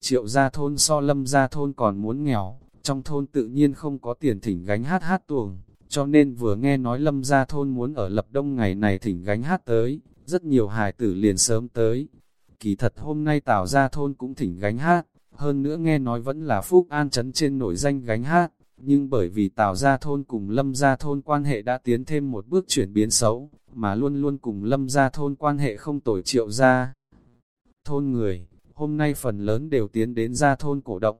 Triệu gia thôn so lâm gia thôn còn muốn nghèo, trong thôn tự nhiên không có tiền thỉnh gánh hát hát tuồng, cho nên vừa nghe nói lâm gia thôn muốn ở lập đông ngày này thỉnh gánh hát tới, rất nhiều hài tử liền sớm tới. Kỳ thật hôm nay tào gia thôn cũng thỉnh gánh hát, hơn nữa nghe nói vẫn là Phúc An Trấn trên nổi danh gánh hát, nhưng bởi vì tào gia thôn cùng lâm gia thôn quan hệ đã tiến thêm một bước chuyển biến xấu, mà luôn luôn cùng lâm gia thôn quan hệ không tồi triệu ra. Thôn người, hôm nay phần lớn đều tiến đến gia thôn cổ động.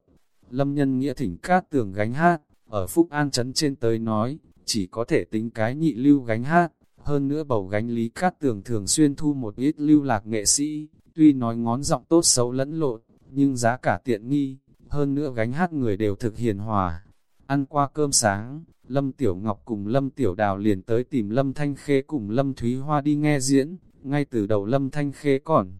Lâm nhân nghĩa thỉnh cát tường gánh hát, ở Phúc An Trấn trên tới nói, chỉ có thể tính cái nhị lưu gánh hát, hơn nữa bầu gánh lý cát tường thường xuyên thu một ít lưu lạc nghệ sĩ, tuy nói ngón giọng tốt xấu lẫn lộn, nhưng giá cả tiện nghi, hơn nữa gánh hát người đều thực hiền hòa. Ăn qua cơm sáng, Lâm Tiểu Ngọc cùng Lâm Tiểu Đào liền tới tìm Lâm Thanh Khê cùng Lâm Thúy Hoa đi nghe diễn, ngay từ đầu Lâm Thanh Khê còn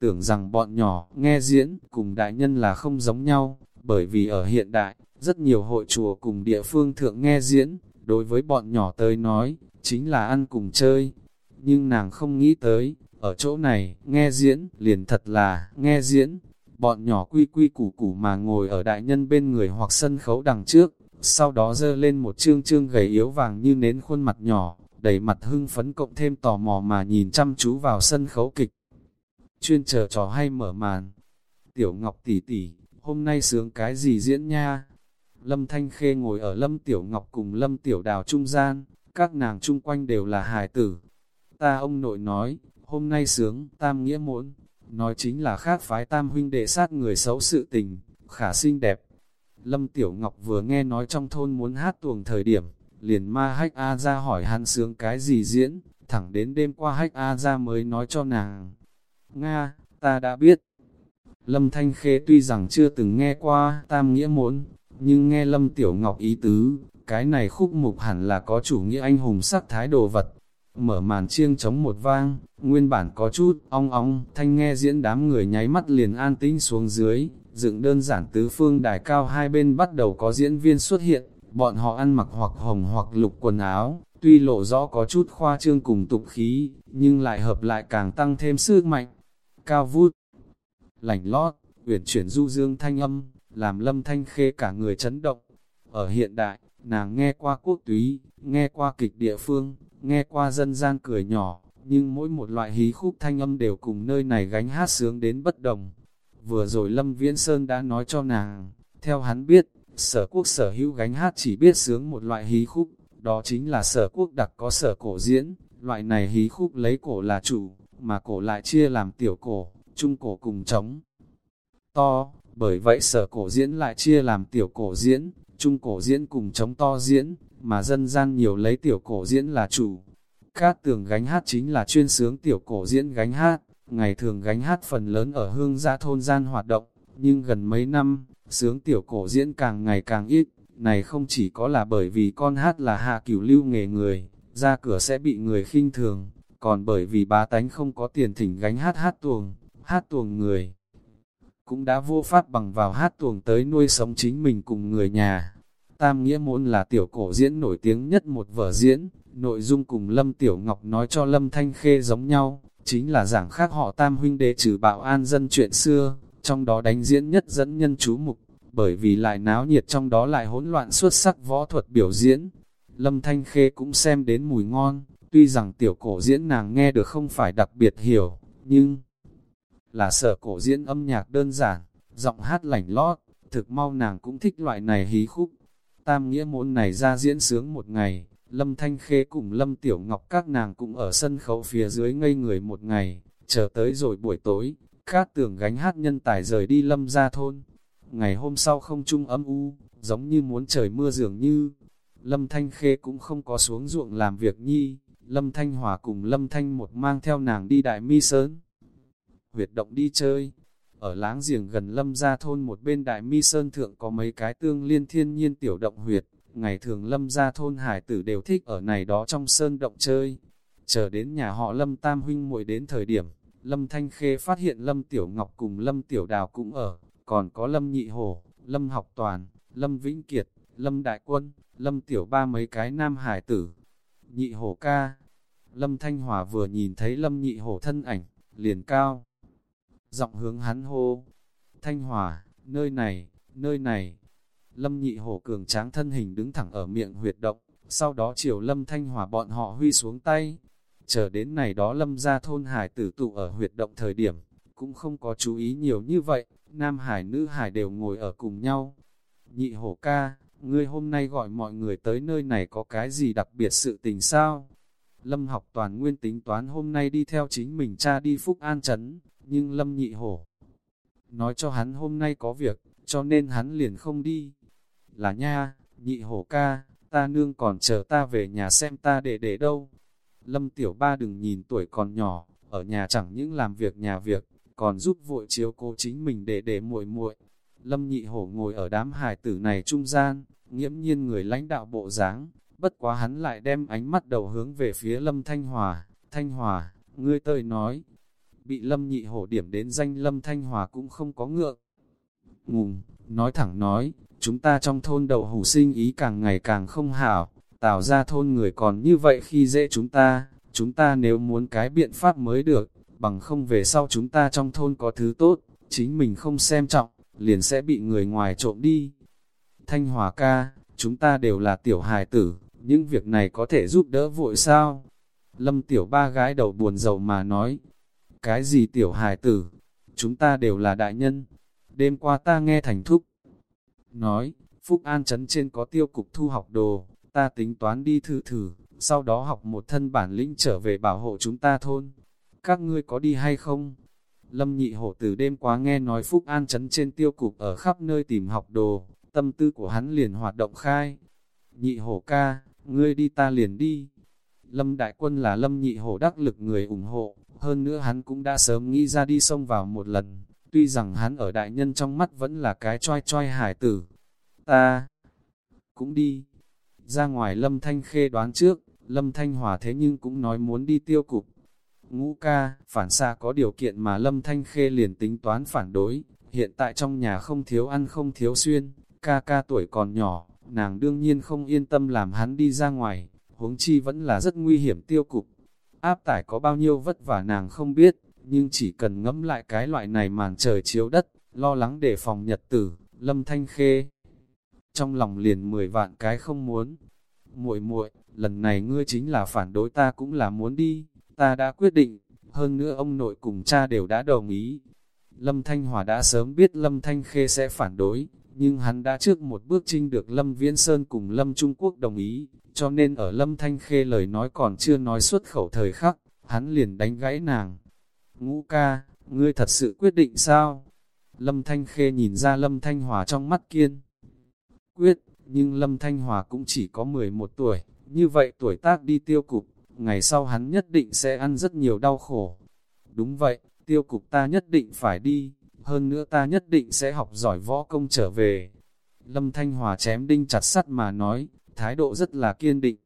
tưởng rằng bọn nhỏ nghe diễn cùng đại nhân là không giống nhau, bởi vì ở hiện đại, rất nhiều hội chùa cùng địa phương thượng nghe diễn, đối với bọn nhỏ tới nói, chính là ăn cùng chơi. Nhưng nàng không nghĩ tới, ở chỗ này, nghe diễn, liền thật là, nghe diễn. Bọn nhỏ quy quy củ củ mà ngồi ở đại nhân bên người hoặc sân khấu đằng trước, sau đó dơ lên một trương trương gầy yếu vàng như nến khuôn mặt nhỏ, đầy mặt hưng phấn cộng thêm tò mò mà nhìn chăm chú vào sân khấu kịch. Chuyên chờ trò hay mở màn. Tiểu Ngọc tỷ tỷ, hôm nay sướng cái gì diễn nha? Lâm Thanh Khê ngồi ở Lâm Tiểu Ngọc cùng Lâm Tiểu Đào trung gian, các nàng chung quanh đều là hài tử. Ta ông nội nói, hôm nay sướng, tam nghĩa muốn, nói chính là khác phái tam huynh đệ sát người xấu sự tình, khả xinh đẹp. Lâm Tiểu Ngọc vừa nghe nói trong thôn muốn hát tuồng thời điểm, liền ma hách A ra hỏi hắn sướng cái gì diễn, thẳng đến đêm qua hách A ra mới nói cho nàng. Nga, ta đã biết. Lâm Thanh Khê tuy rằng chưa từng nghe qua tam nghĩa muốn, nhưng nghe Lâm Tiểu Ngọc ý tứ, cái này khúc mục hẳn là có chủ nghĩa anh hùng sắc thái đồ vật. Mở màn chiêng chống một vang, nguyên bản có chút, ong ong, thanh nghe diễn đám người nháy mắt liền an tĩnh xuống dưới, dựng đơn giản tứ phương đài cao hai bên bắt đầu có diễn viên xuất hiện, bọn họ ăn mặc hoặc hồng hoặc lục quần áo, tuy lộ rõ có chút khoa trương cùng tục khí, nhưng lại hợp lại càng tăng thêm sức mạnh. Cao vút, lảnh lót, uyển chuyển du dương thanh âm, làm lâm thanh khê cả người chấn động. Ở hiện đại, nàng nghe qua quốc túy, nghe qua kịch địa phương, nghe qua dân gian cười nhỏ, nhưng mỗi một loại hí khúc thanh âm đều cùng nơi này gánh hát sướng đến bất đồng. Vừa rồi Lâm Viễn Sơn đã nói cho nàng, theo hắn biết, sở quốc sở hữu gánh hát chỉ biết sướng một loại hí khúc, đó chính là sở quốc đặc có sở cổ diễn, loại này hí khúc lấy cổ là chủ, mà cổ lại chia làm tiểu cổ, trung cổ cùng trống. To, bởi vậy sở cổ diễn lại chia làm tiểu cổ diễn, trung cổ diễn cùng trống to diễn, mà dân gian nhiều lấy tiểu cổ diễn là chủ. Các tường gánh hát chính là chuyên sướng tiểu cổ diễn gánh hát, ngày thường gánh hát phần lớn ở hương gia thôn gian hoạt động, nhưng gần mấy năm, sướng tiểu cổ diễn càng ngày càng ít, này không chỉ có là bởi vì con hát là hạ cửu lưu nghề người, ra cửa sẽ bị người khinh thường, còn bởi vì bá tánh không có tiền thỉnh gánh hát hát tuồng, hát tuồng người. Cũng đã vô pháp bằng vào hát tuồng tới nuôi sống chính mình cùng người nhà. Tam Nghĩa Môn là tiểu cổ diễn nổi tiếng nhất một vở diễn, nội dung cùng Lâm Tiểu Ngọc nói cho Lâm Thanh Khê giống nhau, chính là giảng khác họ Tam huynh đệ trừ bạo an dân chuyện xưa, trong đó đánh diễn nhất dẫn nhân chú mục, bởi vì lại náo nhiệt trong đó lại hỗn loạn xuất sắc võ thuật biểu diễn. Lâm Thanh Khê cũng xem đến mùi ngon, tuy rằng tiểu cổ diễn nàng nghe được không phải đặc biệt hiểu, nhưng là sở cổ diễn âm nhạc đơn giản, giọng hát lảnh lót, thực mau nàng cũng thích loại này hí khúc. Tam nghĩa môn này ra diễn sướng một ngày, Lâm Thanh Khê cùng Lâm Tiểu Ngọc các nàng cũng ở sân khấu phía dưới ngây người một ngày, chờ tới rồi buổi tối, các tường gánh hát nhân tài rời đi Lâm ra thôn. Ngày hôm sau không trung âm u, giống như muốn trời mưa dường như, Lâm Thanh Khê cũng không có xuống ruộng làm việc nhi, Lâm Thanh Hòa cùng Lâm Thanh một mang theo nàng đi Đại Mi Sơn. Huyệt động đi chơi, ở láng giềng gần Lâm gia thôn một bên Đại Mi Sơn thượng có mấy cái tương liên thiên nhiên tiểu động huyệt, ngày thường Lâm gia thôn hải tử đều thích ở này đó trong sơn động chơi. Chờ đến nhà họ Lâm Tam Huynh muội đến thời điểm, Lâm Thanh Khê phát hiện Lâm Tiểu Ngọc cùng Lâm Tiểu Đào cũng ở, còn có Lâm Nhị Hổ, Lâm Học Toàn, Lâm Vĩnh Kiệt, Lâm Đại Quân, Lâm Tiểu Ba mấy cái nam hải tử. Nhị Hổ ca, Lâm Thanh Hòa vừa nhìn thấy Lâm Nhị Hổ thân ảnh, liền cao. Giọng hướng hắn hô, Thanh Hòa, nơi này, nơi này. Lâm nhị hổ cường tráng thân hình đứng thẳng ở miệng huyệt động, sau đó chiều Lâm Thanh Hòa bọn họ huy xuống tay. Chờ đến này đó Lâm ra thôn hải tử tụ ở huyệt động thời điểm, cũng không có chú ý nhiều như vậy, Nam Hải nữ Hải đều ngồi ở cùng nhau. Nhị hổ ca, ngươi hôm nay gọi mọi người tới nơi này có cái gì đặc biệt sự tình sao? Lâm học toàn nguyên tính toán hôm nay đi theo chính mình cha đi Phúc An Trấn, nhưng Lâm nhị hổ nói cho hắn hôm nay có việc, cho nên hắn liền không đi. Là nha, nhị hổ ca, ta nương còn chờ ta về nhà xem ta để để đâu. Lâm tiểu ba đừng nhìn tuổi còn nhỏ, ở nhà chẳng những làm việc nhà việc, còn giúp vội chiếu cố chính mình để để muội muội. Lâm nhị hổ ngồi ở đám hải tử này trung gian, nghiễm nhiên người lãnh đạo bộ dáng, bất quá hắn lại đem ánh mắt đầu hướng về phía Lâm Thanh Hòa. Thanh Hòa, ngươi tơi nói, bị Lâm nhị hổ điểm đến danh Lâm Thanh Hòa cũng không có ngượng. Ngùng, nói thẳng nói, chúng ta trong thôn đậu hủ sinh ý càng ngày càng không hảo, tạo ra thôn người còn như vậy khi dễ chúng ta, chúng ta nếu muốn cái biện pháp mới được, bằng không về sau chúng ta trong thôn có thứ tốt, chính mình không xem trọng, liền sẽ bị người ngoài trộm đi. Thanh Hòa ca, chúng ta đều là tiểu hài tử, những việc này có thể giúp đỡ vội sao? Lâm tiểu ba gái đầu buồn rầu mà nói, cái gì tiểu hài tử, chúng ta đều là đại nhân. Đêm qua ta nghe thành thúc, nói, Phúc An Trấn trên có tiêu cục thu học đồ, ta tính toán đi thử thử, sau đó học một thân bản lĩnh trở về bảo hộ chúng ta thôn các ngươi có đi hay không? Lâm nhị hổ từ đêm quá nghe nói Phúc An trấn trên tiêu cục ở khắp nơi tìm học đồ, tâm tư của hắn liền hoạt động khai. Nhị hổ ca, ngươi đi ta liền đi. Lâm đại quân là lâm nhị hổ đắc lực người ủng hộ, hơn nữa hắn cũng đã sớm nghĩ ra đi xông vào một lần, tuy rằng hắn ở đại nhân trong mắt vẫn là cái choi choi hải tử. Ta cũng đi. Ra ngoài lâm thanh khê đoán trước, lâm thanh hòa thế nhưng cũng nói muốn đi tiêu cục, Ngũ ca, phản xa có điều kiện mà Lâm Thanh Khê liền tính toán phản đối, hiện tại trong nhà không thiếu ăn không thiếu xuyên, ca ca tuổi còn nhỏ, nàng đương nhiên không yên tâm làm hắn đi ra ngoài, huống chi vẫn là rất nguy hiểm tiêu cục. Áp tải có bao nhiêu vất vả nàng không biết, nhưng chỉ cần ngẫm lại cái loại này màn trời chiếu đất, lo lắng để phòng nhật tử, Lâm Thanh Khê. Trong lòng liền mười vạn cái không muốn. muội muội lần này ngươi chính là phản đối ta cũng là muốn đi, ta đã quyết định, hơn nữa ông nội cùng cha đều đã đồng ý. Lâm Thanh Hòa đã sớm biết Lâm Thanh Khê sẽ phản đối, nhưng hắn đã trước một bước trinh được Lâm Viễn Sơn cùng Lâm Trung Quốc đồng ý, cho nên ở Lâm Thanh Khê lời nói còn chưa nói xuất khẩu thời khắc, hắn liền đánh gãy nàng. Ngũ ca, ngươi thật sự quyết định sao? Lâm Thanh Khê nhìn ra Lâm Thanh Hòa trong mắt kiên. Quyết, nhưng Lâm Thanh Hòa cũng chỉ có 11 tuổi, như vậy tuổi tác đi tiêu cục, ngày sau hắn nhất định sẽ ăn rất nhiều đau khổ. Đúng vậy, tiêu cục ta nhất định phải đi, hơn nữa ta nhất định sẽ học giỏi võ công trở về. Lâm Thanh Hòa chém đinh chặt sắt mà nói, thái độ rất là kiên định.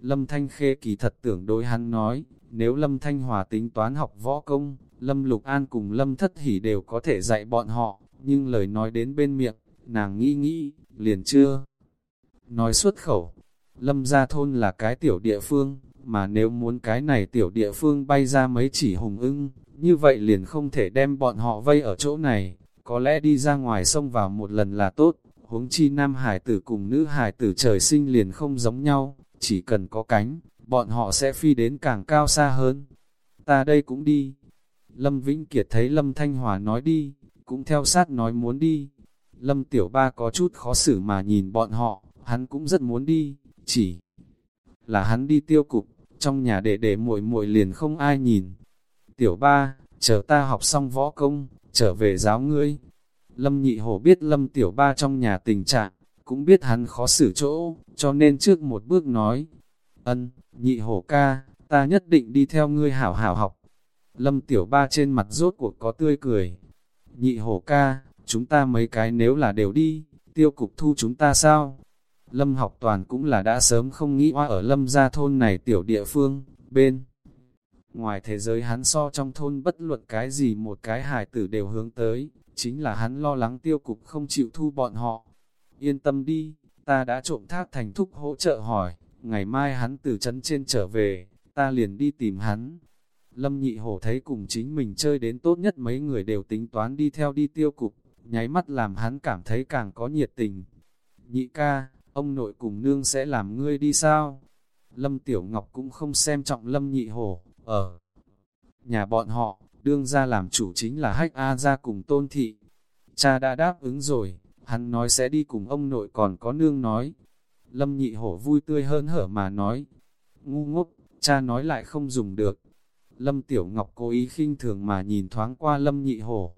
Lâm Thanh Khê kỳ thật tưởng đối hắn nói, nếu Lâm Thanh Hòa tính toán học võ công, Lâm Lục An cùng Lâm Thất Hỷ đều có thể dạy bọn họ, nhưng lời nói đến bên miệng, nàng nghĩ nghĩ, liền chưa. Nói xuất khẩu, Lâm gia thôn là cái tiểu địa phương, mà nếu muốn cái này tiểu địa phương bay ra mấy chỉ hùng ưng, như vậy liền không thể đem bọn họ vây ở chỗ này, có lẽ đi ra ngoài sông vào một lần là tốt, huống chi nam hải tử cùng nữ hải tử trời sinh liền không giống nhau, chỉ cần có cánh, bọn họ sẽ phi đến càng cao xa hơn. Ta đây cũng đi. Lâm Vĩnh Kiệt thấy Lâm Thanh Hòa nói đi, cũng theo sát nói muốn đi. Lâm Tiểu Ba có chút khó xử mà nhìn bọn họ, hắn cũng rất muốn đi, chỉ là hắn đi tiêu cục, trong nhà để để muội muội liền không ai nhìn. Tiểu ba, chờ ta học xong võ công, trở về giáo ngươi. Lâm nhị hổ biết lâm tiểu ba trong nhà tình trạng, cũng biết hắn khó xử chỗ, cho nên trước một bước nói, ân, nhị hổ ca, ta nhất định đi theo ngươi hảo hảo học. Lâm tiểu ba trên mặt rốt cuộc có tươi cười. Nhị hổ ca, chúng ta mấy cái nếu là đều đi, tiêu cục thu chúng ta sao? Lâm học toàn cũng là đã sớm không nghĩ hoa ở lâm gia thôn này tiểu địa phương, bên. Ngoài thế giới hắn so trong thôn bất luận cái gì một cái hài tử đều hướng tới, chính là hắn lo lắng tiêu cục không chịu thu bọn họ. Yên tâm đi, ta đã trộm thác thành thúc hỗ trợ hỏi, ngày mai hắn từ trấn trên trở về, ta liền đi tìm hắn. Lâm nhị hổ thấy cùng chính mình chơi đến tốt nhất mấy người đều tính toán đi theo đi tiêu cục, nháy mắt làm hắn cảm thấy càng có nhiệt tình. Nhị ca, ông nội cùng nương sẽ làm ngươi đi sao? Lâm Tiểu Ngọc cũng không xem trọng Lâm Nhị Hổ, ở nhà bọn họ, đương ra làm chủ chính là Hách A ra cùng Tôn Thị. Cha đã đáp ứng rồi, hắn nói sẽ đi cùng ông nội còn có nương nói. Lâm Nhị Hổ vui tươi hơn hở mà nói, ngu ngốc, cha nói lại không dùng được. Lâm Tiểu Ngọc cố ý khinh thường mà nhìn thoáng qua Lâm Nhị Hổ.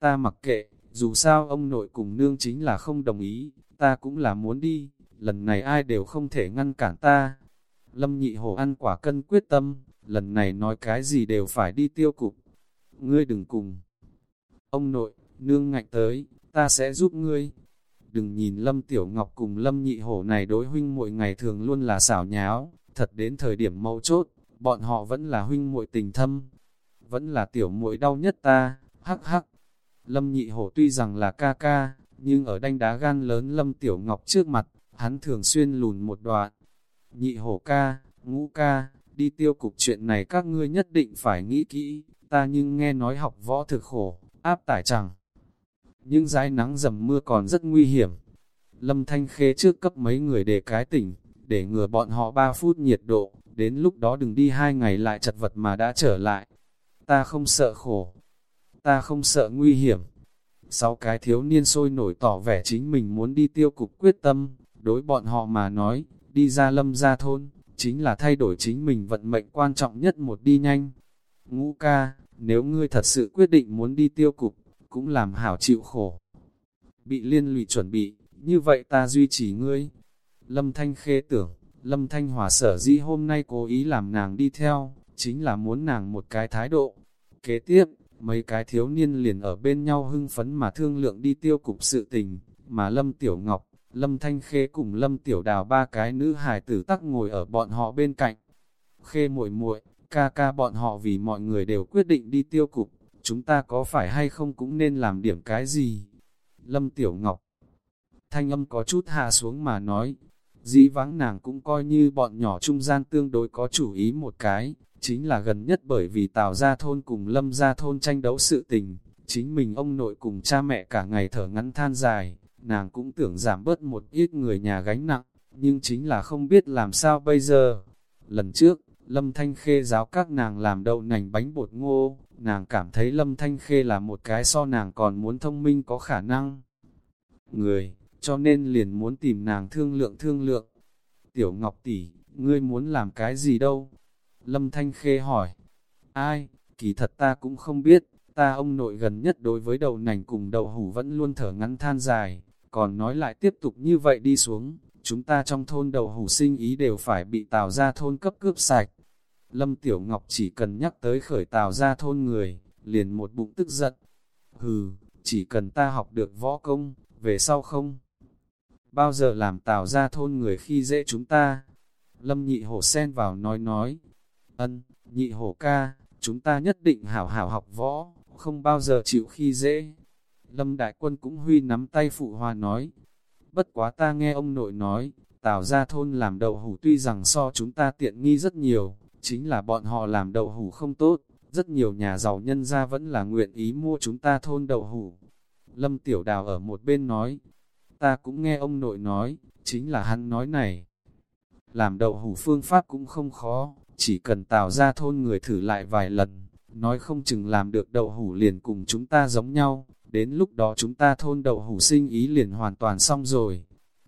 Ta mặc kệ, dù sao ông nội cùng nương chính là không đồng ý, ta cũng là muốn đi, lần này ai đều không thể ngăn cản ta. Lâm Nhị Hổ ăn quả cân quyết tâm, lần này nói cái gì đều phải đi tiêu cục. Ngươi đừng cùng. Ông nội, nương ngạnh tới, ta sẽ giúp ngươi. Đừng nhìn Lâm Tiểu Ngọc cùng Lâm Nhị Hổ này đối huynh muội ngày thường luôn là xảo nháo, thật đến thời điểm mấu chốt, bọn họ vẫn là huynh muội tình thâm, vẫn là tiểu muội đau nhất ta, hắc hắc. Lâm nhị hổ tuy rằng là ca ca, nhưng ở đanh đá gan lớn Lâm Tiểu Ngọc trước mặt, hắn thường xuyên lùn một đoạn. Nhị hổ ca, ngũ ca, đi tiêu cục chuyện này các ngươi nhất định phải nghĩ kỹ, ta nhưng nghe nói học võ thực khổ, áp tải chẳng. Nhưng dái nắng dầm mưa còn rất nguy hiểm. Lâm Thanh Khê trước cấp mấy người để cái tỉnh, để ngừa bọn họ 3 phút nhiệt độ, đến lúc đó đừng đi hai ngày lại chật vật mà đã trở lại. Ta không sợ khổ, ta không sợ nguy hiểm. Sáu cái thiếu niên sôi nổi tỏ vẻ chính mình muốn đi tiêu cục quyết tâm, đối bọn họ mà nói, đi ra lâm ra thôn, chính là thay đổi chính mình vận mệnh quan trọng nhất một đi nhanh. Ngũ ca, nếu ngươi thật sự quyết định muốn đi tiêu cục, cũng làm hảo chịu khổ. Bị liên lụy chuẩn bị, như vậy ta duy trì ngươi. Lâm Thanh khê tưởng, Lâm Thanh Hòa sở dĩ hôm nay cố ý làm nàng đi theo, chính là muốn nàng một cái thái độ. Kế tiếp, mấy cái thiếu niên liền ở bên nhau hưng phấn mà thương lượng đi tiêu cục sự tình, mà Lâm Tiểu Ngọc, Lâm Thanh Khê cùng Lâm Tiểu Đào ba cái nữ hài tử tắc ngồi ở bọn họ bên cạnh. Khê muội muội, ca ca bọn họ vì mọi người đều quyết định đi tiêu cục, chúng ta có phải hay không cũng nên làm điểm cái gì? Lâm Tiểu Ngọc Thanh âm có chút hạ xuống mà nói, Dĩ vãng nàng cũng coi như bọn nhỏ trung gian tương đối có chủ ý một cái, chính là gần nhất bởi vì Tào Gia Thôn cùng Lâm Gia Thôn tranh đấu sự tình, chính mình ông nội cùng cha mẹ cả ngày thở ngắn than dài, nàng cũng tưởng giảm bớt một ít người nhà gánh nặng, nhưng chính là không biết làm sao bây giờ. Lần trước, Lâm Thanh Khê giáo các nàng làm đậu nành bánh bột ngô, nàng cảm thấy Lâm Thanh Khê là một cái so nàng còn muốn thông minh có khả năng. Người, cho nên liền muốn tìm nàng thương lượng thương lượng. Tiểu Ngọc tỷ, ngươi muốn làm cái gì đâu? Lâm Thanh Khê hỏi. Ai, kỳ thật ta cũng không biết, ta ông nội gần nhất đối với đầu nành cùng đậu hủ vẫn luôn thở ngắn than dài, còn nói lại tiếp tục như vậy đi xuống, chúng ta trong thôn đầu hủ sinh ý đều phải bị tào ra thôn cấp cướp sạch. Lâm Tiểu Ngọc chỉ cần nhắc tới khởi tào ra thôn người, liền một bụng tức giận. Hừ, chỉ cần ta học được võ công, về sau không bao giờ làm tào ra thôn người khi dễ chúng ta. Lâm nhị hổ sen vào nói nói, ân, nhị hổ ca, chúng ta nhất định hảo hảo học võ, không bao giờ chịu khi dễ. Lâm đại quân cũng huy nắm tay phụ hòa nói, bất quá ta nghe ông nội nói, tào ra thôn làm đậu hủ tuy rằng so chúng ta tiện nghi rất nhiều, chính là bọn họ làm đậu hủ không tốt, rất nhiều nhà giàu nhân gia vẫn là nguyện ý mua chúng ta thôn đậu hủ. Lâm Tiểu Đào ở một bên nói, ta cũng nghe ông nội nói, chính là hắn nói này. Làm đậu hủ phương pháp cũng không khó, chỉ cần tạo ra thôn người thử lại vài lần, nói không chừng làm được đậu hủ liền cùng chúng ta giống nhau, đến lúc đó chúng ta thôn đậu hủ sinh ý liền hoàn toàn xong rồi.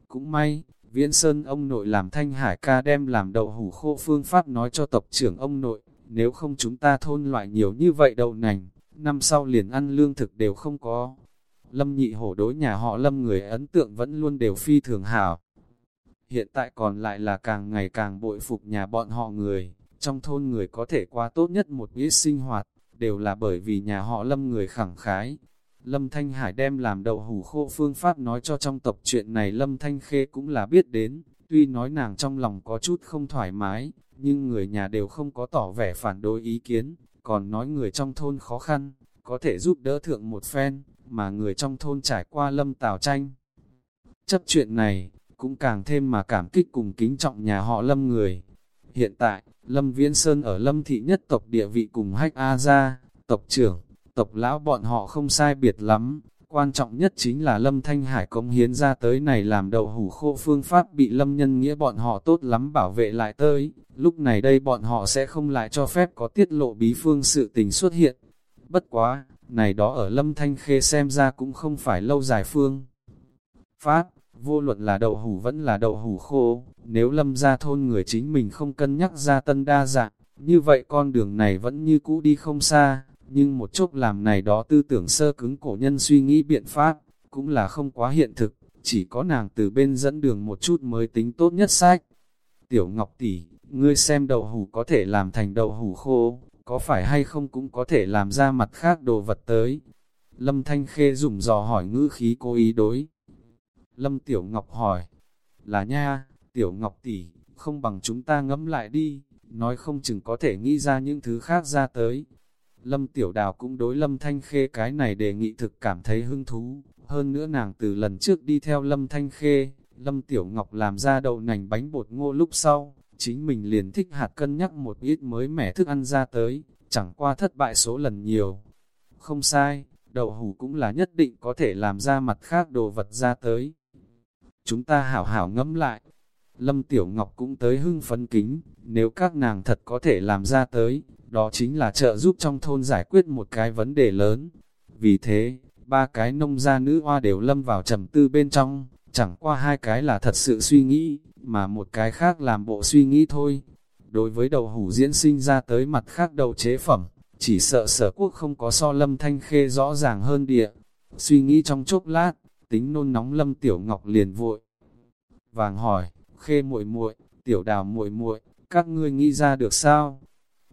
Cũng may, Viễn Sơn ông nội làm thanh hải ca đem làm đậu hủ khô phương pháp nói cho tộc trưởng ông nội, nếu không chúng ta thôn loại nhiều như vậy đậu nành, năm sau liền ăn lương thực đều không có. Lâm nhị hổ đối nhà họ Lâm người ấn tượng vẫn luôn đều phi thường hảo. Hiện tại còn lại là càng ngày càng bội phục nhà bọn họ người, trong thôn người có thể qua tốt nhất một ít sinh hoạt, đều là bởi vì nhà họ Lâm người khẳng khái. Lâm Thanh Hải đem làm đậu hủ khô phương pháp nói cho trong tộc chuyện này Lâm Thanh Khê cũng là biết đến, tuy nói nàng trong lòng có chút không thoải mái, nhưng người nhà đều không có tỏ vẻ phản đối ý kiến, còn nói người trong thôn khó khăn, có thể giúp đỡ thượng một phen, mà người trong thôn trải qua lâm tào tranh. Chấp chuyện này, cũng càng thêm mà cảm kích cùng kính trọng nhà họ lâm người. Hiện tại, Lâm Viễn Sơn ở Lâm Thị nhất tộc địa vị cùng Hách A Gia, tộc trưởng, tộc lão bọn họ không sai biệt lắm, quan trọng nhất chính là Lâm Thanh Hải cống hiến ra tới này làm đậu hủ khô phương pháp bị Lâm Nhân Nghĩa bọn họ tốt lắm bảo vệ lại tới, lúc này đây bọn họ sẽ không lại cho phép có tiết lộ bí phương sự tình xuất hiện. Bất quá, này đó ở Lâm Thanh Khê xem ra cũng không phải lâu dài phương. Pháp, vô luận là đậu hủ vẫn là đậu hủ khô, nếu Lâm ra thôn người chính mình không cân nhắc ra tân đa dạng, như vậy con đường này vẫn như cũ đi không xa, nhưng một chốc làm này đó tư tưởng sơ cứng cổ nhân suy nghĩ biện pháp, cũng là không quá hiện thực, chỉ có nàng từ bên dẫn đường một chút mới tính tốt nhất sách. Tiểu Ngọc tỷ, ngươi xem đậu hủ có thể làm thành đậu hủ khô, có phải hay không cũng có thể làm ra mặt khác đồ vật tới. Lâm Thanh Khê dùng dò hỏi ngữ khí cố ý đối. Lâm Tiểu Ngọc hỏi, là nha, Tiểu Ngọc tỷ, không bằng chúng ta ngẫm lại đi, nói không chừng có thể nghĩ ra những thứ khác ra tới. Lâm Tiểu Đào cũng đối Lâm Thanh Khê cái này đề nghị thực cảm thấy hứng thú, hơn nữa nàng từ lần trước đi theo Lâm Thanh Khê, Lâm Tiểu Ngọc làm ra đậu nành bánh bột ngô lúc sau, chính mình liền thích hạt cân nhắc một ít mới mẻ thức ăn ra tới, chẳng qua thất bại số lần nhiều. Không sai, đậu hủ cũng là nhất định có thể làm ra mặt khác đồ vật ra tới. Chúng ta hảo hảo ngẫm lại. Lâm Tiểu Ngọc cũng tới hưng phấn kính, nếu các nàng thật có thể làm ra tới, đó chính là trợ giúp trong thôn giải quyết một cái vấn đề lớn. Vì thế, ba cái nông gia nữ hoa đều lâm vào trầm tư bên trong, chẳng qua hai cái là thật sự suy nghĩ, mà một cái khác làm bộ suy nghĩ thôi. Đối với đầu hủ diễn sinh ra tới mặt khác đầu chế phẩm, chỉ sợ sở quốc không có so lâm thanh khê rõ ràng hơn địa. Suy nghĩ trong chốc lát, tính nôn nóng lâm tiểu ngọc liền vội. Vàng hỏi, khê muội muội tiểu đào muội muội các ngươi nghĩ ra được sao?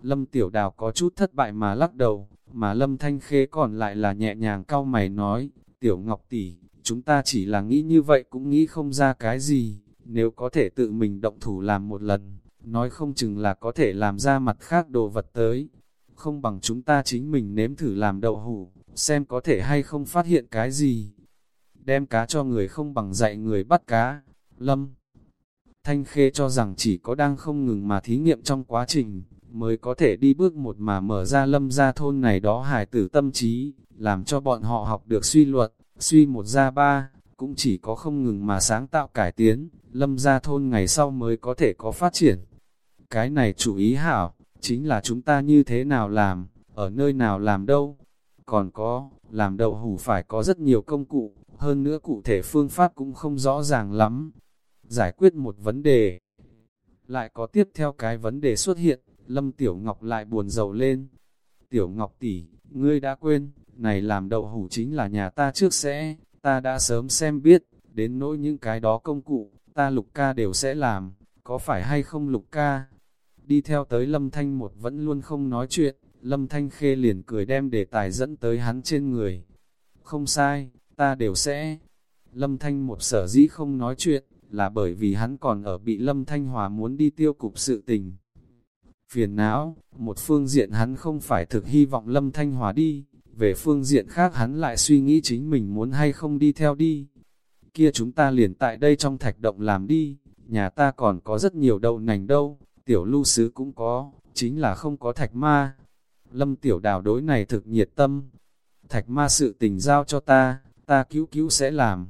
Lâm tiểu đào có chút thất bại mà lắc đầu, mà lâm thanh khê còn lại là nhẹ nhàng cau mày nói, tiểu ngọc tỷ, chúng ta chỉ là nghĩ như vậy cũng nghĩ không ra cái gì, nếu có thể tự mình động thủ làm một lần, nói không chừng là có thể làm ra mặt khác đồ vật tới, không bằng chúng ta chính mình nếm thử làm đậu hủ, xem có thể hay không phát hiện cái gì. Đem cá cho người không bằng dạy người bắt cá, lâm. Thanh Khê cho rằng chỉ có đang không ngừng mà thí nghiệm trong quá trình, mới có thể đi bước một mà mở ra lâm gia thôn này đó hài tử tâm trí, làm cho bọn họ học được suy luận, suy một ra ba, cũng chỉ có không ngừng mà sáng tạo cải tiến, lâm gia thôn ngày sau mới có thể có phát triển. Cái này chủ ý hảo, chính là chúng ta như thế nào làm, ở nơi nào làm đâu. Còn có, làm đậu hủ phải có rất nhiều công cụ, hơn nữa cụ thể phương pháp cũng không rõ ràng lắm. Giải quyết một vấn đề, lại có tiếp theo cái vấn đề xuất hiện, Lâm Tiểu Ngọc lại buồn rầu lên. Tiểu Ngọc tỷ, ngươi đã quên, này làm đậu hủ chính là nhà ta trước sẽ, ta đã sớm xem biết, đến nỗi những cái đó công cụ, ta lục ca đều sẽ làm, có phải hay không lục ca? Đi theo tới Lâm Thanh một vẫn luôn không nói chuyện, Lâm Thanh khê liền cười đem đề tài dẫn tới hắn trên người. Không sai, ta đều sẽ. Lâm Thanh một sở dĩ không nói chuyện, là bởi vì hắn còn ở bị Lâm Thanh Hòa muốn đi tiêu cục sự tình phiền não, một phương diện hắn không phải thực hy vọng Lâm Thanh Hòa đi, về phương diện khác hắn lại suy nghĩ chính mình muốn hay không đi theo đi. Kia chúng ta liền tại đây trong thạch động làm đi, nhà ta còn có rất nhiều đậu nành đâu, tiểu lưu sứ cũng có, chính là không có thạch ma. Lâm tiểu đào đối này thực nhiệt tâm, thạch ma sự tình giao cho ta, ta cứu cứu sẽ làm.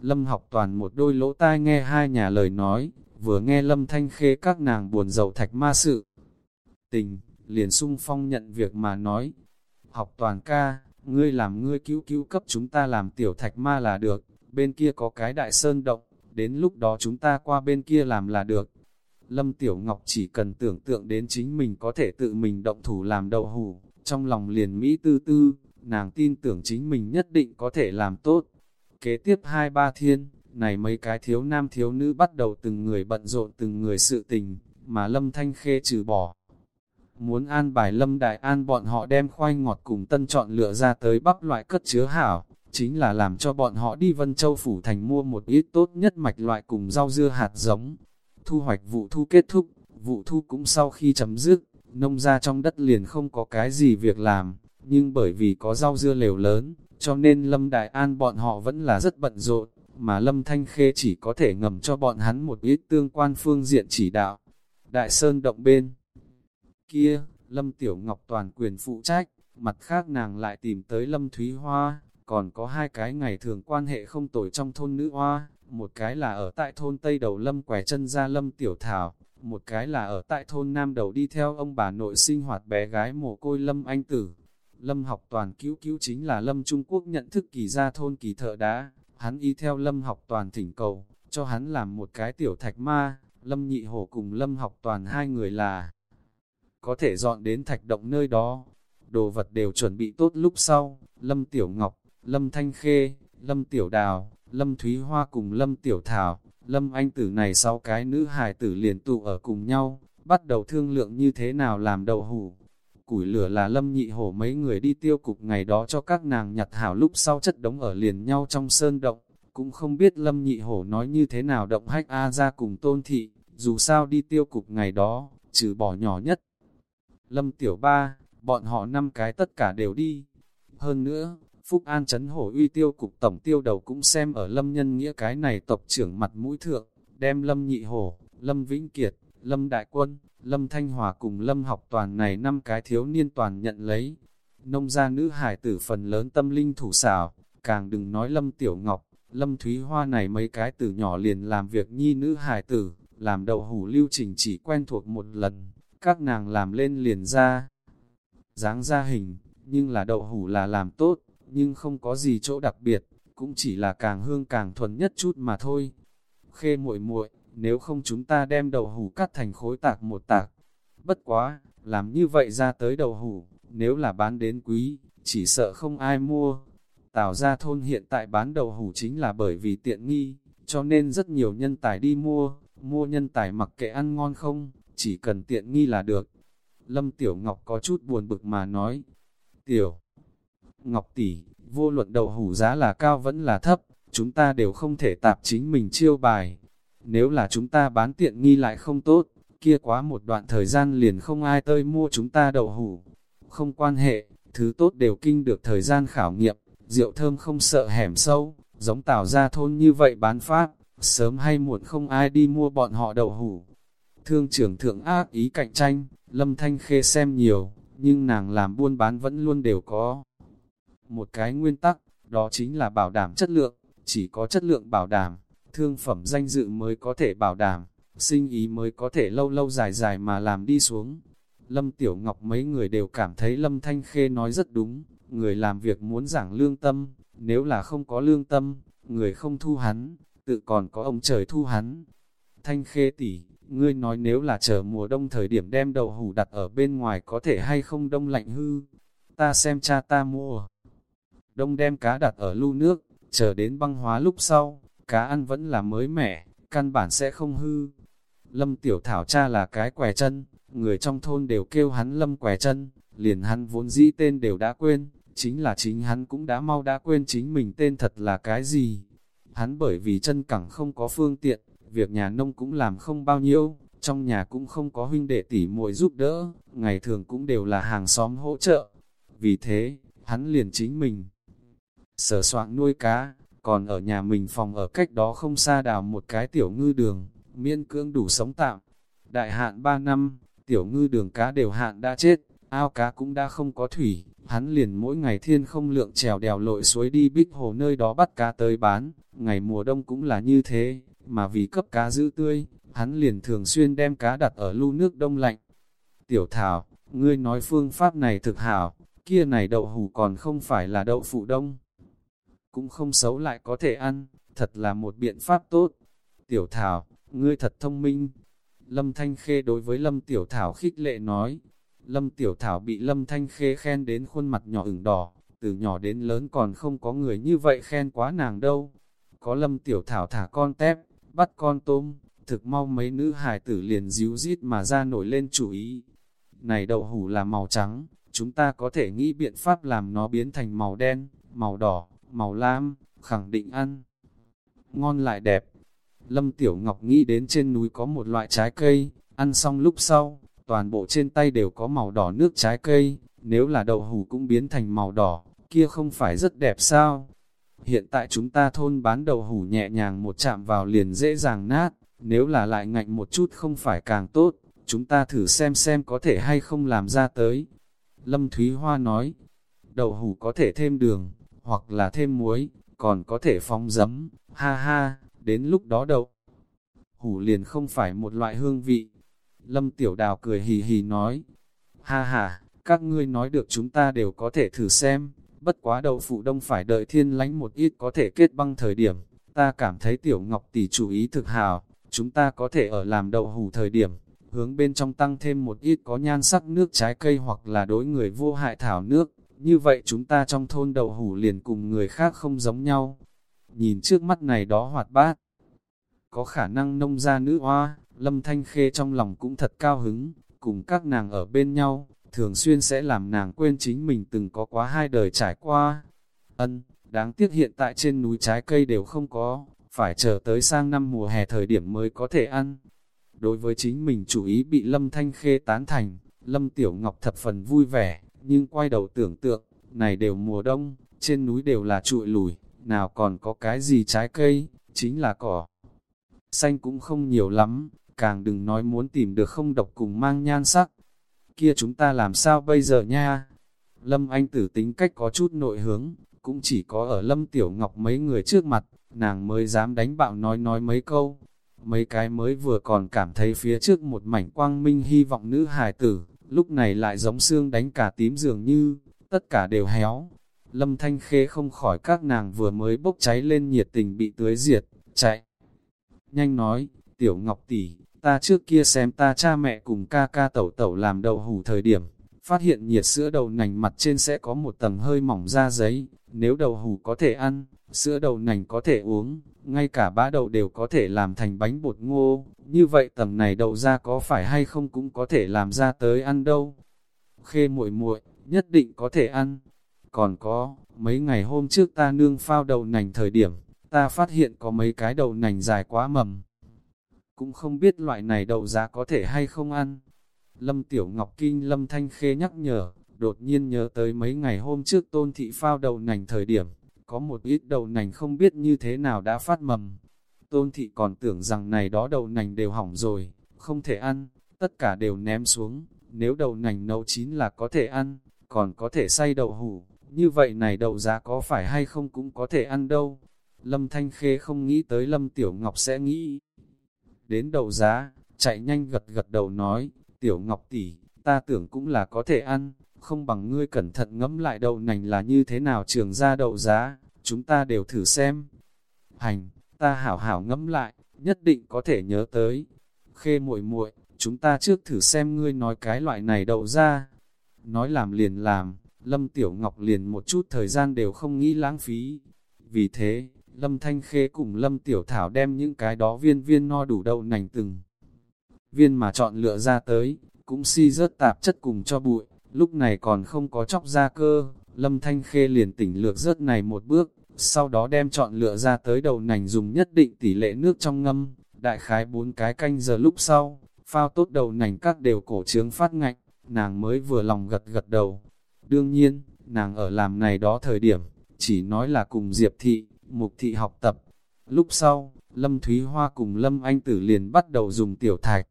Lâm học toàn một đôi lỗ tai nghe hai nhà lời nói, vừa nghe lâm thanh khê các nàng buồn giàu thạch ma sự, tình, liền sung phong nhận việc mà nói. Học toàn ca, ngươi làm ngươi cứu cứu cấp chúng ta làm tiểu thạch ma là được, bên kia có cái đại sơn động, đến lúc đó chúng ta qua bên kia làm là được. Lâm Tiểu Ngọc chỉ cần tưởng tượng đến chính mình có thể tự mình động thủ làm đậu hủ, trong lòng liền Mỹ tư tư, nàng tin tưởng chính mình nhất định có thể làm tốt. Kế tiếp hai ba thiên, này mấy cái thiếu nam thiếu nữ bắt đầu từng người bận rộn từng người sự tình, mà Lâm Thanh Khê trừ bỏ muốn an bài lâm đại an bọn họ đem khoai ngọt cùng tân chọn lựa ra tới bắp loại cất chứa hảo, chính là làm cho bọn họ đi Vân Châu Phủ Thành mua một ít tốt nhất mạch loại cùng rau dưa hạt giống. Thu hoạch vụ thu kết thúc, vụ thu cũng sau khi chấm dứt, nông ra trong đất liền không có cái gì việc làm, nhưng bởi vì có rau dưa lều lớn, cho nên Lâm Đại An bọn họ vẫn là rất bận rộn, mà Lâm Thanh Khê chỉ có thể ngầm cho bọn hắn một ít tương quan phương diện chỉ đạo. Đại Sơn động bên kia, Lâm Tiểu Ngọc toàn quyền phụ trách, mặt khác nàng lại tìm tới Lâm Thúy Hoa, còn có hai cái ngày thường quan hệ không tồi trong thôn nữ hoa, một cái là ở tại thôn Tây Đầu Lâm quẻ chân ra Lâm Tiểu Thảo, một cái là ở tại thôn Nam Đầu đi theo ông bà nội sinh hoạt bé gái mồ côi Lâm Anh Tử. Lâm học toàn cứu cứu chính là Lâm Trung Quốc nhận thức kỳ gia thôn kỳ thợ đá, hắn y theo Lâm học toàn thỉnh cầu, cho hắn làm một cái tiểu thạch ma, Lâm nhị hổ cùng Lâm học toàn hai người là có thể dọn đến thạch động nơi đó. Đồ vật đều chuẩn bị tốt lúc sau, Lâm Tiểu Ngọc, Lâm Thanh Khê, Lâm Tiểu Đào, Lâm Thúy Hoa cùng Lâm Tiểu Thảo, Lâm Anh Tử này sau cái nữ hài tử liền tụ ở cùng nhau, bắt đầu thương lượng như thế nào làm đậu hủ. Củi lửa là Lâm nhị hổ mấy người đi tiêu cục ngày đó cho các nàng nhặt hảo lúc sau chất đống ở liền nhau trong sơn động, cũng không biết Lâm nhị hổ nói như thế nào động hách A ra cùng tôn thị, dù sao đi tiêu cục ngày đó, trừ bỏ nhỏ nhất. Lâm tiểu ba, bọn họ năm cái tất cả đều đi. Hơn nữa, Phúc An Trấn Hổ uy tiêu cục tổng tiêu đầu cũng xem ở Lâm Nhân Nghĩa cái này tộc trưởng mặt mũi thượng, đem Lâm Nhị Hổ, Lâm Vĩnh Kiệt, Lâm Đại Quân, Lâm Thanh Hòa cùng Lâm học toàn này năm cái thiếu niên toàn nhận lấy. Nông gia nữ hải tử phần lớn tâm linh thủ xảo, càng đừng nói Lâm Tiểu Ngọc, Lâm Thúy Hoa này mấy cái từ nhỏ liền làm việc nhi nữ hải tử, làm đậu hủ lưu trình chỉ quen thuộc một lần, các nàng làm lên liền ra. dáng ra hình, nhưng là đậu hủ là làm tốt, nhưng không có gì chỗ đặc biệt, cũng chỉ là càng hương càng thuần nhất chút mà thôi. Khê muội muội, nếu không chúng ta đem đậu hủ cắt thành khối tạc một tạc. Bất quá, làm như vậy ra tới đậu hủ, nếu là bán đến quý, chỉ sợ không ai mua. Tào gia thôn hiện tại bán đậu hủ chính là bởi vì tiện nghi, cho nên rất nhiều nhân tài đi mua, mua nhân tài mặc kệ ăn ngon không, chỉ cần tiện nghi là được. Lâm Tiểu Ngọc có chút buồn bực mà nói, Tiểu Ngọc tỷ, vô luận đầu hủ giá là cao vẫn là thấp, chúng ta đều không thể tạp chính mình chiêu bài. Nếu là chúng ta bán tiện nghi lại không tốt, kia quá một đoạn thời gian liền không ai tơi mua chúng ta đậu hủ. Không quan hệ, thứ tốt đều kinh được thời gian khảo nghiệm, rượu thơm không sợ hẻm sâu, giống tảo ra thôn như vậy bán pháp, sớm hay muộn không ai đi mua bọn họ đậu hủ. Thương trưởng thượng ác ý cạnh tranh, lâm thanh khê xem nhiều, nhưng nàng làm buôn bán vẫn luôn đều có. Một cái nguyên tắc, đó chính là bảo đảm chất lượng, chỉ có chất lượng bảo đảm, thương phẩm danh dự mới có thể bảo đảm, sinh ý mới có thể lâu lâu dài dài mà làm đi xuống. Lâm Tiểu Ngọc mấy người đều cảm thấy Lâm Thanh Khê nói rất đúng, người làm việc muốn giảng lương tâm, nếu là không có lương tâm, người không thu hắn, tự còn có ông trời thu hắn. Thanh Khê tỷ, ngươi nói nếu là chờ mùa đông thời điểm đem đậu hủ đặt ở bên ngoài có thể hay không đông lạnh hư, ta xem cha ta mua đông đem cá đặt ở lu nước, chờ đến băng hóa lúc sau, cá ăn vẫn là mới mẻ, căn bản sẽ không hư. Lâm Tiểu Thảo cha là cái quẻ chân, người trong thôn đều kêu hắn Lâm quẻ chân, liền hắn vốn dĩ tên đều đã quên, chính là chính hắn cũng đã mau đã quên chính mình tên thật là cái gì. Hắn bởi vì chân cẳng không có phương tiện, việc nhà nông cũng làm không bao nhiêu, trong nhà cũng không có huynh đệ tỷ muội giúp đỡ, ngày thường cũng đều là hàng xóm hỗ trợ. Vì thế, hắn liền chính mình sở soạn nuôi cá, còn ở nhà mình phòng ở cách đó không xa đào một cái tiểu ngư đường, miên cưỡng đủ sống tạm. Đại hạn 3 năm, tiểu ngư đường cá đều hạn đã chết, ao cá cũng đã không có thủy, hắn liền mỗi ngày thiên không lượng trèo đèo lội suối đi bích hồ nơi đó bắt cá tới bán, ngày mùa đông cũng là như thế, mà vì cấp cá giữ tươi, hắn liền thường xuyên đem cá đặt ở lu nước đông lạnh. Tiểu Thảo, ngươi nói phương pháp này thực hảo, kia này đậu hủ còn không phải là đậu phụ đông cũng không xấu lại có thể ăn, thật là một biện pháp tốt. Tiểu Thảo, ngươi thật thông minh. Lâm Thanh Khê đối với Lâm Tiểu Thảo khích lệ nói. Lâm Tiểu Thảo bị Lâm Thanh Khê khen đến khuôn mặt nhỏ ửng đỏ, từ nhỏ đến lớn còn không có người như vậy khen quá nàng đâu. Có Lâm Tiểu Thảo thả con tép, bắt con tôm, thực mau mấy nữ hài tử liền díu rít mà ra nổi lên chủ ý. Này đậu hủ là màu trắng, chúng ta có thể nghĩ biện pháp làm nó biến thành màu đen, màu đỏ, màu lam, khẳng định ăn. Ngon lại đẹp. Lâm Tiểu Ngọc nghĩ đến trên núi có một loại trái cây, ăn xong lúc sau, toàn bộ trên tay đều có màu đỏ nước trái cây, nếu là đậu hủ cũng biến thành màu đỏ, kia không phải rất đẹp sao? Hiện tại chúng ta thôn bán đậu hủ nhẹ nhàng một chạm vào liền dễ dàng nát, nếu là lại ngạnh một chút không phải càng tốt, chúng ta thử xem xem có thể hay không làm ra tới. Lâm Thúy Hoa nói, đậu hủ có thể thêm đường, hoặc là thêm muối, còn có thể phong giấm, ha ha, đến lúc đó đậu. Hủ liền không phải một loại hương vị. Lâm Tiểu Đào cười hì hì nói, ha ha, các ngươi nói được chúng ta đều có thể thử xem, bất quá đậu phụ đông phải đợi thiên lánh một ít có thể kết băng thời điểm, ta cảm thấy Tiểu Ngọc tỷ chủ ý thực hào, chúng ta có thể ở làm đậu hủ thời điểm, hướng bên trong tăng thêm một ít có nhan sắc nước trái cây hoặc là đối người vô hại thảo nước, như vậy chúng ta trong thôn đậu hủ liền cùng người khác không giống nhau. Nhìn trước mắt này đó hoạt bát, có khả năng nông ra nữ hoa, lâm thanh khê trong lòng cũng thật cao hứng, cùng các nàng ở bên nhau, thường xuyên sẽ làm nàng quên chính mình từng có quá hai đời trải qua. Ân, đáng tiếc hiện tại trên núi trái cây đều không có, phải chờ tới sang năm mùa hè thời điểm mới có thể ăn. Đối với chính mình chủ ý bị Lâm Thanh Khê tán thành, Lâm Tiểu Ngọc thập phần vui vẻ, nhưng quay đầu tưởng tượng, này đều mùa đông, trên núi đều là trụi lùi, nào còn có cái gì trái cây, chính là cỏ. Xanh cũng không nhiều lắm, càng đừng nói muốn tìm được không độc cùng mang nhan sắc. Kia chúng ta làm sao bây giờ nha? Lâm Anh tử tính cách có chút nội hướng, cũng chỉ có ở Lâm Tiểu Ngọc mấy người trước mặt, nàng mới dám đánh bạo nói nói mấy câu. Mấy cái mới vừa còn cảm thấy phía trước một mảnh quang minh hy vọng nữ hài tử, lúc này lại giống xương đánh cả tím dường như, tất cả đều héo. Lâm Thanh Khê không khỏi các nàng vừa mới bốc cháy lên nhiệt tình bị tưới diệt, chạy. Nhanh nói, Tiểu Ngọc tỷ, ta trước kia xem ta cha mẹ cùng ca ca tẩu tẩu làm đậu hủ thời điểm, phát hiện nhiệt sữa đầu nành mặt trên sẽ có một tầng hơi mỏng da giấy, nếu đậu hủ có thể ăn, sữa đầu nành có thể uống, ngay cả bã đậu đều có thể làm thành bánh bột ngô, như vậy tầng này đậu ra có phải hay không cũng có thể làm ra tới ăn đâu. Khê muội muội nhất định có thể ăn. Còn có, mấy ngày hôm trước ta nương phao đậu nành thời điểm, ta phát hiện có mấy cái đậu nành dài quá mầm. Cũng không biết loại này đậu giá có thể hay không ăn. Lâm Tiểu Ngọc Kinh Lâm Thanh Khê nhắc nhở, đột nhiên nhớ tới mấy ngày hôm trước tôn thị phao đầu nành thời điểm, có một ít đầu nành không biết như thế nào đã phát mầm. Tôn thị còn tưởng rằng này đó đầu nành đều hỏng rồi, không thể ăn, tất cả đều ném xuống, nếu đầu nành nấu chín là có thể ăn, còn có thể xay đậu hủ, như vậy này đậu giá có phải hay không cũng có thể ăn đâu. Lâm Thanh Khê không nghĩ tới Lâm Tiểu Ngọc sẽ nghĩ. Đến đậu giá, chạy nhanh gật gật đầu nói, Tiểu Ngọc tỷ, ta tưởng cũng là có thể ăn, không bằng ngươi cẩn thận ngẫm lại đậu nành là như thế nào trường ra đậu giá, chúng ta đều thử xem. Hành, ta hảo hảo ngẫm lại, nhất định có thể nhớ tới. Khê muội muội, chúng ta trước thử xem ngươi nói cái loại này đậu ra. Nói làm liền làm, Lâm Tiểu Ngọc liền một chút thời gian đều không nghĩ lãng phí. Vì thế, Lâm Thanh Khê cùng Lâm Tiểu Thảo đem những cái đó viên viên no đủ đậu nành từng. Viên mà chọn lựa ra tới, cũng si rớt tạp chất cùng cho bụi, lúc này còn không có chóc ra cơ, Lâm Thanh Khê liền tỉnh lược rớt này một bước, sau đó đem chọn lựa ra tới đầu nành dùng nhất định tỷ lệ nước trong ngâm, đại khái bốn cái canh giờ lúc sau, phao tốt đầu nành các đều cổ trướng phát ngạnh, nàng mới vừa lòng gật gật đầu. Đương nhiên, nàng ở làm này đó thời điểm, chỉ nói là cùng Diệp Thị, Mục Thị học tập. Lúc sau, Lâm Thúy Hoa cùng Lâm Anh Tử liền bắt đầu dùng tiểu thạch.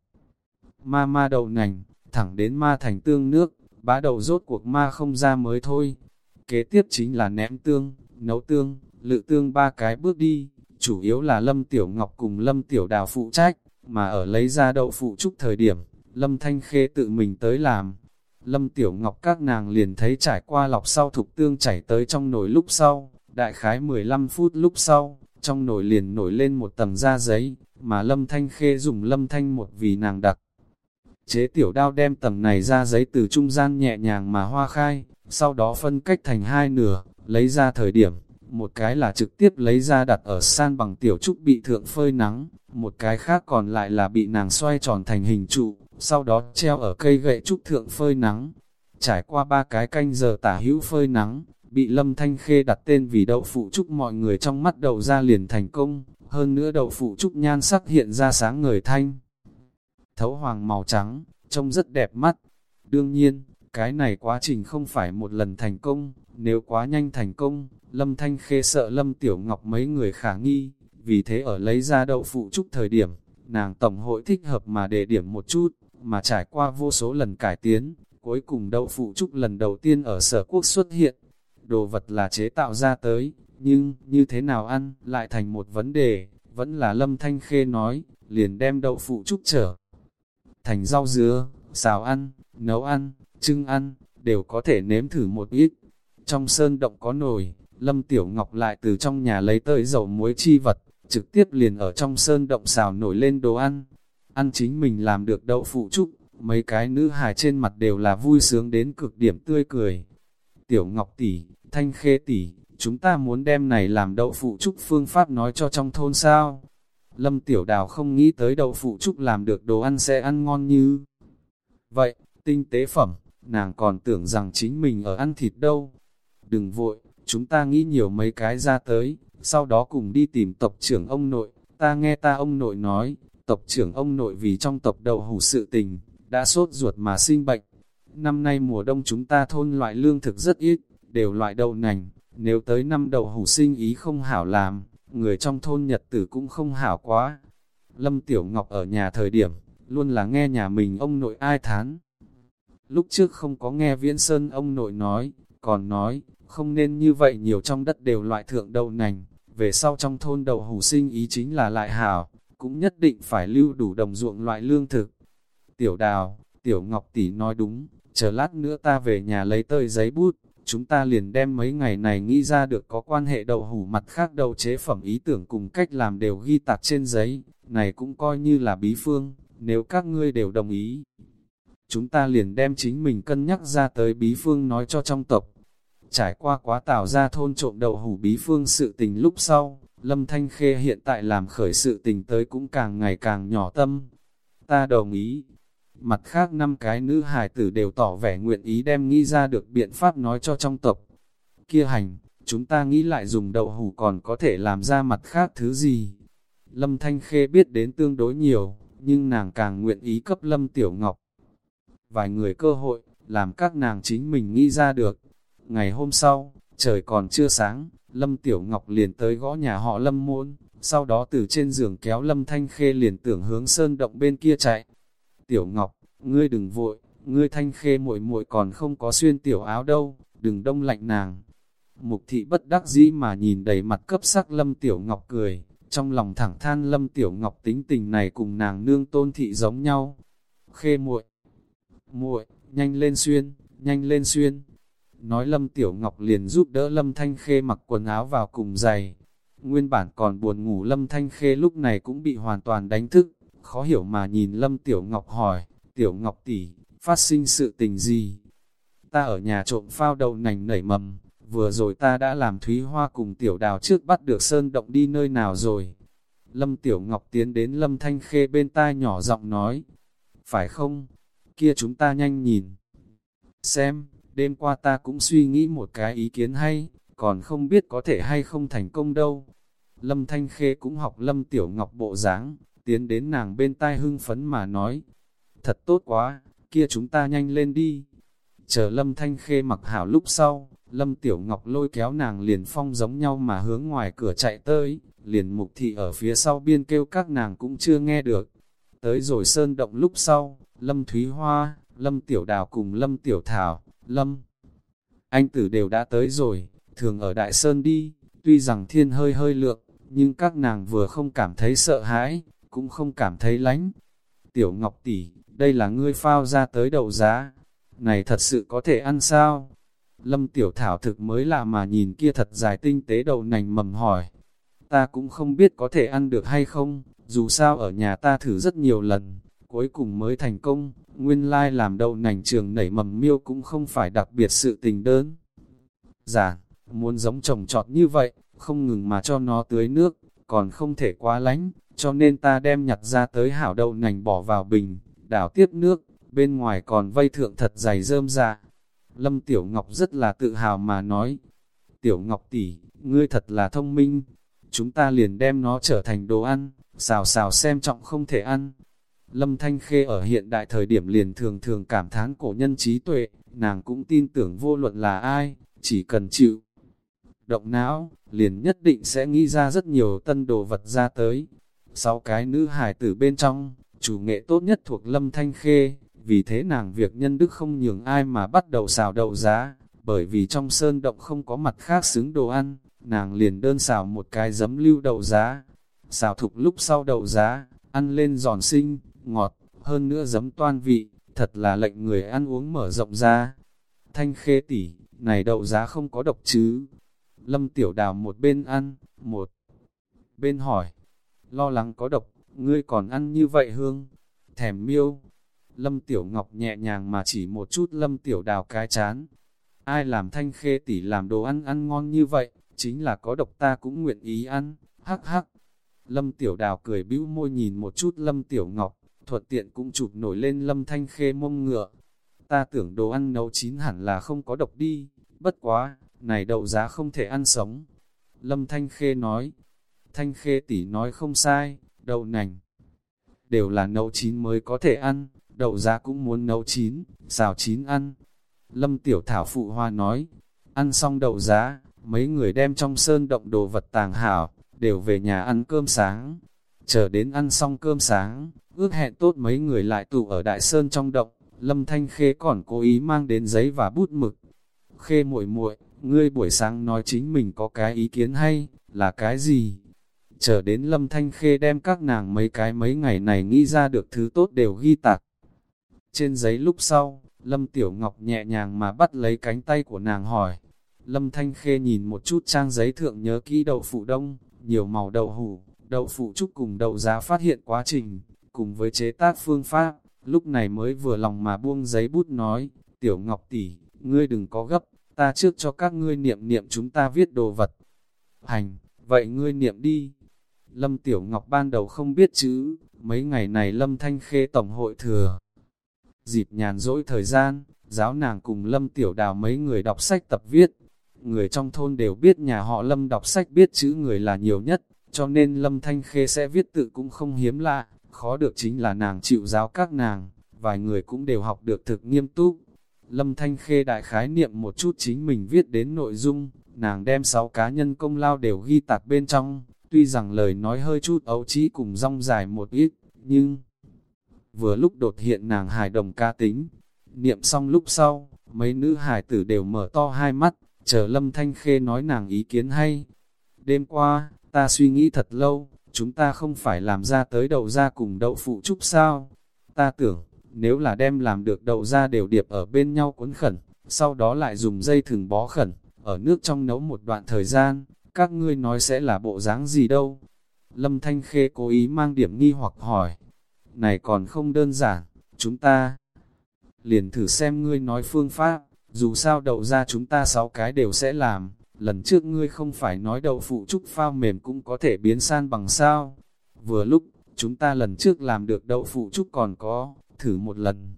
Ma ma đầu nành, thẳng đến ma thành tương nước, bá đầu rốt cuộc ma không ra mới thôi. Kế tiếp chính là ném tương, nấu tương, lự tương ba cái bước đi, chủ yếu là Lâm Tiểu Ngọc cùng Lâm Tiểu Đào phụ trách, mà ở lấy ra đậu phụ trúc thời điểm, Lâm Thanh Khê tự mình tới làm. Lâm Tiểu Ngọc các nàng liền thấy trải qua lọc sau thục tương chảy tới trong nồi lúc sau, đại khái 15 phút lúc sau, trong nồi liền nổi lên một tầng da giấy, mà Lâm Thanh Khê dùng Lâm Thanh một vì nàng đặc. Chế tiểu đao đem tầng này ra giấy từ trung gian nhẹ nhàng mà hoa khai, sau đó phân cách thành hai nửa, lấy ra thời điểm, một cái là trực tiếp lấy ra đặt ở san bằng tiểu trúc bị thượng phơi nắng, một cái khác còn lại là bị nàng xoay tròn thành hình trụ, sau đó treo ở cây gậy trúc thượng phơi nắng. Trải qua ba cái canh giờ tả hữu phơi nắng, bị Lâm Thanh Khê đặt tên vì đậu phụ trúc mọi người trong mắt đầu ra liền thành công, hơn nữa đậu phụ trúc nhan sắc hiện ra sáng ngời thanh. Thấu hoàng màu trắng, trông rất đẹp mắt. Đương nhiên, cái này quá trình không phải một lần thành công, nếu quá nhanh thành công, Lâm Thanh Khê sợ Lâm Tiểu Ngọc mấy người khả nghi, vì thế ở lấy ra đậu phụ trúc thời điểm, nàng tổng hội thích hợp mà để điểm một chút, mà trải qua vô số lần cải tiến, cuối cùng đậu phụ trúc lần đầu tiên ở sở quốc xuất hiện. đồ vật là chế tạo ra tới, nhưng, như thế nào ăn, lại thành một vấn đề, vẫn là lâm thanh khê nói, liền đem đậu phụ trúc trở. Thành rau dứa, xào ăn, nấu ăn, trưng ăn, đều có thể nếm thử một ít. Trong sơn động có nồi, Lâm Tiểu Ngọc lại từ trong nhà lấy tới dầu muối chi vật, trực tiếp liền ở trong sơn động xào nổi lên đồ ăn. Ăn chính mình làm được đậu phụ trúc, mấy cái nữ hài trên mặt đều là vui sướng đến cực điểm tươi cười. Tiểu Ngọc tỷ, Thanh Khê tỷ, chúng ta muốn đem này làm đậu phụ trúc phương pháp nói cho trong thôn sao? Lâm Tiểu Đào không nghĩ tới đậu phụ trúc làm được đồ ăn sẽ ăn ngon như. Vậy, tinh tế phẩm, nàng còn tưởng rằng chính mình ở ăn thịt đâu. Đừng vội, chúng ta nghĩ nhiều mấy cái ra tới, sau đó cùng đi tìm tộc trưởng ông nội. Ta nghe ta ông nội nói, tộc trưởng ông nội vì trong tộc đậu hủ sự tình, đã sốt ruột mà sinh bệnh. Năm nay mùa đông chúng ta thôn loại lương thực rất ít, đều loại đậu nành, nếu tới năm đậu hủ sinh ý không hảo làm, người trong thôn nhật tử cũng không hảo quá. Lâm Tiểu Ngọc ở nhà thời điểm, luôn là nghe nhà mình ông nội ai thán. Lúc trước không có nghe Viễn Sơn ông nội nói, còn nói, không nên như vậy nhiều trong đất đều loại thượng đậu nành, về sau trong thôn đậu hủ sinh ý chính là lại hảo, cũng nhất định phải lưu đủ đồng ruộng loại lương thực. Tiểu đào, tiểu ngọc tỷ nói đúng, chờ lát nữa ta về nhà lấy tơi giấy bút, chúng ta liền đem mấy ngày này nghĩ ra được có quan hệ đậu hủ mặt khác đậu chế phẩm ý tưởng cùng cách làm đều ghi tạc trên giấy, này cũng coi như là bí phương, nếu các ngươi đều đồng ý. Chúng ta liền đem chính mình cân nhắc ra tới bí phương nói cho trong tộc. Trải qua quá tạo ra thôn trộm đậu hủ bí phương sự tình lúc sau, Lâm Thanh Khê hiện tại làm khởi sự tình tới cũng càng ngày càng nhỏ tâm. Ta đồng ý. Mặt khác năm cái nữ hài tử đều tỏ vẻ nguyện ý đem nghĩ ra được biện pháp nói cho trong tộc. Kia hành, chúng ta nghĩ lại dùng đậu hủ còn có thể làm ra mặt khác thứ gì. Lâm Thanh Khê biết đến tương đối nhiều, nhưng nàng càng nguyện ý cấp Lâm Tiểu Ngọc. Vài người cơ hội, làm các nàng chính mình nghĩ ra được. Ngày hôm sau, trời còn chưa sáng, Lâm Tiểu Ngọc liền tới gõ nhà họ Lâm môn, sau đó từ trên giường kéo Lâm Thanh Khê liền tưởng hướng sơn động bên kia chạy. Tiểu Ngọc, ngươi đừng vội, ngươi Thanh Khê muội muội còn không có xuyên tiểu áo đâu, đừng đông lạnh nàng. Mục thị bất đắc dĩ mà nhìn đầy mặt cấp sắc Lâm Tiểu Ngọc cười, trong lòng thẳng than Lâm Tiểu Ngọc tính tình này cùng nàng nương tôn thị giống nhau. Khê muội, muội, nhanh lên xuyên, nhanh lên xuyên. Nói Lâm Tiểu Ngọc liền giúp đỡ Lâm Thanh Khê mặc quần áo vào cùng giày. Nguyên bản còn buồn ngủ Lâm Thanh Khê lúc này cũng bị hoàn toàn đánh thức, khó hiểu mà nhìn Lâm Tiểu Ngọc hỏi, Tiểu Ngọc tỷ, phát sinh sự tình gì? Ta ở nhà trộm phao đậu nành nảy mầm, vừa rồi ta đã làm Thúy Hoa cùng Tiểu Đào trước bắt được Sơn Động đi nơi nào rồi? Lâm Tiểu Ngọc tiến đến Lâm Thanh Khê bên tai nhỏ giọng nói, phải không? Kia chúng ta nhanh nhìn. Xem, đêm qua ta cũng suy nghĩ một cái ý kiến hay, còn không biết có thể hay không thành công đâu. Lâm Thanh Khê cũng học Lâm Tiểu Ngọc bộ dáng, tiến đến nàng bên tai hưng phấn mà nói, thật tốt quá, kia chúng ta nhanh lên đi. Chờ Lâm Thanh Khê mặc hảo lúc sau, Lâm Tiểu Ngọc lôi kéo nàng liền phong giống nhau mà hướng ngoài cửa chạy tới, liền mục thị ở phía sau biên kêu các nàng cũng chưa nghe được. Tới rồi sơn động lúc sau, Lâm Thúy Hoa, Lâm Tiểu Đào cùng Lâm Tiểu Thảo, Lâm Anh Tử đều đã tới rồi, thường ở Đại Sơn đi, tuy rằng thiên hơi hơi lượng, nhưng các nàng vừa không cảm thấy sợ hãi, cũng không cảm thấy lánh. Tiểu Ngọc tỷ, đây là ngươi phao ra tới đầu giá, này thật sự có thể ăn sao? Lâm Tiểu Thảo thực mới lạ mà nhìn kia thật dài tinh tế đầu nành mầm hỏi. Ta cũng không biết có thể ăn được hay không, dù sao ở nhà ta thử rất nhiều lần, cuối cùng mới thành công, nguyên lai làm đậu nành trường nảy mầm miêu cũng không phải đặc biệt sự tình đơn. Giản, muốn giống trồng trọt như vậy, không ngừng mà cho nó tưới nước, còn không thể quá lánh, cho nên ta đem nhặt ra tới hảo đậu nành bỏ vào bình, đảo tiếp nước, bên ngoài còn vây thượng thật dày rơm ra. Lâm Tiểu Ngọc rất là tự hào mà nói, Tiểu Ngọc tỷ, ngươi thật là thông minh, chúng ta liền đem nó trở thành đồ ăn, xào xào xem trọng không thể ăn, Lâm Thanh Khê ở hiện đại thời điểm liền thường thường cảm thán cổ nhân trí tuệ, nàng cũng tin tưởng vô luận là ai, chỉ cần chịu. Động não, liền nhất định sẽ nghĩ ra rất nhiều tân đồ vật ra tới. Sáu cái nữ hài tử bên trong, chủ nghệ tốt nhất thuộc Lâm Thanh Khê, vì thế nàng việc nhân đức không nhường ai mà bắt đầu xào đậu giá, bởi vì trong sơn động không có mặt khác xứng đồ ăn, nàng liền đơn xào một cái giấm lưu đậu giá. Xào thục lúc sau đậu giá, ăn lên giòn xinh, ngọt, hơn nữa giấm toan vị, thật là lệnh người ăn uống mở rộng ra. Thanh khê tỷ, này đậu giá không có độc chứ. Lâm tiểu đào một bên ăn, một bên hỏi, lo lắng có độc, ngươi còn ăn như vậy hương, thèm miêu. Lâm Tiểu Ngọc nhẹ nhàng mà chỉ một chút Lâm Tiểu Đào cái chán. Ai làm thanh khê tỷ làm đồ ăn ăn ngon như vậy, chính là có độc ta cũng nguyện ý ăn, hắc hắc. Lâm Tiểu Đào cười bĩu môi nhìn một chút Lâm Tiểu Ngọc, thuận tiện cũng chụp nổi lên Lâm Thanh Khê mông ngựa. Ta tưởng đồ ăn nấu chín hẳn là không có độc đi, bất quá, này đậu giá không thể ăn sống. Lâm Thanh Khê nói, Thanh Khê tỷ nói không sai, đậu nành. Đều là nấu chín mới có thể ăn, đậu giá cũng muốn nấu chín, xào chín ăn. Lâm Tiểu Thảo Phụ Hoa nói, ăn xong đậu giá, mấy người đem trong sơn động đồ vật tàng hảo, đều về nhà ăn cơm sáng. Chờ đến ăn xong cơm sáng, ước hẹn tốt mấy người lại tụ ở Đại Sơn trong động, Lâm Thanh Khê còn cố ý mang đến giấy và bút mực. Khê muội muội, ngươi buổi sáng nói chính mình có cái ý kiến hay, là cái gì? Chờ đến Lâm Thanh Khê đem các nàng mấy cái mấy ngày này nghĩ ra được thứ tốt đều ghi tạc. Trên giấy lúc sau, Lâm Tiểu Ngọc nhẹ nhàng mà bắt lấy cánh tay của nàng hỏi. Lâm Thanh Khê nhìn một chút trang giấy thượng nhớ kỹ đậu phụ đông, nhiều màu đậu hủ, đậu phụ trúc cùng đậu giá phát hiện quá trình, cùng với chế tác phương pháp, lúc này mới vừa lòng mà buông giấy bút nói, Tiểu Ngọc tỷ, ngươi đừng có gấp, ta trước cho các ngươi niệm niệm chúng ta viết đồ vật. Hành, vậy ngươi niệm đi. Lâm Tiểu Ngọc ban đầu không biết chữ, mấy ngày này Lâm Thanh Khê Tổng hội thừa. Dịp nhàn rỗi thời gian, giáo nàng cùng Lâm Tiểu Đào mấy người đọc sách tập viết. Người trong thôn đều biết nhà họ Lâm đọc sách biết chữ người là nhiều nhất, cho nên Lâm Thanh Khê sẽ viết tự cũng không hiếm lạ, khó được chính là nàng chịu giáo các nàng, vài người cũng đều học được thực nghiêm túc. Lâm Thanh Khê đại khái niệm một chút chính mình viết đến nội dung, nàng đem sáu cá nhân công lao đều ghi tạc bên trong, tuy rằng lời nói hơi chút ấu trí cùng rong dài một ít, nhưng vừa lúc đột hiện nàng hài đồng ca tính. Niệm xong lúc sau, mấy nữ hài tử đều mở to hai mắt, chờ Lâm Thanh Khê nói nàng ý kiến hay. Đêm qua, ta suy nghĩ thật lâu, chúng ta không phải làm ra tới đậu ra cùng đậu phụ trúc sao. Ta tưởng, nếu là đem làm được đậu ra đều điệp ở bên nhau cuốn khẩn, sau đó lại dùng dây thừng bó khẩn, ở nước trong nấu một đoạn thời gian, các ngươi nói sẽ là bộ dáng gì đâu. Lâm Thanh Khê cố ý mang điểm nghi hoặc hỏi, này còn không đơn giản, chúng ta liền thử xem ngươi nói phương pháp, dù sao đậu ra chúng ta sáu cái đều sẽ làm, lần trước ngươi không phải nói đậu phụ trúc phao mềm cũng có thể biến san bằng sao. Vừa lúc, chúng ta lần trước làm được đậu phụ trúc còn có, thử một lần.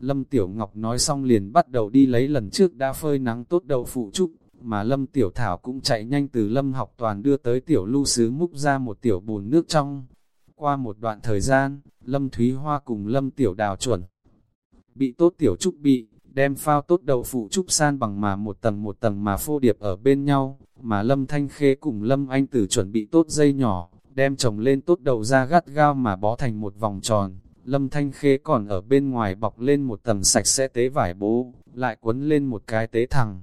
Lâm Tiểu Ngọc nói xong liền bắt đầu đi lấy lần trước đã phơi nắng tốt đậu phụ trúc, mà Lâm Tiểu Thảo cũng chạy nhanh từ Lâm học toàn đưa tới Tiểu Lưu Sứ múc ra một tiểu bùn nước trong. Qua một đoạn thời gian, Lâm Thúy Hoa cùng Lâm Tiểu Đào chuẩn. Bị tốt Tiểu Trúc bị, đem phao tốt đậu phụ trúc san bằng mà một tầng một tầng mà phô điệp ở bên nhau, mà Lâm Thanh Khê cùng Lâm Anh Tử chuẩn bị tốt dây nhỏ, đem chồng lên tốt đầu ra gắt gao mà bó thành một vòng tròn. Lâm Thanh Khê còn ở bên ngoài bọc lên một tầng sạch sẽ tế vải bố, lại quấn lên một cái tế thẳng.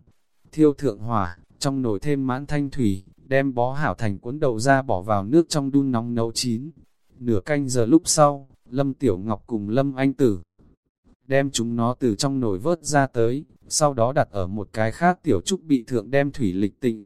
Thiêu thượng hỏa, trong nồi thêm mãn thanh thủy, đem bó hảo thành cuốn đầu ra bỏ vào nước trong đun nóng nấu chín. Nửa canh giờ lúc sau, Lâm Tiểu Ngọc cùng Lâm Anh Tử đem chúng nó từ trong nồi vớt ra tới, sau đó đặt ở một cái khác tiểu trúc bị thượng đem thủy lịch tịnh.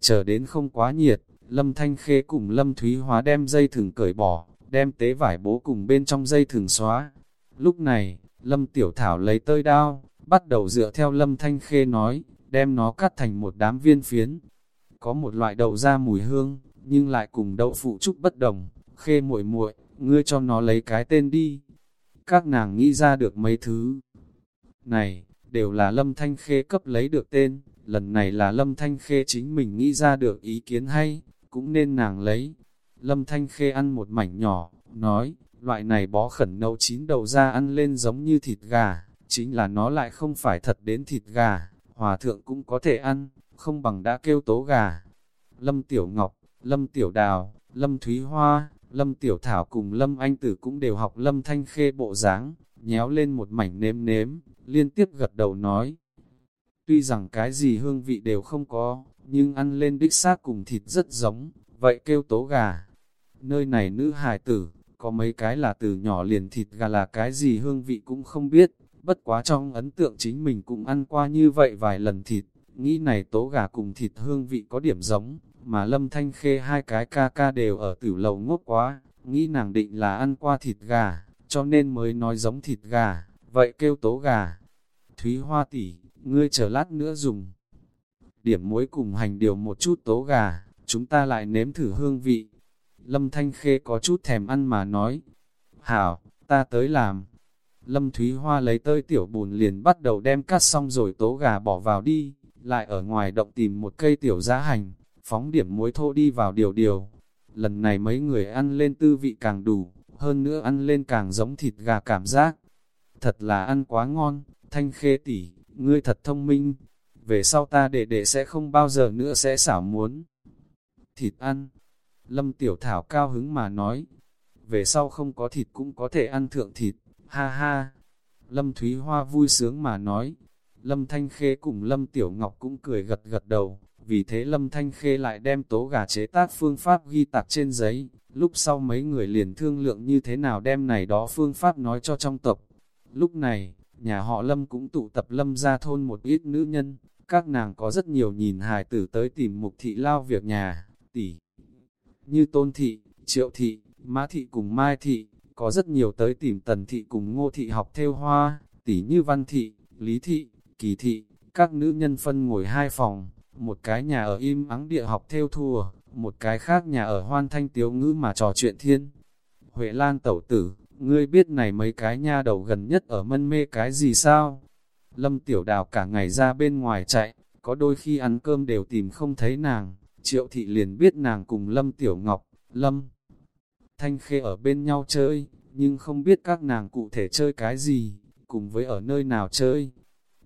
Chờ đến không quá nhiệt, Lâm Thanh Khê cùng Lâm Thúy Hóa đem dây thừng cởi bỏ, đem tế vải bố cùng bên trong dây thừng xóa. Lúc này, Lâm Tiểu Thảo lấy tơi đao, bắt đầu dựa theo Lâm Thanh Khê nói, đem nó cắt thành một đám viên phiến. Có một loại đậu ra mùi hương, nhưng lại cùng đậu phụ trúc bất đồng, khê muội muội ngươi cho nó lấy cái tên đi. Các nàng nghĩ ra được mấy thứ. Này, đều là Lâm Thanh Khê cấp lấy được tên, lần này là Lâm Thanh Khê chính mình nghĩ ra được ý kiến hay, cũng nên nàng lấy. Lâm Thanh Khê ăn một mảnh nhỏ, nói, loại này bó khẩn nấu chín đầu ra ăn lên giống như thịt gà, chính là nó lại không phải thật đến thịt gà, hòa thượng cũng có thể ăn, không bằng đã kêu tố gà. Lâm Tiểu Ngọc, Lâm Tiểu Đào, Lâm Thúy Hoa, Lâm Tiểu Thảo cùng Lâm Anh Tử cũng đều học Lâm Thanh Khê bộ dáng, nhéo lên một mảnh nếm nếm, liên tiếp gật đầu nói. Tuy rằng cái gì hương vị đều không có, nhưng ăn lên đích xác cùng thịt rất giống, vậy kêu tố gà. Nơi này nữ hài tử, có mấy cái là từ nhỏ liền thịt gà là cái gì hương vị cũng không biết, bất quá trong ấn tượng chính mình cũng ăn qua như vậy vài lần thịt, nghĩ này tố gà cùng thịt hương vị có điểm giống, mà lâm thanh khê hai cái ca ca đều ở tử lầu ngốc quá, nghĩ nàng định là ăn qua thịt gà, cho nên mới nói giống thịt gà, vậy kêu tố gà. Thúy Hoa tỷ, ngươi chờ lát nữa dùng. Điểm muối cùng hành điều một chút tố gà, chúng ta lại nếm thử hương vị. Lâm Thanh Khê có chút thèm ăn mà nói. Hảo, ta tới làm. Lâm Thúy Hoa lấy tơi tiểu bùn liền bắt đầu đem cắt xong rồi tố gà bỏ vào đi, lại ở ngoài động tìm một cây tiểu giá hành, phóng điểm muối thô đi vào điều điều. Lần này mấy người ăn lên tư vị càng đủ, hơn nữa ăn lên càng giống thịt gà cảm giác. Thật là ăn quá ngon, Thanh Khê tỷ, ngươi thật thông minh. Về sau ta đệ đệ sẽ không bao giờ nữa sẽ xảo muốn thịt ăn. Lâm Tiểu Thảo cao hứng mà nói, về sau không có thịt cũng có thể ăn thượng thịt, ha ha. Lâm Thúy Hoa vui sướng mà nói, Lâm Thanh Khê cùng Lâm Tiểu Ngọc cũng cười gật gật đầu, vì thế Lâm Thanh Khê lại đem tố gà chế tác phương pháp ghi tạc trên giấy, lúc sau mấy người liền thương lượng như thế nào đem này đó phương pháp nói cho trong tộc. Lúc này, nhà họ Lâm cũng tụ tập Lâm ra thôn một ít nữ nhân, các nàng có rất nhiều nhìn hài tử tới tìm mục thị lao việc nhà, tỷ. Như Tôn Thị, Triệu Thị, Mã Thị cùng Mai Thị, có rất nhiều tới tìm Tần Thị cùng Ngô Thị học theo hoa, tỷ như Văn Thị, Lý Thị, Kỳ Thị, các nữ nhân phân ngồi hai phòng, một cái nhà ở im ắng địa học theo thùa, một cái khác nhà ở hoan thanh tiếu ngữ mà trò chuyện thiên. Huệ Lan tẩu tử, ngươi biết này mấy cái nha đầu gần nhất ở mân mê cái gì sao? Lâm tiểu đào cả ngày ra bên ngoài chạy, có đôi khi ăn cơm đều tìm không thấy nàng, triệu thị liền biết nàng cùng Lâm tiểu ngọc, Lâm Thanh Khê ở bên nhau chơi, nhưng không biết các nàng cụ thể chơi cái gì, cùng với ở nơi nào chơi.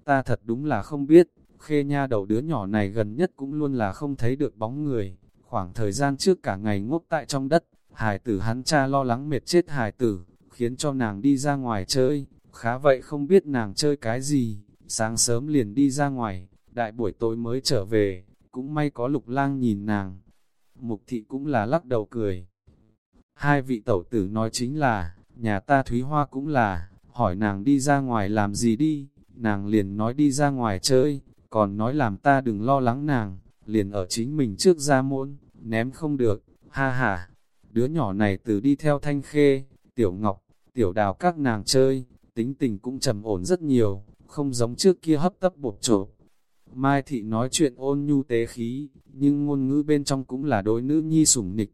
Ta thật đúng là không biết, Khê nha đầu đứa nhỏ này gần nhất cũng luôn là không thấy được bóng người, khoảng thời gian trước cả ngày ngốc tại trong đất, hài tử hắn cha lo lắng mệt chết hài tử, khiến cho nàng đi ra ngoài chơi, khá vậy không biết nàng chơi cái gì, sáng sớm liền đi ra ngoài, đại buổi tối mới trở về, cũng may có lục lang nhìn nàng. Mục thị cũng là lắc đầu cười. Hai vị tẩu tử nói chính là, nhà ta Thúy Hoa cũng là, hỏi nàng đi ra ngoài làm gì đi, nàng liền nói đi ra ngoài chơi, còn nói làm ta đừng lo lắng nàng, liền ở chính mình trước ra môn, ném không được, ha ha. Đứa nhỏ này từ đi theo thanh khê, tiểu ngọc, tiểu đào các nàng chơi, tính tình cũng trầm ổn rất nhiều, không giống trước kia hấp tấp bột trộp. Mai thị nói chuyện ôn nhu tế khí, nhưng ngôn ngữ bên trong cũng là đối nữ nhi sủng nịch.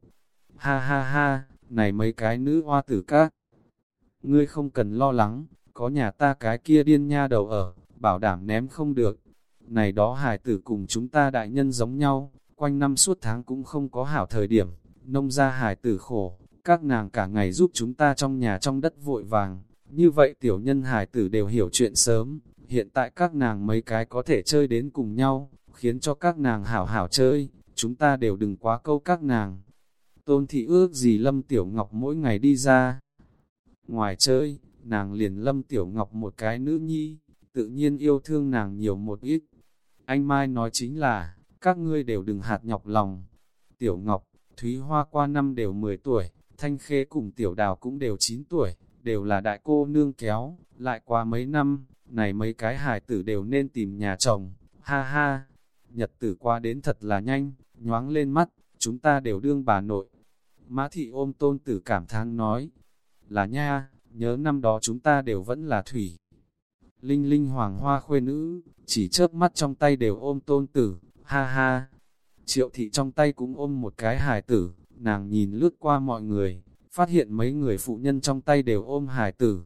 Ha ha ha, này mấy cái nữ hoa tử các. Ngươi không cần lo lắng, có nhà ta cái kia điên nha đầu ở, bảo đảm ném không được. Này đó hải tử cùng chúng ta đại nhân giống nhau, quanh năm suốt tháng cũng không có hảo thời điểm, nông gia hải tử khổ, các nàng cả ngày giúp chúng ta trong nhà trong đất vội vàng. Như vậy tiểu nhân hải tử đều hiểu chuyện sớm, hiện tại các nàng mấy cái có thể chơi đến cùng nhau, khiến cho các nàng hảo hảo chơi, chúng ta đều đừng quá câu các nàng. Tôn thị ước gì Lâm Tiểu Ngọc mỗi ngày đi ra. Ngoài chơi, nàng liền Lâm Tiểu Ngọc một cái nữ nhi, tự nhiên yêu thương nàng nhiều một ít. Anh Mai nói chính là, các ngươi đều đừng hạt nhọc lòng. Tiểu Ngọc, Thúy Hoa qua năm đều 10 tuổi, Thanh Khê cùng Tiểu Đào cũng đều 9 tuổi, đều là đại cô nương kéo, lại qua mấy năm, này mấy cái hài tử đều nên tìm nhà chồng, ha ha. Nhật tử qua đến thật là nhanh, nhoáng lên mắt, chúng ta đều đương bà nội. Mã thị ôm tôn tử cảm thán nói, là nha, nhớ năm đó chúng ta đều vẫn là thủy. Linh linh hoàng hoa khuê nữ, chỉ chớp mắt trong tay đều ôm tôn tử, ha ha. Triệu thị trong tay cũng ôm một cái hài tử, nàng nhìn lướt qua mọi người, phát hiện mấy người phụ nhân trong tay đều ôm hài tử.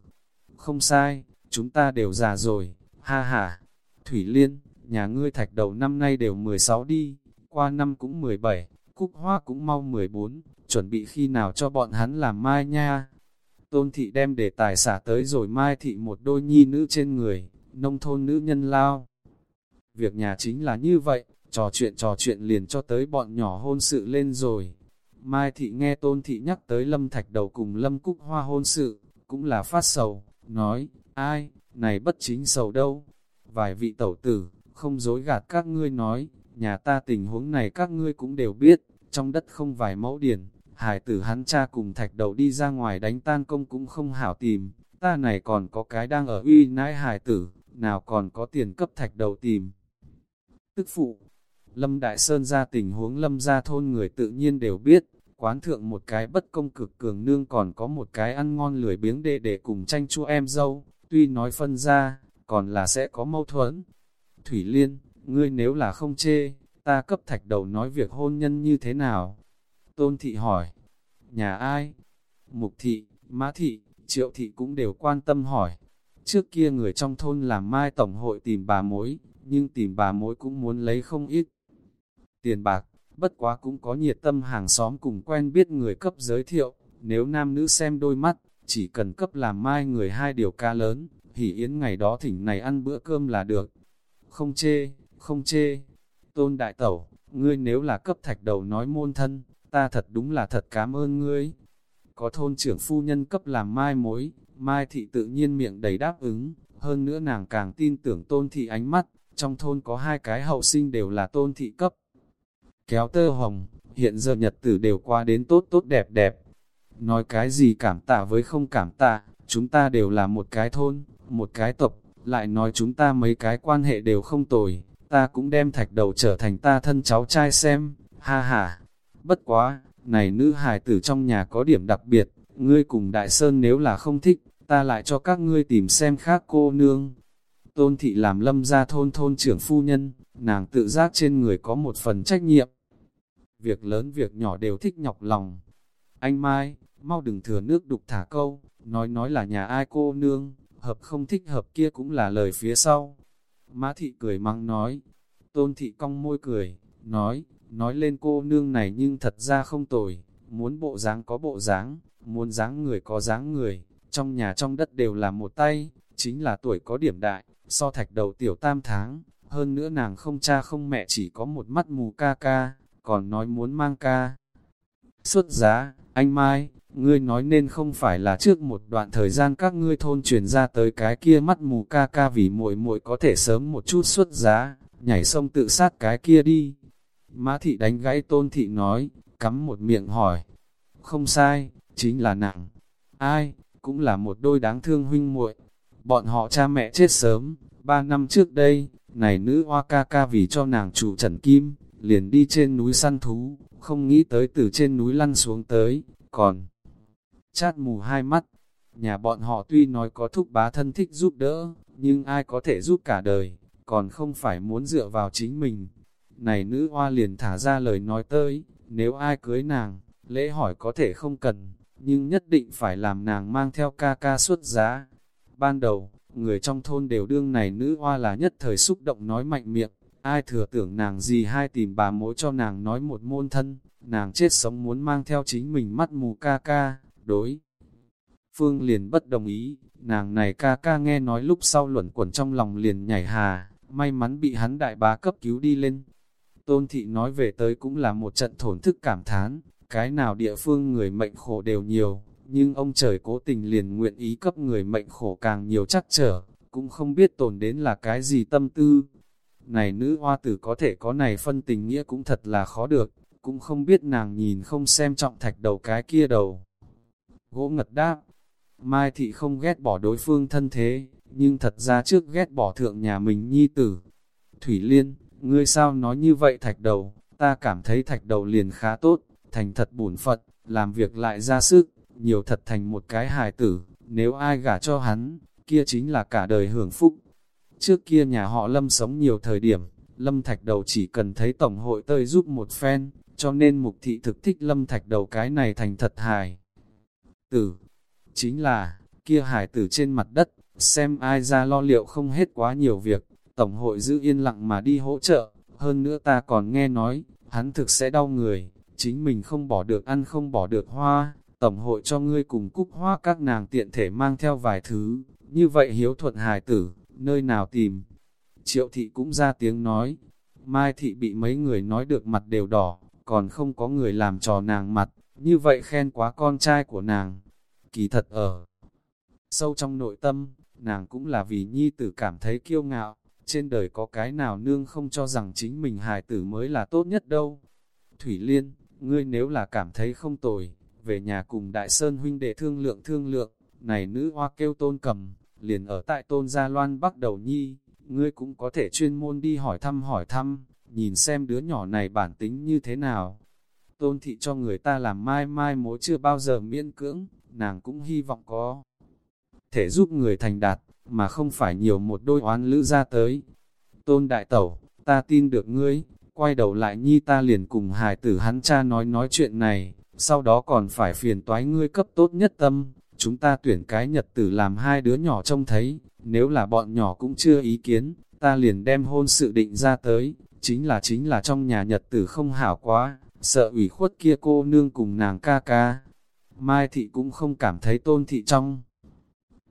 Không sai, chúng ta đều già rồi, ha ha. Thủy Liên, nhà ngươi thạch đầu năm nay đều 16 đi, qua năm cũng 17, cúc hoa cũng mau 14, chuẩn bị khi nào cho bọn hắn làm mai nha. Tôn thị đem đề tài xả tới rồi mai thị một đôi nhi nữ trên người, nông thôn nữ nhân lao. Việc nhà chính là như vậy, trò chuyện trò chuyện liền cho tới bọn nhỏ hôn sự lên rồi. Mai thị nghe tôn thị nhắc tới lâm thạch đầu cùng lâm cúc hoa hôn sự, cũng là phát sầu, nói, ai, này bất chính sầu đâu. Vài vị tẩu tử, Không dối gạt các ngươi nói, nhà ta tình huống này các ngươi cũng đều biết, trong đất không vài mẫu điển, hải tử hắn cha cùng thạch đầu đi ra ngoài đánh tan công cũng không hảo tìm, ta này còn có cái đang ở uy nãi hải tử, nào còn có tiền cấp thạch đầu tìm. Tức phụ, Lâm Đại Sơn ra tình huống Lâm ra thôn người tự nhiên đều biết, quán thượng một cái bất công cực cường nương còn có một cái ăn ngon lười biếng đệ để cùng tranh chua em dâu, tuy nói phân ra, còn là sẽ có mâu thuẫn. Thủy Liên, ngươi nếu là không chê, ta cấp thạch đầu nói việc hôn nhân như thế nào? Tôn Thị hỏi, nhà ai? Mục Thị, Mã Thị, Triệu Thị cũng đều quan tâm hỏi. Trước kia người trong thôn làm mai tổng hội tìm bà mối, nhưng tìm bà mối cũng muốn lấy không ít. Tiền bạc, bất quá cũng có nhiệt tâm hàng xóm cùng quen biết người cấp giới thiệu, nếu nam nữ xem đôi mắt, chỉ cần cấp làm mai người hai điều ca lớn, hỉ yến ngày đó thỉnh này ăn bữa cơm là được. Không chê, không chê. Tôn đại tẩu, ngươi nếu là cấp thạch đầu nói môn thân, ta thật đúng là thật cảm ơn ngươi. Có thôn trưởng phu nhân cấp làm mai mối, mai thị tự nhiên miệng đầy đáp ứng, hơn nữa nàng càng tin tưởng tôn thị ánh mắt, trong thôn có hai cái hậu sinh đều là tôn thị cấp. Kéo tơ hồng, hiện giờ nhật tử đều qua đến tốt tốt đẹp đẹp. Nói cái gì cảm tạ với không cảm tạ, chúng ta đều là một cái thôn, một cái tộc, lại nói chúng ta mấy cái quan hệ đều không tồi, ta cũng đem thạch đầu trở thành ta thân cháu trai xem, ha ha. Bất quá, này nữ hài tử trong nhà có điểm đặc biệt, ngươi cùng đại sơn nếu là không thích, ta lại cho các ngươi tìm xem khác cô nương. Tôn thị làm lâm ra thôn thôn trưởng phu nhân, nàng tự giác trên người có một phần trách nhiệm. Việc lớn việc nhỏ đều thích nhọc lòng. Anh Mai, mau đừng thừa nước đục thả câu, nói nói là nhà ai cô nương, hợp không thích hợp kia cũng là lời phía sau. Mã thị cười mắng nói, tôn thị cong môi cười, nói, nói lên cô nương này nhưng thật ra không tồi, muốn bộ dáng có bộ dáng, muốn dáng người có dáng người, trong nhà trong đất đều là một tay, chính là tuổi có điểm đại, so thạch đầu tiểu tam tháng, hơn nữa nàng không cha không mẹ chỉ có một mắt mù ca ca, còn nói muốn mang ca. Xuất giá, anh Mai, ngươi nói nên không phải là trước một đoạn thời gian các ngươi thôn truyền ra tới cái kia mắt mù ca ca vì muội muội có thể sớm một chút xuất giá, nhảy sông tự sát cái kia đi. Mã thị đánh gãy tôn thị nói, cắm một miệng hỏi. Không sai, chính là nặng. Ai, cũng là một đôi đáng thương huynh muội. Bọn họ cha mẹ chết sớm, ba năm trước đây, này nữ hoa ca ca vì cho nàng chủ trần kim, liền đi trên núi săn thú, không nghĩ tới từ trên núi lăn xuống tới, còn chát mù hai mắt. Nhà bọn họ tuy nói có thúc bá thân thích giúp đỡ, nhưng ai có thể giúp cả đời, còn không phải muốn dựa vào chính mình. Này nữ hoa liền thả ra lời nói tới, nếu ai cưới nàng, lễ hỏi có thể không cần, nhưng nhất định phải làm nàng mang theo ca ca xuất giá. Ban đầu, người trong thôn đều đương này nữ hoa là nhất thời xúc động nói mạnh miệng, ai thừa tưởng nàng gì hai tìm bà mối cho nàng nói một môn thân, nàng chết sống muốn mang theo chính mình mắt mù ca ca, đối. Phương liền bất đồng ý, nàng này ca ca nghe nói lúc sau luẩn quẩn trong lòng liền nhảy hà, may mắn bị hắn đại bá cấp cứu đi lên. Tôn thị nói về tới cũng là một trận thổn thức cảm thán, cái nào địa phương người mệnh khổ đều nhiều, nhưng ông trời cố tình liền nguyện ý cấp người mệnh khổ càng nhiều chắc trở, cũng không biết tồn đến là cái gì tâm tư. Này nữ hoa tử có thể có này phân tình nghĩa cũng thật là khó được, cũng không biết nàng nhìn không xem trọng thạch đầu cái kia đầu. Gỗ ngật đáp, Mai thị không ghét bỏ đối phương thân thế, nhưng thật ra trước ghét bỏ thượng nhà mình nhi tử. Thủy Liên, ngươi sao nói như vậy thạch đầu, ta cảm thấy thạch đầu liền khá tốt, thành thật bổn phận, làm việc lại ra sức, nhiều thật thành một cái hài tử, nếu ai gả cho hắn, kia chính là cả đời hưởng phúc. Trước kia nhà họ Lâm sống nhiều thời điểm, Lâm Thạch Đầu chỉ cần thấy Tổng hội tơi giúp một phen, cho nên mục thị thực thích Lâm Thạch Đầu cái này thành thật hài. Tử, chính là, kia hài tử trên mặt đất, xem ai ra lo liệu không hết quá nhiều việc, Tổng hội giữ yên lặng mà đi hỗ trợ, hơn nữa ta còn nghe nói, hắn thực sẽ đau người, chính mình không bỏ được ăn không bỏ được hoa, Tổng hội cho ngươi cùng cúc hoa các nàng tiện thể mang theo vài thứ, như vậy hiếu thuận hài tử, nơi nào tìm. Triệu thị cũng ra tiếng nói, Mai thị bị mấy người nói được mặt đều đỏ, còn không có người làm trò nàng mặt, như vậy khen quá con trai của nàng. Kỳ thật ở sâu trong nội tâm, nàng cũng là vì nhi tử cảm thấy kiêu ngạo, trên đời có cái nào nương không cho rằng chính mình hài tử mới là tốt nhất đâu. Thủy Liên, ngươi nếu là cảm thấy không tồi, về nhà cùng Đại Sơn huynh đệ thương lượng thương lượng, này nữ hoa kêu tôn cầm, liền ở tại tôn gia loan bắc đầu nhi, ngươi cũng có thể chuyên môn đi hỏi thăm hỏi thăm, nhìn xem đứa nhỏ này bản tính như thế nào. Tôn thị cho người ta làm mai mai mối chưa bao giờ miễn cưỡng, nàng cũng hy vọng có thể giúp người thành đạt, mà không phải nhiều một đôi oán lữ ra tới. Tôn đại tẩu, ta tin được ngươi, quay đầu lại nhi ta liền cùng hài tử hắn cha nói nói chuyện này, sau đó còn phải phiền toái ngươi cấp tốt nhất tâm, chúng ta tuyển cái nhật tử làm hai đứa nhỏ trông thấy, nếu là bọn nhỏ cũng chưa ý kiến, ta liền đem hôn sự định ra tới, chính là chính là trong nhà nhật tử không hảo quá, sợ ủy khuất kia cô nương cùng nàng ca ca. Mai thị cũng không cảm thấy tôn thị trong.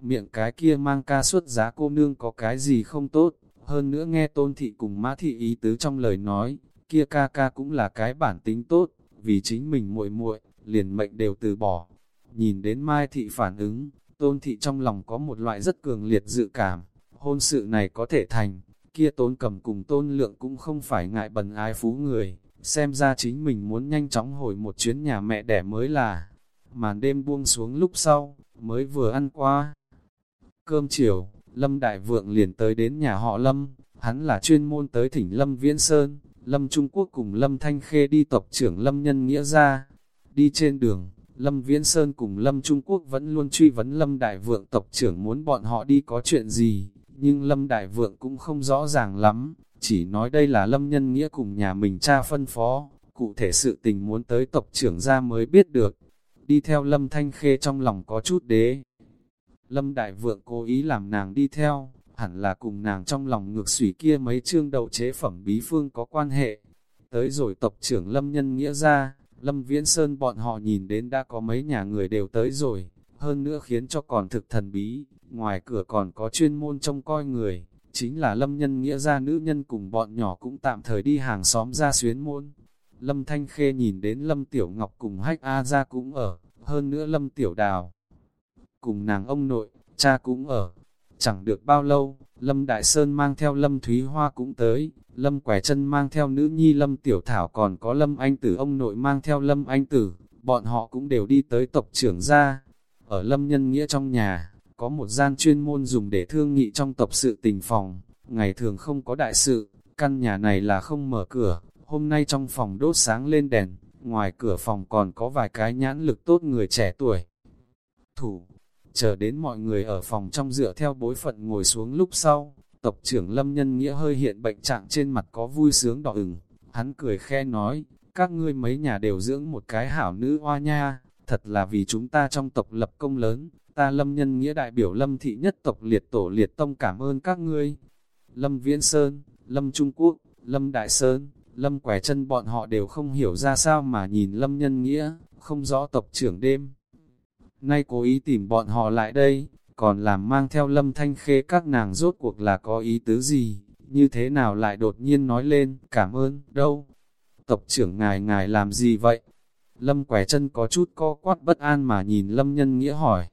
Miệng cái kia mang ca suất giá cô nương có cái gì không tốt, hơn nữa nghe tôn thị cùng mã thị ý tứ trong lời nói, kia ca ca cũng là cái bản tính tốt, vì chính mình muội muội liền mệnh đều từ bỏ. Nhìn đến Mai thị phản ứng, tôn thị trong lòng có một loại rất cường liệt dự cảm, hôn sự này có thể thành, kia tôn cầm cùng tôn lượng cũng không phải ngại bần ái phú người, xem ra chính mình muốn nhanh chóng hồi một chuyến nhà mẹ đẻ mới là, màn đêm buông xuống lúc sau, mới vừa ăn qua. Cơm chiều, Lâm Đại Vượng liền tới đến nhà họ Lâm, hắn là chuyên môn tới thỉnh Lâm Viễn Sơn, Lâm Trung Quốc cùng Lâm Thanh Khê đi tộc trưởng Lâm Nhân Nghĩa ra. Đi trên đường, Lâm Viễn Sơn cùng Lâm Trung Quốc vẫn luôn truy vấn Lâm Đại Vượng tộc trưởng muốn bọn họ đi có chuyện gì, nhưng Lâm Đại Vượng cũng không rõ ràng lắm, chỉ nói đây là Lâm Nhân Nghĩa cùng nhà mình cha phân phó, cụ thể sự tình muốn tới tộc trưởng ra mới biết được. Đi theo Lâm Thanh Khê trong lòng có chút đế. Lâm Đại Vượng cố ý làm nàng đi theo, hẳn là cùng nàng trong lòng ngược sủy kia mấy chương đậu chế phẩm bí phương có quan hệ. Tới rồi tộc trưởng Lâm Nhân Nghĩa ra, Lâm Viễn Sơn bọn họ nhìn đến đã có mấy nhà người đều tới rồi, hơn nữa khiến cho còn thực thần bí, ngoài cửa còn có chuyên môn trông coi người, chính là Lâm Nhân Nghĩa ra nữ nhân cùng bọn nhỏ cũng tạm thời đi hàng xóm ra xuyến môn. Lâm Thanh Khê nhìn đến Lâm Tiểu Ngọc cùng Hách A ra cũng ở, hơn nữa Lâm Tiểu Đào. Cùng nàng ông nội, cha cũng ở, Chẳng được bao lâu, Lâm Đại Sơn mang theo Lâm Thúy Hoa cũng tới, Lâm Quẻ chân mang theo nữ nhi Lâm Tiểu Thảo còn có Lâm Anh Tử ông nội mang theo Lâm Anh Tử, bọn họ cũng đều đi tới tộc trưởng gia. Ở Lâm Nhân Nghĩa trong nhà, có một gian chuyên môn dùng để thương nghị trong tộc sự tình phòng, ngày thường không có đại sự, căn nhà này là không mở cửa, hôm nay trong phòng đốt sáng lên đèn, ngoài cửa phòng còn có vài cái nhãn lực tốt người trẻ tuổi. Thủ, Chờ đến mọi người ở phòng trong dựa theo bối phận ngồi xuống lúc sau, tộc trưởng Lâm Nhân Nghĩa hơi hiện bệnh trạng trên mặt có vui sướng đỏ ửng. Hắn cười khe nói, các ngươi mấy nhà đều dưỡng một cái hảo nữ hoa nha, thật là vì chúng ta trong tộc lập công lớn, ta Lâm Nhân Nghĩa đại biểu Lâm Thị nhất tộc liệt tổ liệt tông cảm ơn các ngươi. Lâm Viễn Sơn, Lâm Trung Quốc, Lâm Đại Sơn, Lâm Quẻ chân bọn họ đều không hiểu ra sao mà nhìn Lâm Nhân Nghĩa, không rõ tộc trưởng đêm nay cố ý tìm bọn họ lại đây, còn làm mang theo lâm thanh khê các nàng rốt cuộc là có ý tứ gì, như thế nào lại đột nhiên nói lên, cảm ơn, đâu. Tộc trưởng ngài ngài làm gì vậy? Lâm quẻ chân có chút co quát bất an mà nhìn lâm nhân nghĩa hỏi.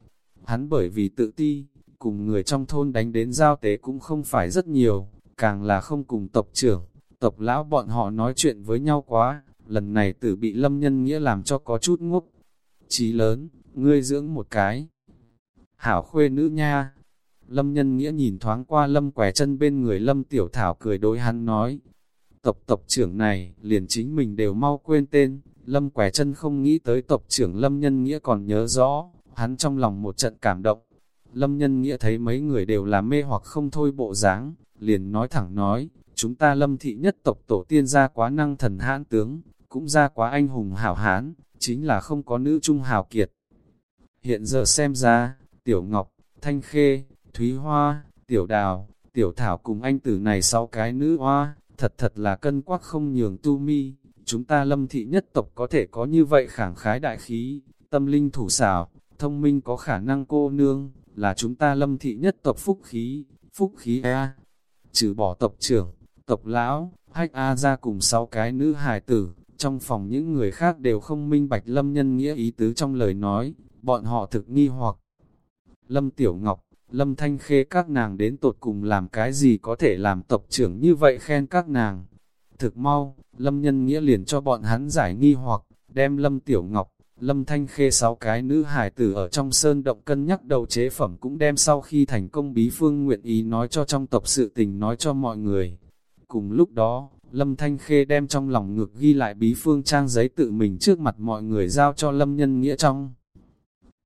Hắn bởi vì tự ti, cùng người trong thôn đánh đến giao tế cũng không phải rất nhiều, càng là không cùng tộc trưởng, tộc lão bọn họ nói chuyện với nhau quá, lần này tử bị lâm nhân nghĩa làm cho có chút ngốc. Chí lớn, ngươi dưỡng một cái. Hảo khuê nữ nha. Lâm nhân nghĩa nhìn thoáng qua lâm quẻ chân bên người lâm tiểu thảo cười đối hắn nói. Tộc tộc trưởng này, liền chính mình đều mau quên tên, lâm quẻ chân không nghĩ tới tộc trưởng lâm nhân nghĩa còn nhớ rõ, hắn trong lòng một trận cảm động. Lâm nhân nghĩa thấy mấy người đều là mê hoặc không thôi bộ dáng, liền nói thẳng nói, chúng ta lâm thị nhất tộc tổ tiên ra quá năng thần hãn tướng, cũng ra quá anh hùng hảo hán, chính là không có nữ trung hào kiệt. Hiện giờ xem ra, Tiểu Ngọc, Thanh Khê, Thúy Hoa, Tiểu Đào, Tiểu Thảo cùng anh tử này sau cái nữ hoa, thật thật là cân quắc không nhường tu mi. Chúng ta lâm thị nhất tộc có thể có như vậy khẳng khái đại khí, tâm linh thủ xảo, thông minh có khả năng cô nương, là chúng ta lâm thị nhất tộc phúc khí, phúc khí A. Trừ bỏ tộc trưởng, tộc lão, hách A ra cùng sáu cái nữ hài tử, trong phòng những người khác đều không minh bạch lâm nhân nghĩa ý tứ trong lời nói, bọn họ thực nghi hoặc. Lâm Tiểu Ngọc, Lâm Thanh Khê các nàng đến tột cùng làm cái gì có thể làm tộc trưởng như vậy khen các nàng. Thực mau, Lâm Nhân Nghĩa liền cho bọn hắn giải nghi hoặc, đem Lâm Tiểu Ngọc, Lâm Thanh Khê sáu cái nữ hải tử ở trong sơn động cân nhắc đầu chế phẩm cũng đem sau khi thành công bí phương nguyện ý nói cho trong tộc sự tình nói cho mọi người. Cùng lúc đó, Lâm Thanh Khê đem trong lòng ngược ghi lại bí phương trang giấy tự mình trước mặt mọi người giao cho Lâm Nhân Nghĩa trong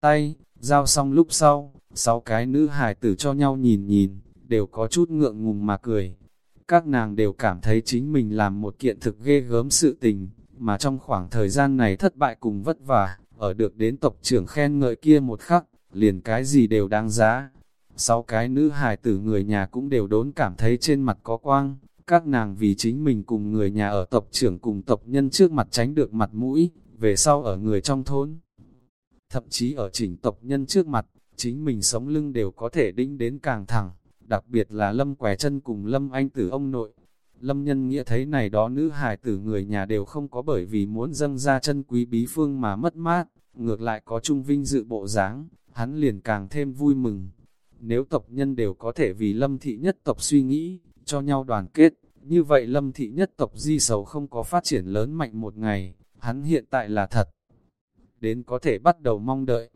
tay, giao xong lúc sau, sáu cái nữ hài tử cho nhau nhìn nhìn, đều có chút ngượng ngùng mà cười. Các nàng đều cảm thấy chính mình làm một kiện thực ghê gớm sự tình, mà trong khoảng thời gian này thất bại cùng vất vả, ở được đến tộc trưởng khen ngợi kia một khắc, liền cái gì đều đáng giá. Sáu cái nữ hài tử người nhà cũng đều đốn cảm thấy trên mặt có quang, các nàng vì chính mình cùng người nhà ở tộc trưởng cùng tộc nhân trước mặt tránh được mặt mũi, về sau ở người trong thôn. Thậm chí ở chỉnh tộc nhân trước mặt, chính mình sống lưng đều có thể đinh đến càng thẳng, đặc biệt là lâm quẻ chân cùng lâm anh tử ông nội. Lâm nhân nghĩa thấy này đó nữ hài tử người nhà đều không có bởi vì muốn dâng ra chân quý bí phương mà mất mát, ngược lại có trung vinh dự bộ dáng, hắn liền càng thêm vui mừng. Nếu tộc nhân đều có thể vì lâm thị nhất tộc suy nghĩ, cho nhau đoàn kết, như vậy lâm thị nhất tộc di sầu không có phát triển lớn mạnh một ngày, hắn hiện tại là thật. Đến có thể bắt đầu mong đợi.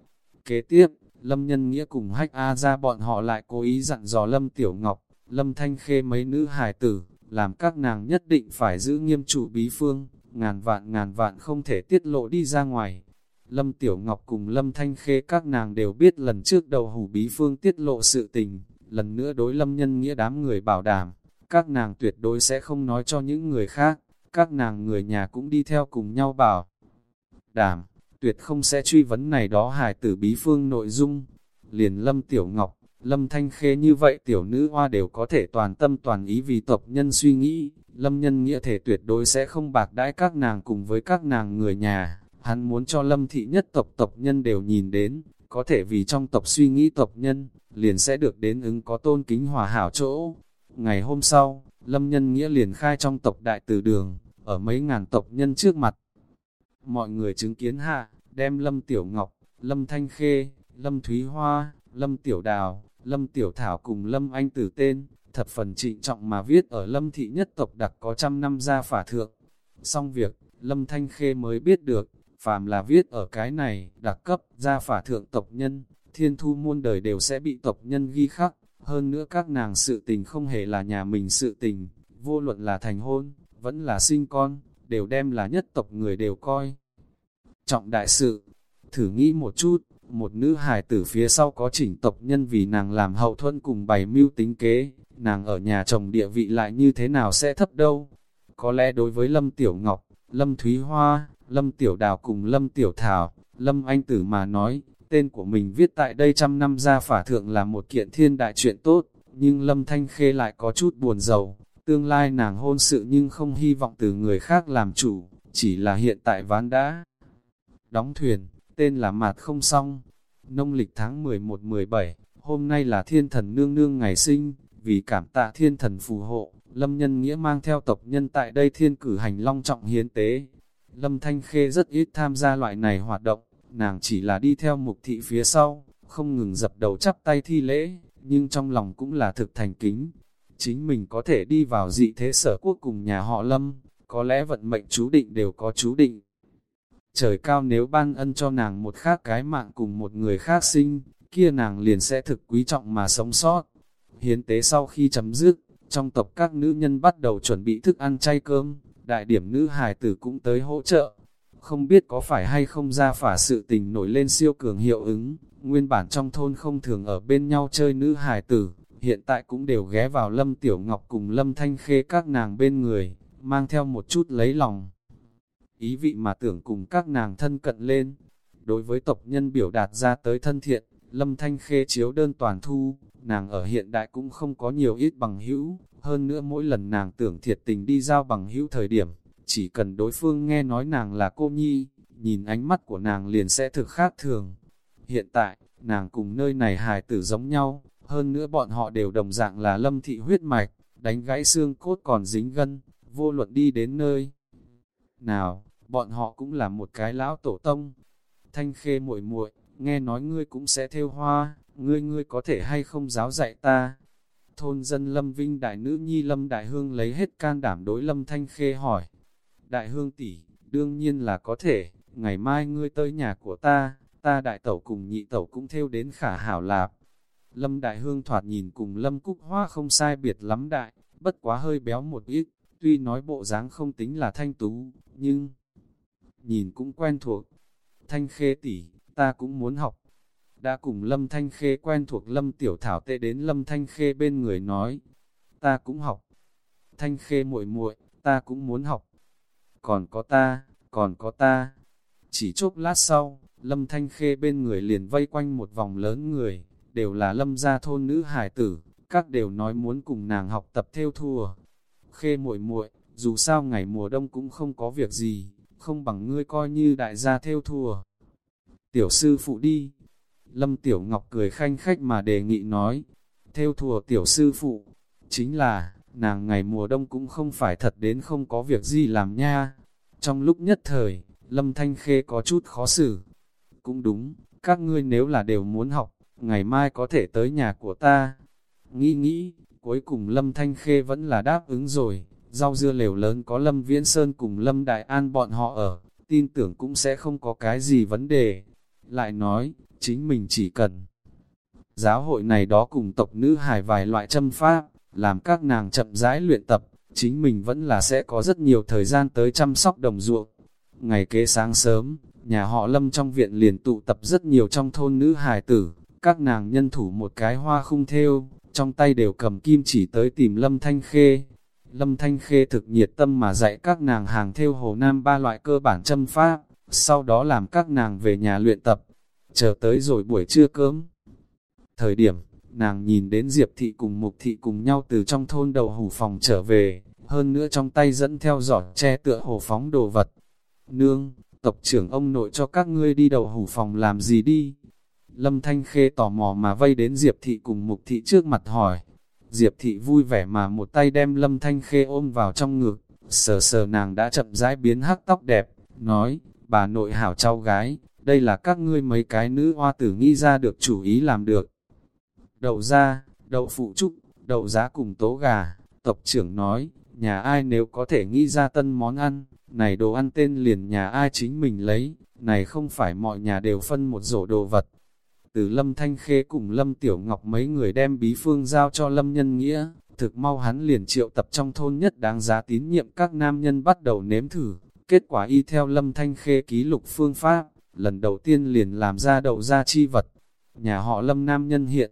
Kế tiếp, Lâm Nhân Nghĩa cùng Hách A ra bọn họ lại cố ý dặn dò Lâm Tiểu Ngọc, Lâm Thanh Khê mấy nữ hài tử, làm các nàng nhất định phải giữ nghiêm trụ bí phương, ngàn vạn ngàn vạn không thể tiết lộ đi ra ngoài. Lâm Tiểu Ngọc cùng Lâm Thanh Khê các nàng đều biết lần trước đầu hủ bí phương tiết lộ sự tình, lần nữa đối Lâm Nhân Nghĩa đám người bảo đảm, các nàng tuyệt đối sẽ không nói cho những người khác, các nàng người nhà cũng đi theo cùng nhau bảo. Đảm, tuyệt không sẽ truy vấn này đó hài tử bí phương nội dung. Liền Lâm Tiểu Ngọc, Lâm Thanh Khê như vậy tiểu nữ hoa đều có thể toàn tâm toàn ý vì tộc nhân suy nghĩ, Lâm nhân nghĩa thể tuyệt đối sẽ không bạc đãi các nàng cùng với các nàng người nhà. Hắn muốn cho Lâm thị nhất tộc tộc nhân đều nhìn đến, có thể vì trong tộc suy nghĩ tộc nhân, liền sẽ được đến ứng có tôn kính hòa hảo chỗ. Ngày hôm sau, Lâm nhân nghĩa liền khai trong tộc đại từ đường, ở mấy ngàn tộc nhân trước mặt. Mọi người chứng kiến hạ, đem Lâm Tiểu Ngọc, Lâm Thanh Khê, Lâm Thúy Hoa, Lâm Tiểu Đào, Lâm Tiểu Thảo cùng Lâm Anh Tử tên, thập phần trịnh trọng mà viết ở Lâm Thị nhất tộc đặc có trăm năm gia phả thượng. Xong việc, Lâm Thanh Khê mới biết được, phàm là viết ở cái này, đặc cấp, gia phả thượng tộc nhân, thiên thu muôn đời đều sẽ bị tộc nhân ghi khắc. Hơn nữa các nàng sự tình không hề là nhà mình sự tình, vô luận là thành hôn, vẫn là sinh con, đều đem là nhất tộc người đều coi. Trọng đại sự, thử nghĩ một chút, một nữ hài tử phía sau có chỉnh tộc nhân vì nàng làm hậu thuẫn cùng bày mưu tính kế, nàng ở nhà chồng địa vị lại như thế nào sẽ thấp đâu. Có lẽ đối với Lâm Tiểu Ngọc, Lâm Thúy Hoa, Lâm Tiểu Đào cùng Lâm Tiểu Thảo, Lâm Anh Tử mà nói, tên của mình viết tại đây trăm năm ra phả thượng là một kiện thiên đại chuyện tốt, nhưng Lâm Thanh Khê lại có chút buồn giàu, tương lai nàng hôn sự nhưng không hy vọng từ người khác làm chủ, chỉ là hiện tại ván đã. Đóng thuyền, tên là Mạt Không Xong, nông lịch tháng 11-17, hôm nay là thiên thần nương nương ngày sinh, vì cảm tạ thiên thần phù hộ, Lâm Nhân Nghĩa mang theo tộc nhân tại đây thiên cử hành long trọng hiến tế. Lâm Thanh Khê rất ít tham gia loại này hoạt động, nàng chỉ là đi theo mục thị phía sau, không ngừng dập đầu chắp tay thi lễ, nhưng trong lòng cũng là thực thành kính. Chính mình có thể đi vào dị thế sở quốc cùng nhà họ Lâm, có lẽ vận mệnh chú định đều có chú định. Trời cao nếu ban ân cho nàng một khác cái mạng cùng một người khác sinh, kia nàng liền sẽ thực quý trọng mà sống sót. Hiến tế sau khi chấm dứt, trong tộc các nữ nhân bắt đầu chuẩn bị thức ăn chay cơm, đại điểm nữ hài tử cũng tới hỗ trợ. Không biết có phải hay không ra phả sự tình nổi lên siêu cường hiệu ứng, nguyên bản trong thôn không thường ở bên nhau chơi nữ hài tử, hiện tại cũng đều ghé vào Lâm Tiểu Ngọc cùng Lâm Thanh Khê các nàng bên người, mang theo một chút lấy lòng. Ý vị mà tưởng cùng các nàng thân cận lên. Đối với tộc nhân biểu đạt ra tới thân thiện, Lâm Thanh Khê chiếu đơn toàn thu, nàng ở hiện đại cũng không có nhiều ít bằng hữu, hơn nữa mỗi lần nàng tưởng thiệt tình đi giao bằng hữu thời điểm, chỉ cần đối phương nghe nói nàng là cô nhi, nhìn ánh mắt của nàng liền sẽ thực khác thường. Hiện tại, nàng cùng nơi này hài tử giống nhau, hơn nữa bọn họ đều đồng dạng là lâm thị huyết mạch, đánh gãy xương cốt còn dính gân, vô luận đi đến nơi. Nào, bọn họ cũng là một cái lão tổ tông. Thanh khê muội muội nghe nói ngươi cũng sẽ theo hoa, ngươi ngươi có thể hay không giáo dạy ta. Thôn dân Lâm Vinh đại nữ nhi Lâm Đại Hương lấy hết can đảm đối Lâm Thanh Khê hỏi. Đại Hương tỷ đương nhiên là có thể, ngày mai ngươi tới nhà của ta, ta đại tẩu cùng nhị tẩu cũng theo đến khả hảo lạp. Lâm Đại Hương thoạt nhìn cùng Lâm Cúc Hoa không sai biệt lắm đại, bất quá hơi béo một ít, tuy nói bộ dáng không tính là thanh tú, nhưng nhìn cũng quen thuộc. Thanh Khê tỷ, ta cũng muốn học. Đã cùng Lâm Thanh Khê quen thuộc Lâm Tiểu Thảo tệ đến Lâm Thanh Khê bên người nói, ta cũng học. Thanh Khê muội muội, ta cũng muốn học. Còn có ta, còn có ta. Chỉ chốc lát sau, Lâm Thanh Khê bên người liền vây quanh một vòng lớn người, đều là Lâm gia thôn nữ hải tử, các đều nói muốn cùng nàng học tập theo thùa. Khê muội muội, dù sao ngày mùa đông cũng không có việc gì, không bằng ngươi coi như đại gia theo thùa. Tiểu sư phụ đi. Lâm Tiểu Ngọc cười khanh khách mà đề nghị nói, theo thùa tiểu sư phụ, chính là, nàng ngày mùa đông cũng không phải thật đến không có việc gì làm nha. Trong lúc nhất thời, Lâm Thanh Khê có chút khó xử. Cũng đúng, các ngươi nếu là đều muốn học, ngày mai có thể tới nhà của ta. Nghĩ nghĩ, cuối cùng Lâm Thanh Khê vẫn là đáp ứng rồi, rau dưa lều lớn có Lâm Viễn Sơn cùng Lâm Đại An bọn họ ở, tin tưởng cũng sẽ không có cái gì vấn đề. Lại nói, chính mình chỉ cần giáo hội này đó cùng tộc nữ hài vài loại châm pháp, làm các nàng chậm rãi luyện tập, chính mình vẫn là sẽ có rất nhiều thời gian tới chăm sóc đồng ruộng. Ngày kế sáng sớm, nhà họ Lâm trong viện liền tụ tập rất nhiều trong thôn nữ hài tử, các nàng nhân thủ một cái hoa khung theo, trong tay đều cầm kim chỉ tới tìm Lâm Thanh Khê. Lâm Thanh Khê thực nhiệt tâm mà dạy các nàng hàng theo Hồ Nam ba loại cơ bản châm pháp, sau đó làm các nàng về nhà luyện tập, chờ tới rồi buổi trưa cơm. Thời điểm, nàng nhìn đến Diệp Thị cùng Mục Thị cùng nhau từ trong thôn đầu hủ phòng trở về, hơn nữa trong tay dẫn theo giỏ che tựa hồ phóng đồ vật. Nương, tộc trưởng ông nội cho các ngươi đi đầu hủ phòng làm gì đi? Lâm Thanh Khê tò mò mà vây đến Diệp Thị cùng Mục Thị trước mặt hỏi. Diệp Thị vui vẻ mà một tay đem Lâm Thanh Khê ôm vào trong ngực, sờ sờ nàng đã chậm rãi biến hắc tóc đẹp, nói, bà nội hảo cháu gái, đây là các ngươi mấy cái nữ hoa tử nghĩ ra được chủ ý làm được. Đậu ra, đậu phụ trúc, đậu giá cùng tố gà, tộc trưởng nói, nhà ai nếu có thể nghĩ ra tân món ăn, này đồ ăn tên liền nhà ai chính mình lấy, này không phải mọi nhà đều phân một rổ đồ vật. Từ Lâm Thanh Khê cùng Lâm Tiểu Ngọc mấy người đem bí phương giao cho Lâm Nhân Nghĩa, thực mau hắn liền triệu tập trong thôn nhất đáng giá tín nhiệm các nam nhân bắt đầu nếm thử, kết quả y theo Lâm Thanh Khê ký lục phương pháp, lần đầu tiên liền làm ra đậu ra chi vật. Nhà họ Lâm nam nhân hiện,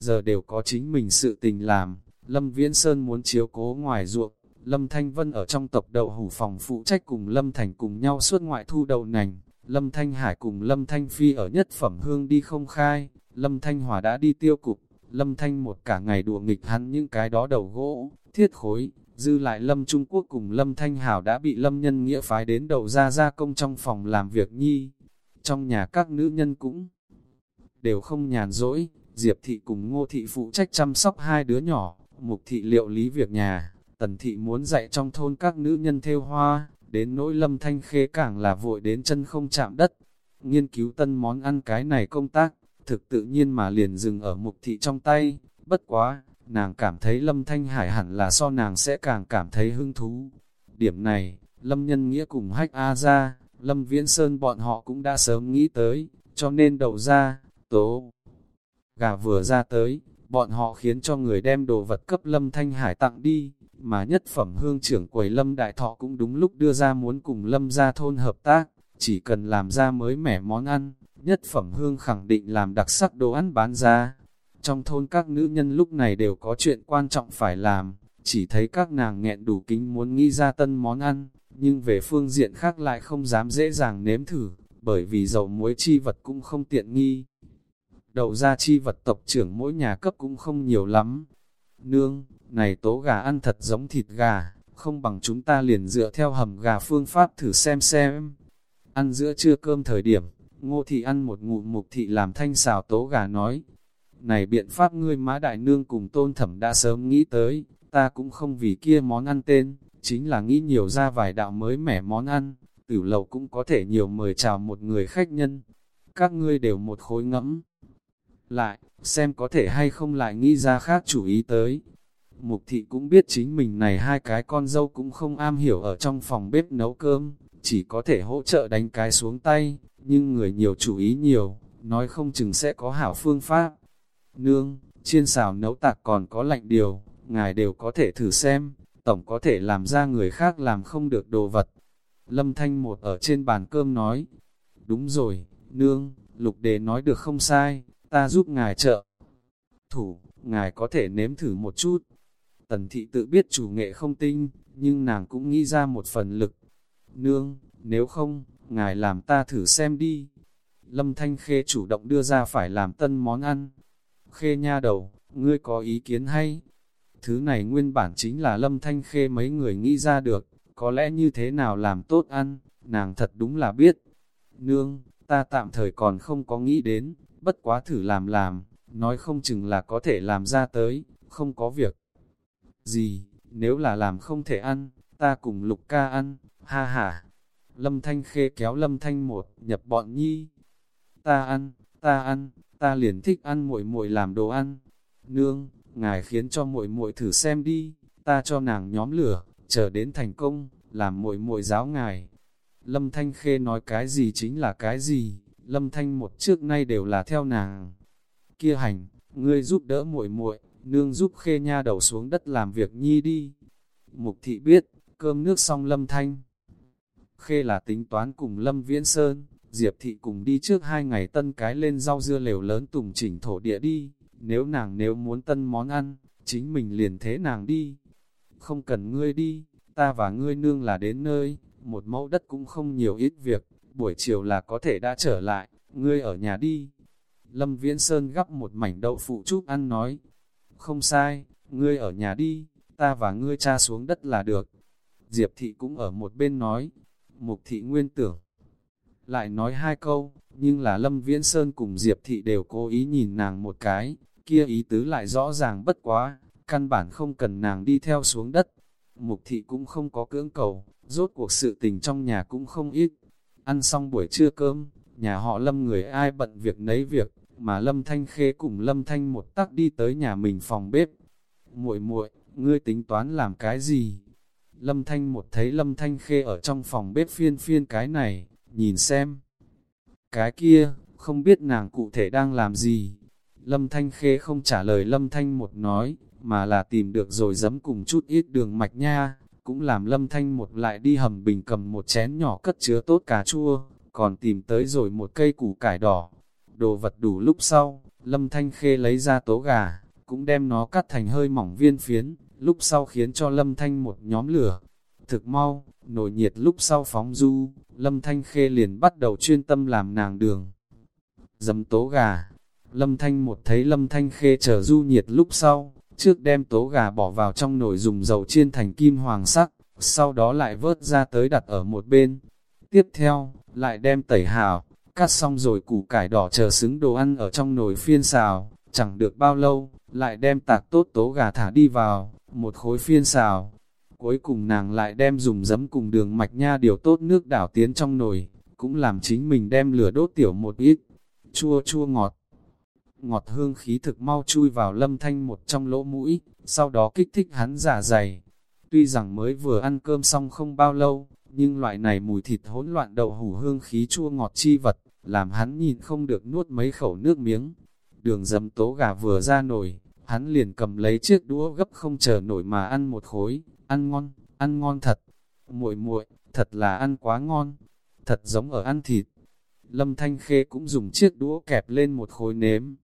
giờ đều có chính mình sự tình làm, Lâm Viễn Sơn muốn chiếu cố ngoài ruộng, Lâm Thanh Vân ở trong tộc đậu hủ phòng phụ trách cùng Lâm Thành cùng nhau suốt ngoại thu đậu nành, Lâm Thanh Hải cùng Lâm Thanh Phi ở nhất phẩm hương đi không khai, Lâm Thanh Hòa đã đi tiêu cục, Lâm Thanh một cả ngày đùa nghịch hắn những cái đó đầu gỗ, thiết khối, dư lại Lâm Trung Quốc cùng Lâm Thanh Hảo đã bị Lâm Nhân Nghĩa phái đến đầu ra gia công trong phòng làm việc nhi. Trong nhà các nữ nhân cũng đều không nhàn rỗi, Diệp Thị cùng Ngô Thị phụ trách chăm sóc hai đứa nhỏ, Mục Thị liệu lý việc nhà, Tần Thị muốn dạy trong thôn các nữ nhân theo hoa, đến nỗi Lâm Thanh Khê càng là vội đến chân không chạm đất. Nghiên cứu tân món ăn cái này công tác, thực tự nhiên mà liền dừng ở Mục Thị trong tay, bất quá, nàng cảm thấy Lâm Thanh Hải hẳn là so nàng sẽ càng cảm thấy hứng thú. Điểm này, Lâm Nhân Nghĩa cùng Hách A ra, Lâm Viễn Sơn bọn họ cũng đã sớm nghĩ tới, cho nên đầu ra, tố. Gà vừa ra tới, bọn họ khiến cho người đem đồ vật cấp Lâm Thanh Hải tặng đi, mà nhất phẩm hương trưởng quầy Lâm Đại Thọ cũng đúng lúc đưa ra muốn cùng Lâm ra thôn hợp tác, chỉ cần làm ra mới mẻ món ăn, nhất phẩm hương khẳng định làm đặc sắc đồ ăn bán ra. Trong thôn các nữ nhân lúc này đều có chuyện quan trọng phải làm, chỉ thấy các nàng nghẹn đủ kính muốn nghĩ ra tân món ăn, nhưng về phương diện khác lại không dám dễ dàng nếm thử, bởi vì dầu muối chi vật cũng không tiện nghi. Đậu ra chi vật tộc trưởng mỗi nhà cấp cũng không nhiều lắm. Nương, này tố gà ăn thật giống thịt gà, không bằng chúng ta liền dựa theo hầm gà phương pháp thử xem xem. Ăn giữa trưa cơm thời điểm, ngô thị ăn một ngụm mục thị làm thanh xào tố gà nói. Này biện pháp ngươi mã đại nương cùng tôn thẩm đã sớm nghĩ tới, ta cũng không vì kia món ăn tên, chính là nghĩ nhiều ra vài đạo mới mẻ món ăn, tử lầu cũng có thể nhiều mời chào một người khách nhân. các ngươi đều một khối ngẫm. Lại, xem có thể hay không lại nghĩ ra khác chủ ý tới. Mục thị cũng biết chính mình này hai cái con dâu cũng không am hiểu ở trong phòng bếp nấu cơm, chỉ có thể hỗ trợ đánh cái xuống tay, nhưng người nhiều chủ ý nhiều, nói không chừng sẽ có hảo phương pháp. Nương, chiên xào nấu tạc còn có lạnh điều, ngài đều có thể thử xem, tổng có thể làm ra người khác làm không được đồ vật. Lâm Thanh một ở trên bàn cơm nói, đúng rồi, nương, lục đề nói được không sai, ta giúp ngài trợ. Thủ, ngài có thể nếm thử một chút. Tần thị tự biết chủ nghệ không tinh, nhưng nàng cũng nghĩ ra một phần lực. Nương, nếu không, ngài làm ta thử xem đi. Lâm Thanh Khê chủ động đưa ra phải làm tân món ăn. Khê nha đầu, ngươi có ý kiến hay? Thứ này nguyên bản chính là Lâm Thanh Khê mấy người nghĩ ra được, có lẽ như thế nào làm tốt ăn, nàng thật đúng là biết. Nương, ta tạm thời còn không có nghĩ đến, bất quá thử làm làm, nói không chừng là có thể làm ra tới, không có việc. Gì, nếu là làm không thể ăn, ta cùng lục ca ăn, ha ha. Lâm Thanh Khê kéo Lâm Thanh một, nhập bọn nhi. Ta ăn, ta ăn, ta liền thích ăn muội muội làm đồ ăn. Nương, ngài khiến cho muội muội thử xem đi, ta cho nàng nhóm lửa, chờ đến thành công, làm muội muội giáo ngài. Lâm Thanh Khê nói cái gì chính là cái gì, Lâm Thanh một trước nay đều là theo nàng. Kia hành, ngươi giúp đỡ muội muội, nương giúp Khê nha đầu xuống đất làm việc nhi đi. Mục thị biết, cơm nước xong Lâm Thanh. Khê là tính toán cùng Lâm Viễn Sơn, Diệp thị cùng đi trước hai ngày tân cái lên rau dưa lều lớn tùng chỉnh thổ địa đi, nếu nàng nếu muốn tân món ăn, chính mình liền thế nàng đi. Không cần ngươi đi, ta và ngươi nương là đến nơi, một mẫu đất cũng không nhiều ít việc, buổi chiều là có thể đã trở lại, ngươi ở nhà đi. Lâm Viễn Sơn gắp một mảnh đậu phụ trúc ăn nói, không sai, ngươi ở nhà đi, ta và ngươi cha xuống đất là được. Diệp thị cũng ở một bên nói, mục thị nguyên tưởng. Lại nói hai câu, nhưng là Lâm Viễn Sơn cùng Diệp thị đều cố ý nhìn nàng một cái, kia ý tứ lại rõ ràng bất quá, căn bản không cần nàng đi theo xuống đất. Mục thị cũng không có cưỡng cầu, rốt cuộc sự tình trong nhà cũng không ít. Ăn xong buổi trưa cơm, nhà họ Lâm người ai bận việc nấy việc, mà Lâm Thanh Khê cùng Lâm Thanh một tắc đi tới nhà mình phòng bếp. muội muội ngươi tính toán làm cái gì? Lâm Thanh một thấy Lâm Thanh Khê ở trong phòng bếp phiên phiên cái này, nhìn xem. Cái kia, không biết nàng cụ thể đang làm gì. Lâm Thanh Khê không trả lời Lâm Thanh một nói, mà là tìm được rồi giấm cùng chút ít đường mạch nha, cũng làm Lâm Thanh một lại đi hầm bình cầm một chén nhỏ cất chứa tốt cà chua, còn tìm tới rồi một cây củ cải đỏ. Đồ vật đủ lúc sau, Lâm Thanh Khê lấy ra tố gà, cũng đem nó cắt thành hơi mỏng viên phiến, lúc sau khiến cho Lâm Thanh một nhóm lửa. Thực mau, nổi nhiệt lúc sau phóng du, Lâm Thanh Khê liền bắt đầu chuyên tâm làm nàng đường. dầm tố gà, Lâm Thanh một thấy Lâm Thanh Khê chờ du nhiệt lúc sau, trước đem tố gà bỏ vào trong nồi dùng dầu chiên thành kim hoàng sắc, sau đó lại vớt ra tới đặt ở một bên. Tiếp theo, lại đem tẩy hào, cắt xong rồi củ cải đỏ chờ xứng đồ ăn ở trong nồi phiên xào, chẳng được bao lâu, lại đem tạc tốt tố gà thả đi vào, một khối phiên xào. Cuối cùng nàng lại đem dùng giấm cùng đường mạch nha điều tốt nước đảo tiến trong nồi, cũng làm chính mình đem lửa đốt tiểu một ít, chua chua ngọt. Ngọt hương khí thực mau chui vào lâm thanh một trong lỗ mũi, sau đó kích thích hắn giả dày. Tuy rằng mới vừa ăn cơm xong không bao lâu, nhưng loại này mùi thịt hỗn loạn đậu hủ hương khí chua ngọt chi vật, làm hắn nhìn không được nuốt mấy khẩu nước miếng. Đường dầm tố gà vừa ra nổi, hắn liền cầm lấy chiếc đũa gấp không chờ nổi mà ăn một khối, ăn ngon, ăn ngon thật. muội muội thật là ăn quá ngon, thật giống ở ăn thịt. Lâm Thanh Khê cũng dùng chiếc đũa kẹp lên một khối nếm.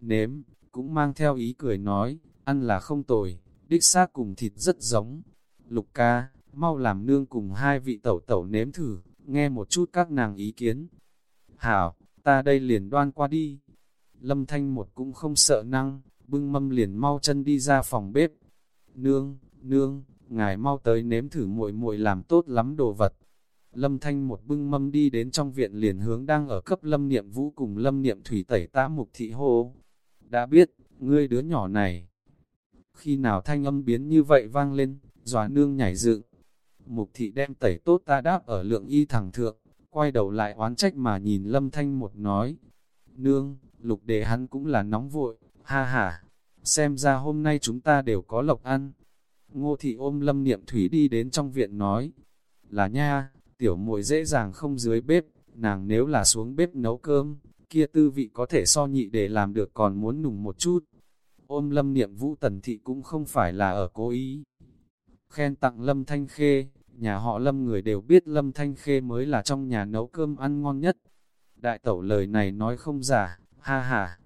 Nếm, cũng mang theo ý cười nói, ăn là không tồi, đích xác cùng thịt rất giống. Lục ca, mau làm nương cùng hai vị tẩu tẩu nếm thử, nghe một chút các nàng ý kiến. Hảo, ta đây liền đoan qua đi. Lâm Thanh một cũng không sợ năng, bưng mâm liền mau chân đi ra phòng bếp. Nương, nương, ngài mau tới nếm thử muội muội làm tốt lắm đồ vật. Lâm Thanh một bưng mâm đi đến trong viện liền hướng đang ở cấp Lâm Niệm Vũ cùng Lâm Niệm Thủy tẩy tá mục thị hô. Đã biết, ngươi đứa nhỏ này. Khi nào thanh âm biến như vậy vang lên, dòa nương nhảy dựng. Mục thị đem tẩy tốt ta đáp ở lượng y thẳng thượng, quay đầu lại oán trách mà nhìn lâm thanh một nói. Nương, lục đề hắn cũng là nóng vội, ha ha, xem ra hôm nay chúng ta đều có lộc ăn. Ngô thị ôm lâm niệm thủy đi đến trong viện nói, là nha, tiểu muội dễ dàng không dưới bếp, nàng nếu là xuống bếp nấu cơm, kia tư vị có thể so nhị để làm được còn muốn nùng một chút. Ôm lâm niệm vũ tần thị cũng không phải là ở cố ý. Khen tặng lâm thanh khê, nhà họ lâm người đều biết lâm thanh khê mới là trong nhà nấu cơm ăn ngon nhất. Đại tẩu lời này nói không giả, ha ha.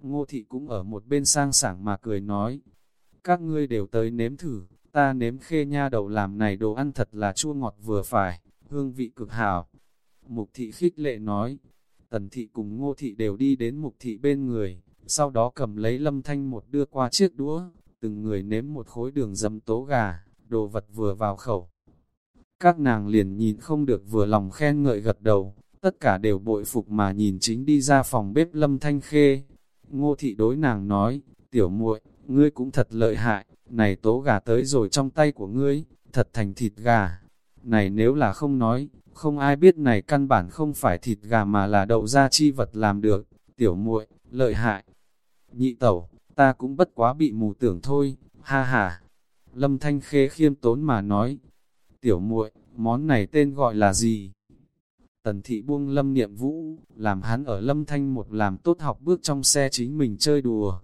Ngô thị cũng ở một bên sang sảng mà cười nói. Các ngươi đều tới nếm thử, ta nếm khê nha đầu làm này đồ ăn thật là chua ngọt vừa phải, hương vị cực hảo. Mục thị khích lệ nói, tần thị cùng ngô thị đều đi đến mục thị bên người, sau đó cầm lấy lâm thanh một đưa qua chiếc đũa, từng người nếm một khối đường dầm tố gà, đồ vật vừa vào khẩu. Các nàng liền nhìn không được vừa lòng khen ngợi gật đầu, tất cả đều bội phục mà nhìn chính đi ra phòng bếp lâm thanh khê. Ngô thị đối nàng nói, tiểu muội, ngươi cũng thật lợi hại, này tố gà tới rồi trong tay của ngươi, thật thành thịt gà. Này nếu là không nói, không ai biết này căn bản không phải thịt gà mà là đậu gia chi vật làm được, tiểu muội, lợi hại. Nhị tẩu, ta cũng bất quá bị mù tưởng thôi, ha ha. Lâm Thanh Khê khiêm tốn mà nói, tiểu muội, món này tên gọi là gì? Tần thị buông lâm niệm vũ, làm hắn ở lâm thanh một làm tốt học bước trong xe chính mình chơi đùa.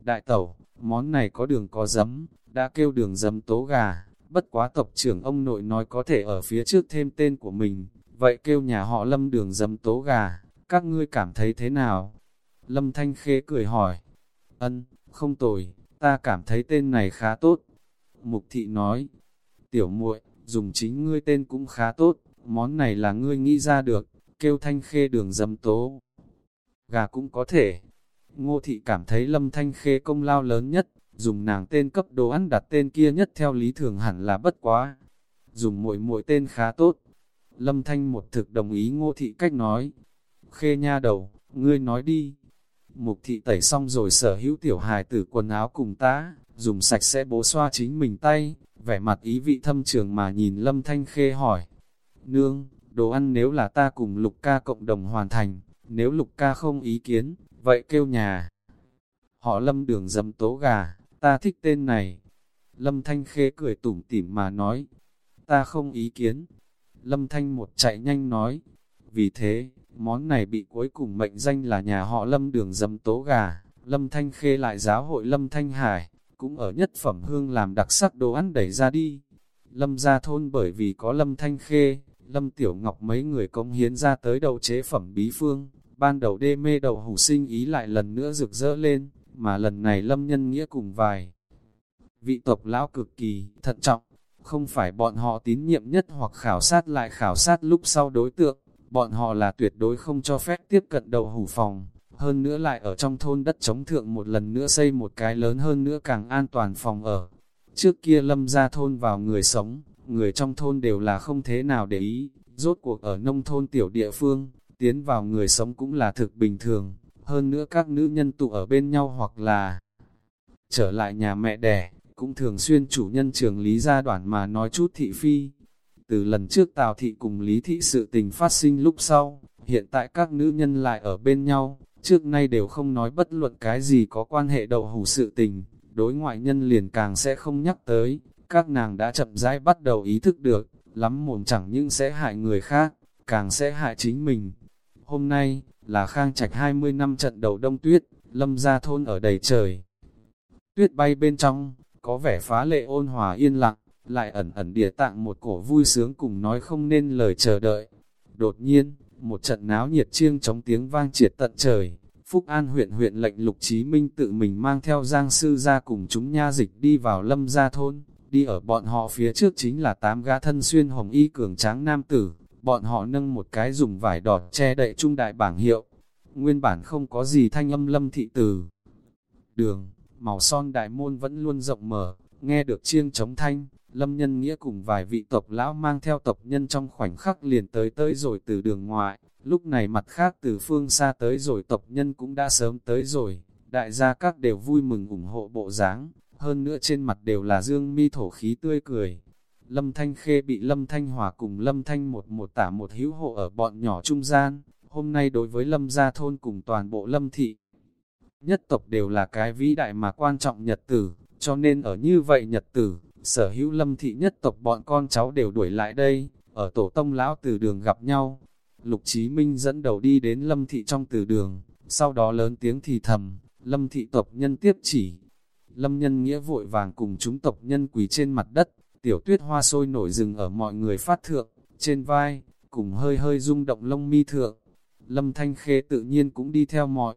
Đại tẩu, món này có đường có giấm, đã kêu đường giấm tố gà, bất quá tộc trưởng ông nội nói có thể ở phía trước thêm tên của mình, vậy kêu nhà họ lâm đường dấm tố gà, các ngươi cảm thấy thế nào? Lâm Thanh Khê cười hỏi, ân, không tồi, ta cảm thấy tên này khá tốt. Mục thị nói, tiểu muội dùng chính ngươi tên cũng khá tốt, món này là ngươi nghĩ ra được, kêu Thanh Khê đường dấm tố. Gà cũng có thể. Ngô thị cảm thấy Lâm Thanh Khê công lao lớn nhất, dùng nàng tên cấp đồ ăn đặt tên kia nhất theo lý thường hẳn là bất quá. Dùng mỗi mỗi tên khá tốt. Lâm Thanh một thực đồng ý ngô thị cách nói. Khê nha đầu, ngươi nói đi. Mục thị tẩy xong rồi sở hữu tiểu hài tử quần áo cùng ta dùng sạch sẽ bố xoa chính mình tay, vẻ mặt ý vị thâm trường mà nhìn Lâm Thanh Khê hỏi. Nương, đồ ăn nếu là ta cùng Lục ca cộng đồng hoàn thành, nếu Lục ca không ý kiến, vậy kêu nhà. Họ Lâm đường dầm tố gà, ta thích tên này. Lâm Thanh Khê cười tủm tỉm mà nói, ta không ý kiến. Lâm Thanh một chạy nhanh nói, vì thế, món này bị cuối cùng mệnh danh là nhà họ Lâm đường dầm tố gà. Lâm Thanh Khê lại giáo hội Lâm Thanh Hải, cũng ở nhất phẩm hương làm đặc sắc đồ ăn đẩy ra đi. Lâm ra thôn bởi vì có Lâm Thanh Khê, Lâm Tiểu Ngọc mấy người công hiến ra tới đầu chế phẩm bí phương, ban đầu đê mê đầu hủ sinh ý lại lần nữa rực rỡ lên, mà lần này Lâm Nhân Nghĩa cùng vài. Vị tộc lão cực kỳ thận trọng, không phải bọn họ tín nhiệm nhất hoặc khảo sát lại khảo sát lúc sau đối tượng, bọn họ là tuyệt đối không cho phép tiếp cận đầu hủ phòng, hơn nữa lại ở trong thôn đất chống thượng một lần nữa xây một cái lớn hơn nữa càng an toàn phòng ở. Trước kia lâm ra thôn vào người sống, người trong thôn đều là không thế nào để ý, rốt cuộc ở nông thôn tiểu địa phương, tiến vào người sống cũng là thực bình thường, hơn nữa các nữ nhân tụ ở bên nhau hoặc là trở lại nhà mẹ đẻ, cũng thường xuyên chủ nhân trường Lý gia đoạn mà nói chút thị phi. Từ lần trước Tào thị cùng Lý thị sự tình phát sinh lúc sau, hiện tại các nữ nhân lại ở bên nhau, trước nay đều không nói bất luận cái gì có quan hệ đậu hủ sự tình, đối ngoại nhân liền càng sẽ không nhắc tới, các nàng đã chậm rãi bắt đầu ý thức được, lắm mồm chẳng những sẽ hại người khác, càng sẽ hại chính mình. Hôm nay, là khang trạch 20 năm trận đầu đông tuyết, lâm ra thôn ở đầy trời. Tuyết bay bên trong, có vẻ phá lệ ôn hòa yên lặng, lại ẩn ẩn địa tạng một cổ vui sướng cùng nói không nên lời chờ đợi. Đột nhiên, một trận náo nhiệt chiêng chống tiếng vang triệt tận trời. Phúc An huyện huyện lệnh Lục Chí Minh tự mình mang theo Giang Sư ra cùng chúng nha dịch đi vào lâm gia thôn, đi ở bọn họ phía trước chính là tám gã thân xuyên hồng y cường tráng nam tử, bọn họ nâng một cái dùng vải đọt che đậy trung đại bảng hiệu. Nguyên bản không có gì thanh âm lâm thị từ. Đường, màu son đại môn vẫn luôn rộng mở, nghe được chiêng chống thanh, lâm nhân nghĩa cùng vài vị tộc lão mang theo tộc nhân trong khoảnh khắc liền tới tới rồi từ đường ngoại, lúc này mặt khác từ phương xa tới rồi tộc nhân cũng đã sớm tới rồi, đại gia các đều vui mừng ủng hộ bộ dáng hơn nữa trên mặt đều là dương mi thổ khí tươi cười. Lâm Thanh Khê bị Lâm Thanh Hòa cùng Lâm Thanh một một tả một hữu hộ ở bọn nhỏ trung gian, hôm nay đối với Lâm gia thôn cùng toàn bộ Lâm thị. Nhất tộc đều là cái vĩ đại mà quan trọng nhật tử, cho nên ở như vậy nhật tử, sở hữu Lâm thị nhất tộc bọn con cháu đều đuổi lại đây, ở tổ tông lão từ đường gặp nhau. Lục Chí Minh dẫn đầu đi đến Lâm thị trong từ đường, sau đó lớn tiếng thì thầm, Lâm thị tộc nhân tiếp chỉ. Lâm nhân nghĩa vội vàng cùng chúng tộc nhân quỳ trên mặt đất, tiểu tuyết hoa sôi nổi rừng ở mọi người phát thượng, trên vai, cùng hơi hơi rung động lông mi thượng. Lâm Thanh Khê tự nhiên cũng đi theo mọi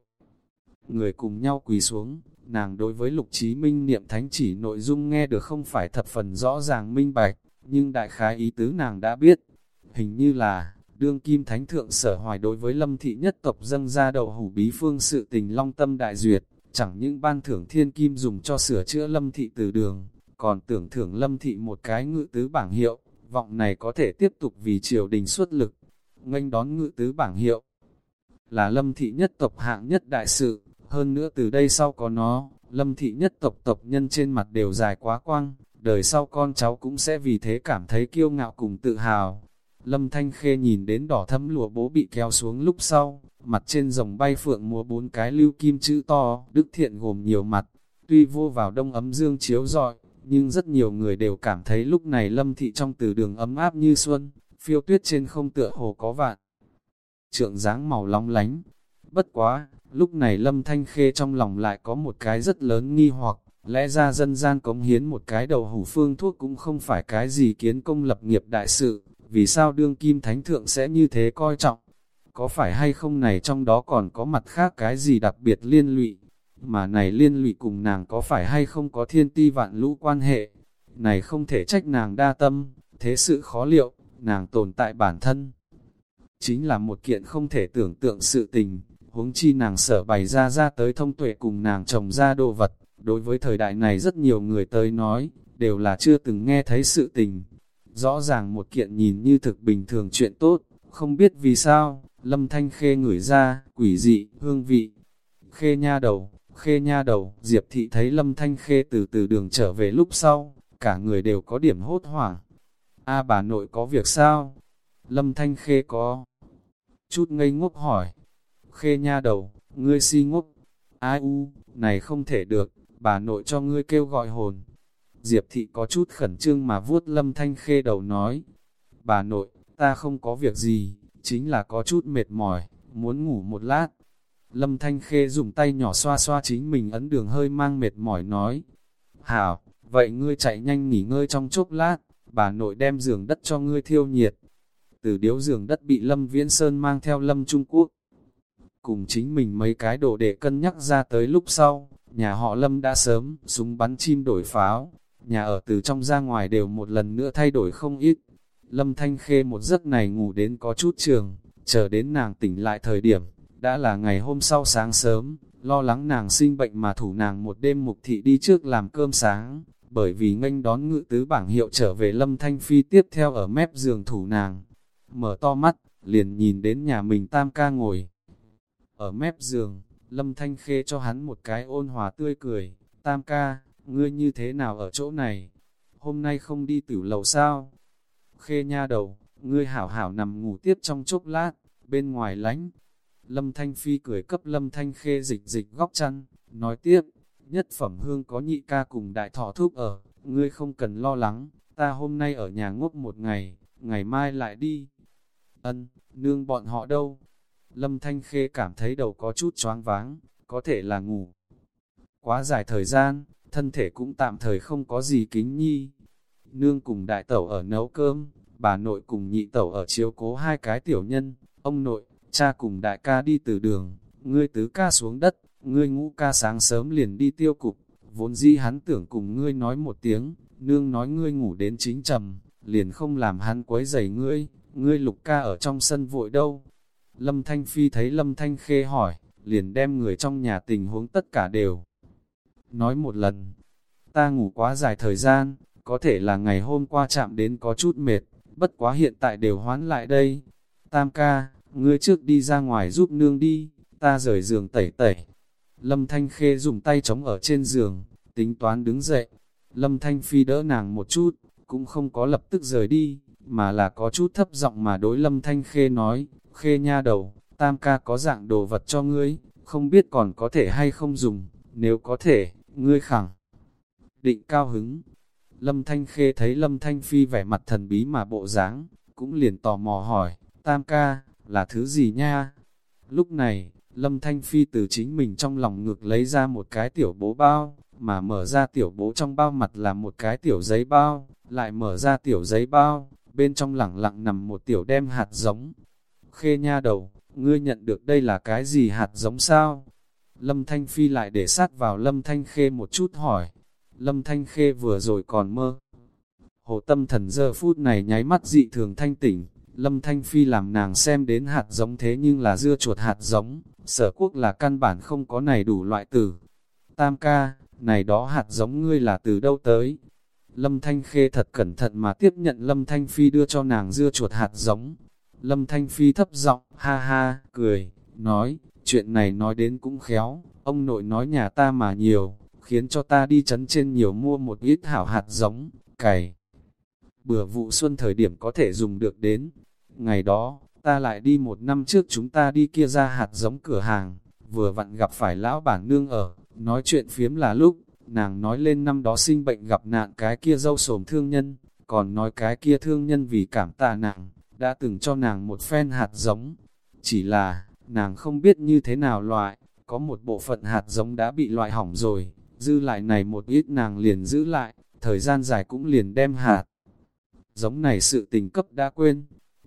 người cùng nhau quỳ xuống, nàng đối với Lục Chí Minh niệm thánh chỉ nội dung nghe được không phải thập phần rõ ràng minh bạch, nhưng đại khái ý tứ nàng đã biết. Hình như là, đương kim thánh thượng sở hoài đối với lâm thị nhất tộc dâng ra đầu hủ bí phương sự tình long tâm đại duyệt, chẳng những ban thưởng thiên kim dùng cho sửa chữa lâm thị từ đường, còn tưởng thưởng lâm thị một cái ngự tứ bảng hiệu, vọng này có thể tiếp tục vì triều đình xuất lực, nghênh đón ngự tứ bảng hiệu. Là lâm thị nhất tộc hạng nhất đại sự, hơn nữa từ đây sau có nó, lâm thị nhất tộc tộc nhân trên mặt đều dài quá quang, đời sau con cháu cũng sẽ vì thế cảm thấy kiêu ngạo cùng tự hào. Lâm Thanh Khê nhìn đến đỏ thấm lụa bố bị kéo xuống lúc sau, mặt trên rồng bay phượng múa bốn cái lưu kim chữ to, đức thiện gồm nhiều mặt, tuy vô vào đông ấm dương chiếu rọi, nhưng rất nhiều người đều cảm thấy lúc này lâm thị trong từ đường ấm áp như xuân, phiêu tuyết trên không tựa hồ có vạn. Trượng dáng màu long lánh, bất quá, lúc này lâm thanh khê trong lòng lại có một cái rất lớn nghi hoặc, lẽ ra dân gian cống hiến một cái đầu hủ phương thuốc cũng không phải cái gì kiến công lập nghiệp đại sự, vì sao đương kim thánh thượng sẽ như thế coi trọng, có phải hay không này trong đó còn có mặt khác cái gì đặc biệt liên lụy, mà này liên lụy cùng nàng có phải hay không có thiên ti vạn lũ quan hệ, này không thể trách nàng đa tâm, thế sự khó liệu, nàng tồn tại bản thân. Chính là một kiện không thể tưởng tượng sự tình, huống chi nàng sở bày ra ra tới thông tuệ cùng nàng trồng ra đồ vật, đối với thời đại này rất nhiều người tới nói, đều là chưa từng nghe thấy sự tình. Rõ ràng một kiện nhìn như thực bình thường chuyện tốt, không biết vì sao, lâm thanh khê ngửi ra, quỷ dị, hương vị. Khê nha đầu, khê nha đầu, Diệp thị thấy lâm thanh khê từ từ đường trở về lúc sau, cả người đều có điểm hốt hoảng. A bà nội có việc sao? Lâm thanh khê có chút ngây ngốc hỏi. Khê nha đầu, ngươi si ngốc. Ai u, này không thể được, bà nội cho ngươi kêu gọi hồn. Diệp thị có chút khẩn trương mà vuốt lâm thanh khê đầu nói. Bà nội, ta không có việc gì, chính là có chút mệt mỏi, muốn ngủ một lát. Lâm Thanh Khê dùng tay nhỏ xoa xoa chính mình ấn đường hơi mang mệt mỏi nói. Hảo, vậy ngươi chạy nhanh nghỉ ngơi trong chốc lát, bà nội đem giường đất cho ngươi thiêu nhiệt. Từ điếu giường đất bị Lâm Viễn Sơn mang theo Lâm Trung Quốc. Cùng chính mình mấy cái đồ để cân nhắc ra tới lúc sau, nhà họ Lâm đã sớm, súng bắn chim đổi pháo, nhà ở từ trong ra ngoài đều một lần nữa thay đổi không ít. Lâm Thanh Khê một giấc này ngủ đến có chút trường, chờ đến nàng tỉnh lại thời điểm, đã là ngày hôm sau sáng sớm, lo lắng nàng sinh bệnh mà thủ nàng một đêm mục thị đi trước làm cơm sáng, bởi vì nghênh đón ngự tứ bảng hiệu trở về Lâm Thanh Phi tiếp theo ở mép giường thủ nàng. Mở to mắt, liền nhìn đến nhà mình tam ca ngồi. Ở mép giường, Lâm Thanh Khê cho hắn một cái ôn hòa tươi cười, tam ca, ngươi như thế nào ở chỗ này? Hôm nay không đi tử lầu sao? Khê nha đầu, ngươi hảo hảo nằm ngủ tiếp trong chốc lát, bên ngoài lánh. Lâm Thanh Phi cười cấp Lâm Thanh Khê dịch dịch góc chăn, nói tiếp, nhất phẩm hương có nhị ca cùng đại thọ thúc ở, ngươi không cần lo lắng, ta hôm nay ở nhà ngốc một ngày, ngày mai lại đi. Ân, nương bọn họ đâu? Lâm Thanh Khê cảm thấy đầu có chút choáng váng, có thể là ngủ. Quá dài thời gian, thân thể cũng tạm thời không có gì kính nhi. Nương cùng đại tẩu ở nấu cơm, bà nội cùng nhị tẩu ở chiếu cố hai cái tiểu nhân, ông nội, cha cùng đại ca đi từ đường, ngươi tứ ca xuống đất, ngươi ngũ ca sáng sớm liền đi tiêu cục, vốn dĩ hắn tưởng cùng ngươi nói một tiếng, nương nói ngươi ngủ đến chính trầm, liền không làm hắn quấy rầy ngươi, ngươi lục ca ở trong sân vội đâu. Lâm Thanh Phi thấy Lâm Thanh Khê hỏi, liền đem người trong nhà tình huống tất cả đều. Nói một lần, ta ngủ quá dài thời gian, có thể là ngày hôm qua chạm đến có chút mệt, bất quá hiện tại đều hoán lại đây. Tam ca, ngươi trước đi ra ngoài giúp nương đi, ta rời giường tẩy tẩy. Lâm Thanh Khê dùng tay chống ở trên giường, tính toán đứng dậy. Lâm Thanh Phi đỡ nàng một chút, cũng không có lập tức rời đi, mà là có chút thấp giọng mà đối Lâm Thanh Khê nói, Khê nha đầu, tam ca có dạng đồ vật cho ngươi, không biết còn có thể hay không dùng, nếu có thể, ngươi khẳng định cao hứng. Lâm Thanh Khê thấy Lâm Thanh Phi vẻ mặt thần bí mà bộ dáng, cũng liền tò mò hỏi, tam ca, là thứ gì nha? Lúc này, Lâm Thanh Phi từ chính mình trong lòng ngược lấy ra một cái tiểu bố bao, mà mở ra tiểu bố trong bao mặt là một cái tiểu giấy bao, lại mở ra tiểu giấy bao, bên trong lẳng lặng nằm một tiểu đem hạt giống. Khê nha đầu, ngươi nhận được đây là cái gì hạt giống sao? Lâm Thanh Phi lại để sát vào Lâm Thanh Khê một chút hỏi. Lâm Thanh Khê vừa rồi còn mơ. Hồ tâm thần giờ phút này nháy mắt dị thường thanh tỉnh, Lâm Thanh Phi làm nàng xem đến hạt giống thế nhưng là dưa chuột hạt giống, sở quốc là căn bản không có này đủ loại tử. Tam ca, này đó hạt giống ngươi là từ đâu tới? Lâm Thanh Khê thật cẩn thận mà tiếp nhận Lâm Thanh Phi đưa cho nàng dưa chuột hạt giống. Lâm Thanh Phi thấp giọng, ha ha, cười, nói, chuyện này nói đến cũng khéo, ông nội nói nhà ta mà nhiều, khiến cho ta đi chấn trên nhiều mua một ít hảo hạt giống, cày. Bữa vụ xuân thời điểm có thể dùng được đến. Ngày đó, ta lại đi một năm trước chúng ta đi kia ra hạt giống cửa hàng, vừa vặn gặp phải lão bản nương ở, nói chuyện phiếm là lúc, nàng nói lên năm đó sinh bệnh gặp nạn cái kia dâu sồm thương nhân, còn nói cái kia thương nhân vì cảm tạ nàng, đã từng cho nàng một phen hạt giống. Chỉ là, nàng không biết như thế nào loại, có một bộ phận hạt giống đã bị loại hỏng rồi, dư lại này một ít nàng liền giữ lại, thời gian dài cũng liền đem hạt. Giống này sự tình cấp đã quên,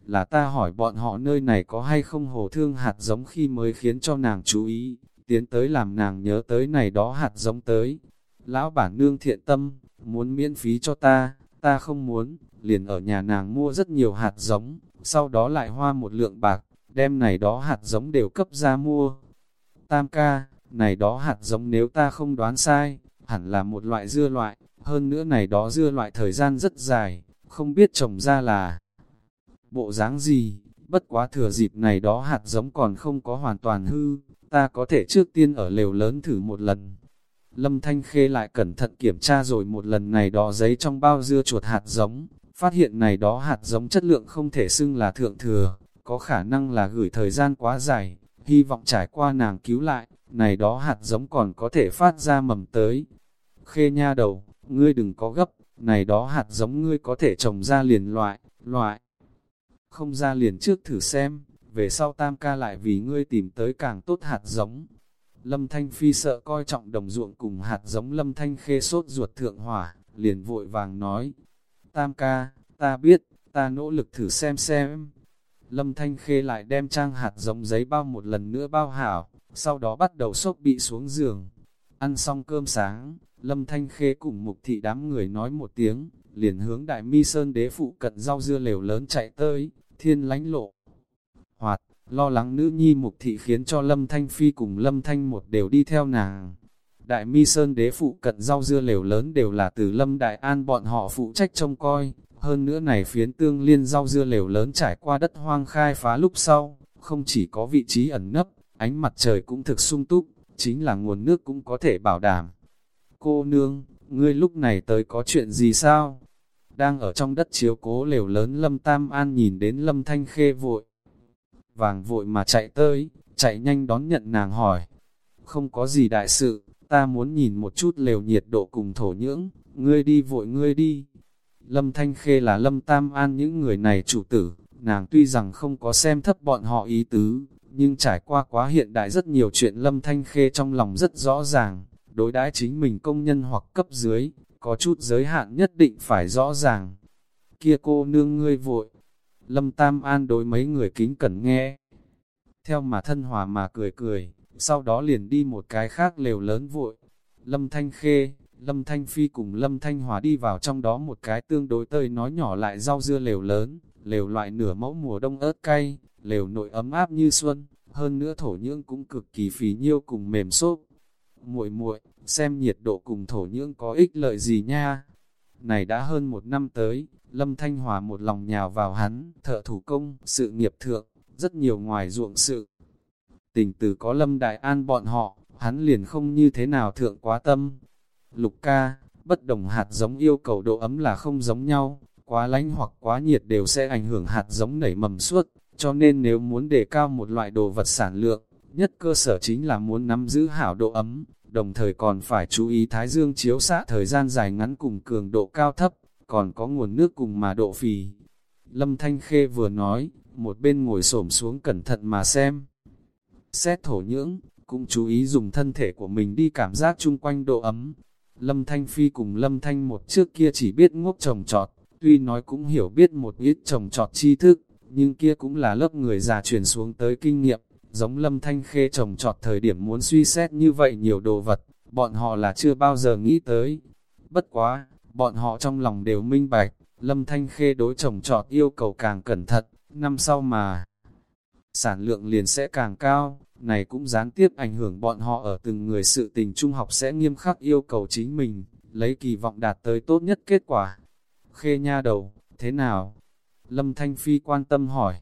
là ta hỏi bọn họ nơi này có hay không hồ thương hạt giống khi mới khiến cho nàng chú ý, tiến tới làm nàng nhớ tới này đó hạt giống tới. Lão bản nương thiện tâm, muốn miễn phí cho ta, ta không muốn, liền ở nhà nàng mua rất nhiều hạt giống, sau đó lại hoa một lượng bạc, đem này đó hạt giống đều cấp ra mua. Tam ca, này đó hạt giống nếu ta không đoán sai, hẳn là một loại dưa loại, hơn nữa này đó dưa loại thời gian rất dài, không biết trồng ra là bộ dáng gì, bất quá thừa dịp này đó hạt giống còn không có hoàn toàn hư, ta có thể trước tiên ở lều lớn thử một lần. Lâm Thanh Khê lại cẩn thận kiểm tra rồi một lần này đó giấy trong bao dưa chuột hạt giống, phát hiện này đó hạt giống chất lượng không thể xưng là thượng thừa, có khả năng là gửi thời gian quá dài, hy vọng trải qua nàng cứu lại, này đó hạt giống còn có thể phát ra mầm tới. Khê nha đầu, ngươi đừng có gấp, này đó hạt giống ngươi có thể trồng ra liền loại, loại. Không ra liền trước thử xem, về sau tam ca lại vì ngươi tìm tới càng tốt hạt giống. Lâm Thanh Phi sợ coi trọng đồng ruộng cùng hạt giống Lâm Thanh khê sốt ruột thượng hỏa, liền vội vàng nói. Tam ca, ta biết, ta nỗ lực thử xem xem. Lâm Thanh khê lại đem trang hạt giống giấy bao một lần nữa bao hảo, sau đó bắt đầu sốc bị xuống giường. Ăn xong cơm sáng, Lâm Thanh Khê cùng mục thị đám người nói một tiếng, liền hướng đại mi sơn đế phụ cận rau dưa lều lớn chạy tới, thiên lánh lộ. Hoạt, lo lắng nữ nhi mục thị khiến cho Lâm Thanh Phi cùng Lâm Thanh một đều đi theo nàng. Đại mi sơn đế phụ cận rau dưa lều lớn đều là từ Lâm Đại An bọn họ phụ trách trông coi, hơn nữa này phiến tương liên rau dưa lều lớn trải qua đất hoang khai phá lúc sau, không chỉ có vị trí ẩn nấp, ánh mặt trời cũng thực sung túc, chính là nguồn nước cũng có thể bảo đảm. Cô nương, ngươi lúc này tới có chuyện gì sao? Đang ở trong đất chiếu cố lều lớn Lâm Tam An nhìn đến Lâm Thanh Khê vội. Vàng vội mà chạy tới, chạy nhanh đón nhận nàng hỏi. Không có gì đại sự, ta muốn nhìn một chút lều nhiệt độ cùng thổ nhưỡng, ngươi đi vội ngươi đi. Lâm Thanh Khê là Lâm Tam An những người này chủ tử, nàng tuy rằng không có xem thấp bọn họ ý tứ, nhưng trải qua quá hiện đại rất nhiều chuyện Lâm Thanh Khê trong lòng rất rõ ràng, đối đãi chính mình công nhân hoặc cấp dưới, có chút giới hạn nhất định phải rõ ràng. Kia cô nương ngươi vội, Lâm Tam An đối mấy người kính cẩn nghe. Theo mà thân hòa mà cười cười, sau đó liền đi một cái khác lều lớn vội. Lâm Thanh Khê, Lâm Thanh Phi cùng Lâm Thanh Hòa đi vào trong đó một cái tương đối tơi nói nhỏ lại rau dưa lều lớn, lều loại nửa mẫu mùa đông ớt cay, lều nội ấm áp như xuân, hơn nữa thổ nhưỡng cũng cực kỳ phí nhiêu cùng mềm xốp. Muội muội, xem nhiệt độ cùng thổ nhưỡng có ích lợi gì nha. Này đã hơn một năm tới, Lâm Thanh Hòa một lòng nhào vào hắn, thợ thủ công, sự nghiệp thượng, rất nhiều ngoài ruộng sự. Tình từ có Lâm Đại An bọn họ, hắn liền không như thế nào thượng quá tâm. Lục ca, Bất đồng hạt giống yêu cầu độ ấm là không giống nhau, quá lạnh hoặc quá nhiệt đều sẽ ảnh hưởng hạt giống nảy mầm suốt, cho nên nếu muốn đề cao một loại đồ vật sản lượng, nhất cơ sở chính là muốn nắm giữ hảo độ ấm, đồng thời còn phải chú ý thái dương chiếu xạ thời gian dài ngắn cùng cường độ cao thấp, còn có nguồn nước cùng mà độ phì. Lâm Thanh Khê vừa nói, một bên ngồi xổm xuống cẩn thận mà xem. Xét thổ nhưỡng, cũng chú ý dùng thân thể của mình đi cảm giác chung quanh độ ấm. Lâm Thanh Phi cùng Lâm Thanh một trước kia chỉ biết ngốc trồng trọt, tuy nói cũng hiểu biết một ít trồng trọt tri thức, nhưng kia cũng là lớp người già truyền xuống tới kinh nghiệm, giống Lâm Thanh Khê trồng trọt thời điểm muốn suy xét như vậy nhiều đồ vật, bọn họ là chưa bao giờ nghĩ tới. Bất quá, bọn họ trong lòng đều minh bạch, Lâm Thanh Khê đối trồng trọt yêu cầu càng cẩn thận, năm sau mà sản lượng liền sẽ càng cao, này cũng gián tiếp ảnh hưởng bọn họ ở từng người sự tình trung học sẽ nghiêm khắc yêu cầu chính mình, lấy kỳ vọng đạt tới tốt nhất kết quả. Khê nha đầu, thế nào? Lâm Thanh Phi quan tâm hỏi.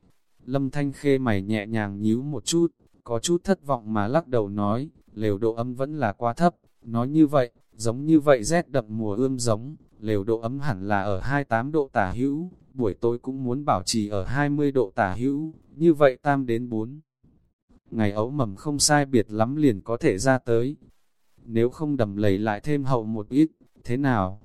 Lâm Thanh Khê mày nhẹ nhàng nhíu một chút, có chút thất vọng mà lắc đầu nói, lều độ ấm vẫn là quá thấp. Nói như vậy, giống như vậy rét đậm mùa ươm giống, lều độ ấm hẳn là ở 28 độ tả hữu, buổi tối cũng muốn bảo trì ở 20 độ tả hữu, như vậy tam đến 4. Ngày ấu mầm không sai biệt lắm liền có thể ra tới. Nếu không đầm lầy lại thêm hậu một ít, thế nào?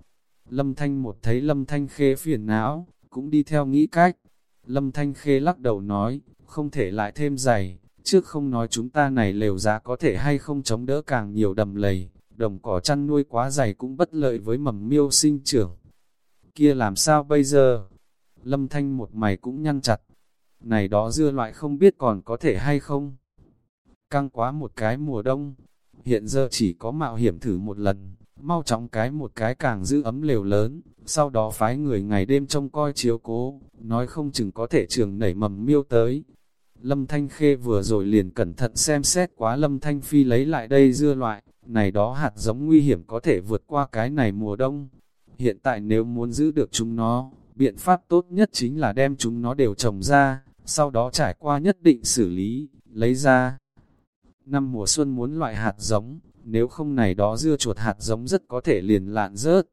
Lâm Thanh một thấy Lâm Thanh khê phiền não, cũng đi theo nghĩ cách. Lâm Thanh khê lắc đầu nói, không thể lại thêm dày, trước không nói chúng ta này lều giá có thể hay không chống đỡ càng nhiều đầm lầy, đồng cỏ chăn nuôi quá dày cũng bất lợi với mầm miêu sinh trưởng. Kia làm sao bây giờ? Lâm Thanh một mày cũng nhăn chặt. Này đó dưa loại không biết còn có thể hay không? Căng quá một cái mùa đông, hiện giờ chỉ có mạo hiểm thử một lần, mau chóng cái một cái càng giữ ấm lều lớn, sau đó phái người ngày đêm trông coi chiếu cố, nói không chừng có thể trường nảy mầm miêu tới. Lâm Thanh Khê vừa rồi liền cẩn thận xem xét quá Lâm Thanh Phi lấy lại đây dưa loại, này đó hạt giống nguy hiểm có thể vượt qua cái này mùa đông. Hiện tại nếu muốn giữ được chúng nó, biện pháp tốt nhất chính là đem chúng nó đều trồng ra, sau đó trải qua nhất định xử lý, lấy ra. Năm mùa xuân muốn loại hạt giống, nếu không này đó dưa chuột hạt giống rất có thể liền lạn rớt.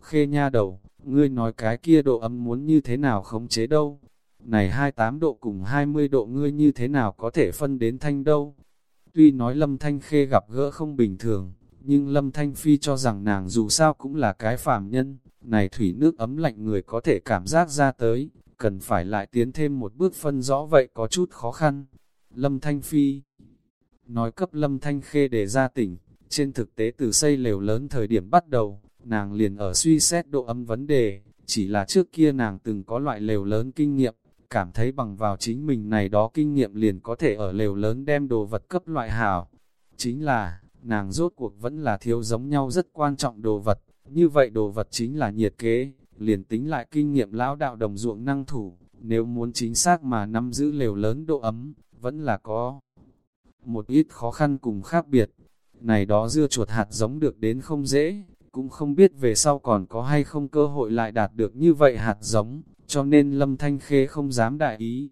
Khê nha đầu, ngươi nói cái kia độ ấm muốn như thế nào khống chế đâu? Này 28 độ cùng 20 độ ngươi như thế nào có thể phân đến thanh đâu? Tuy nói Lâm Thanh Khê gặp gỡ không bình thường, nhưng Lâm Thanh Phi cho rằng nàng dù sao cũng là cái phàm nhân, này thủy nước ấm lạnh người có thể cảm giác ra tới, cần phải lại tiến thêm một bước phân rõ vậy có chút khó khăn. Lâm Thanh Phi nói cấp Lâm Thanh Khê để ra tỉnh, trên thực tế từ xây lều lớn thời điểm bắt đầu, nàng liền ở suy xét độ ấm vấn đề, chỉ là trước kia nàng từng có loại lều lớn kinh nghiệm, cảm thấy bằng vào chính mình này đó kinh nghiệm liền có thể ở lều lớn đem đồ vật cấp loại hảo. Chính là, nàng rốt cuộc vẫn là thiếu giống nhau rất quan trọng đồ vật, như vậy đồ vật chính là nhiệt kế, liền tính lại kinh nghiệm lão đạo đồng ruộng năng thủ, nếu muốn chính xác mà nắm giữ lều lớn độ ấm, vẫn là có một ít khó khăn cùng khác biệt. Này đó dưa chuột hạt giống được đến không dễ, cũng không biết về sau còn có hay không cơ hội lại đạt được như vậy hạt giống, cho nên Lâm Thanh Khê không dám đại ý.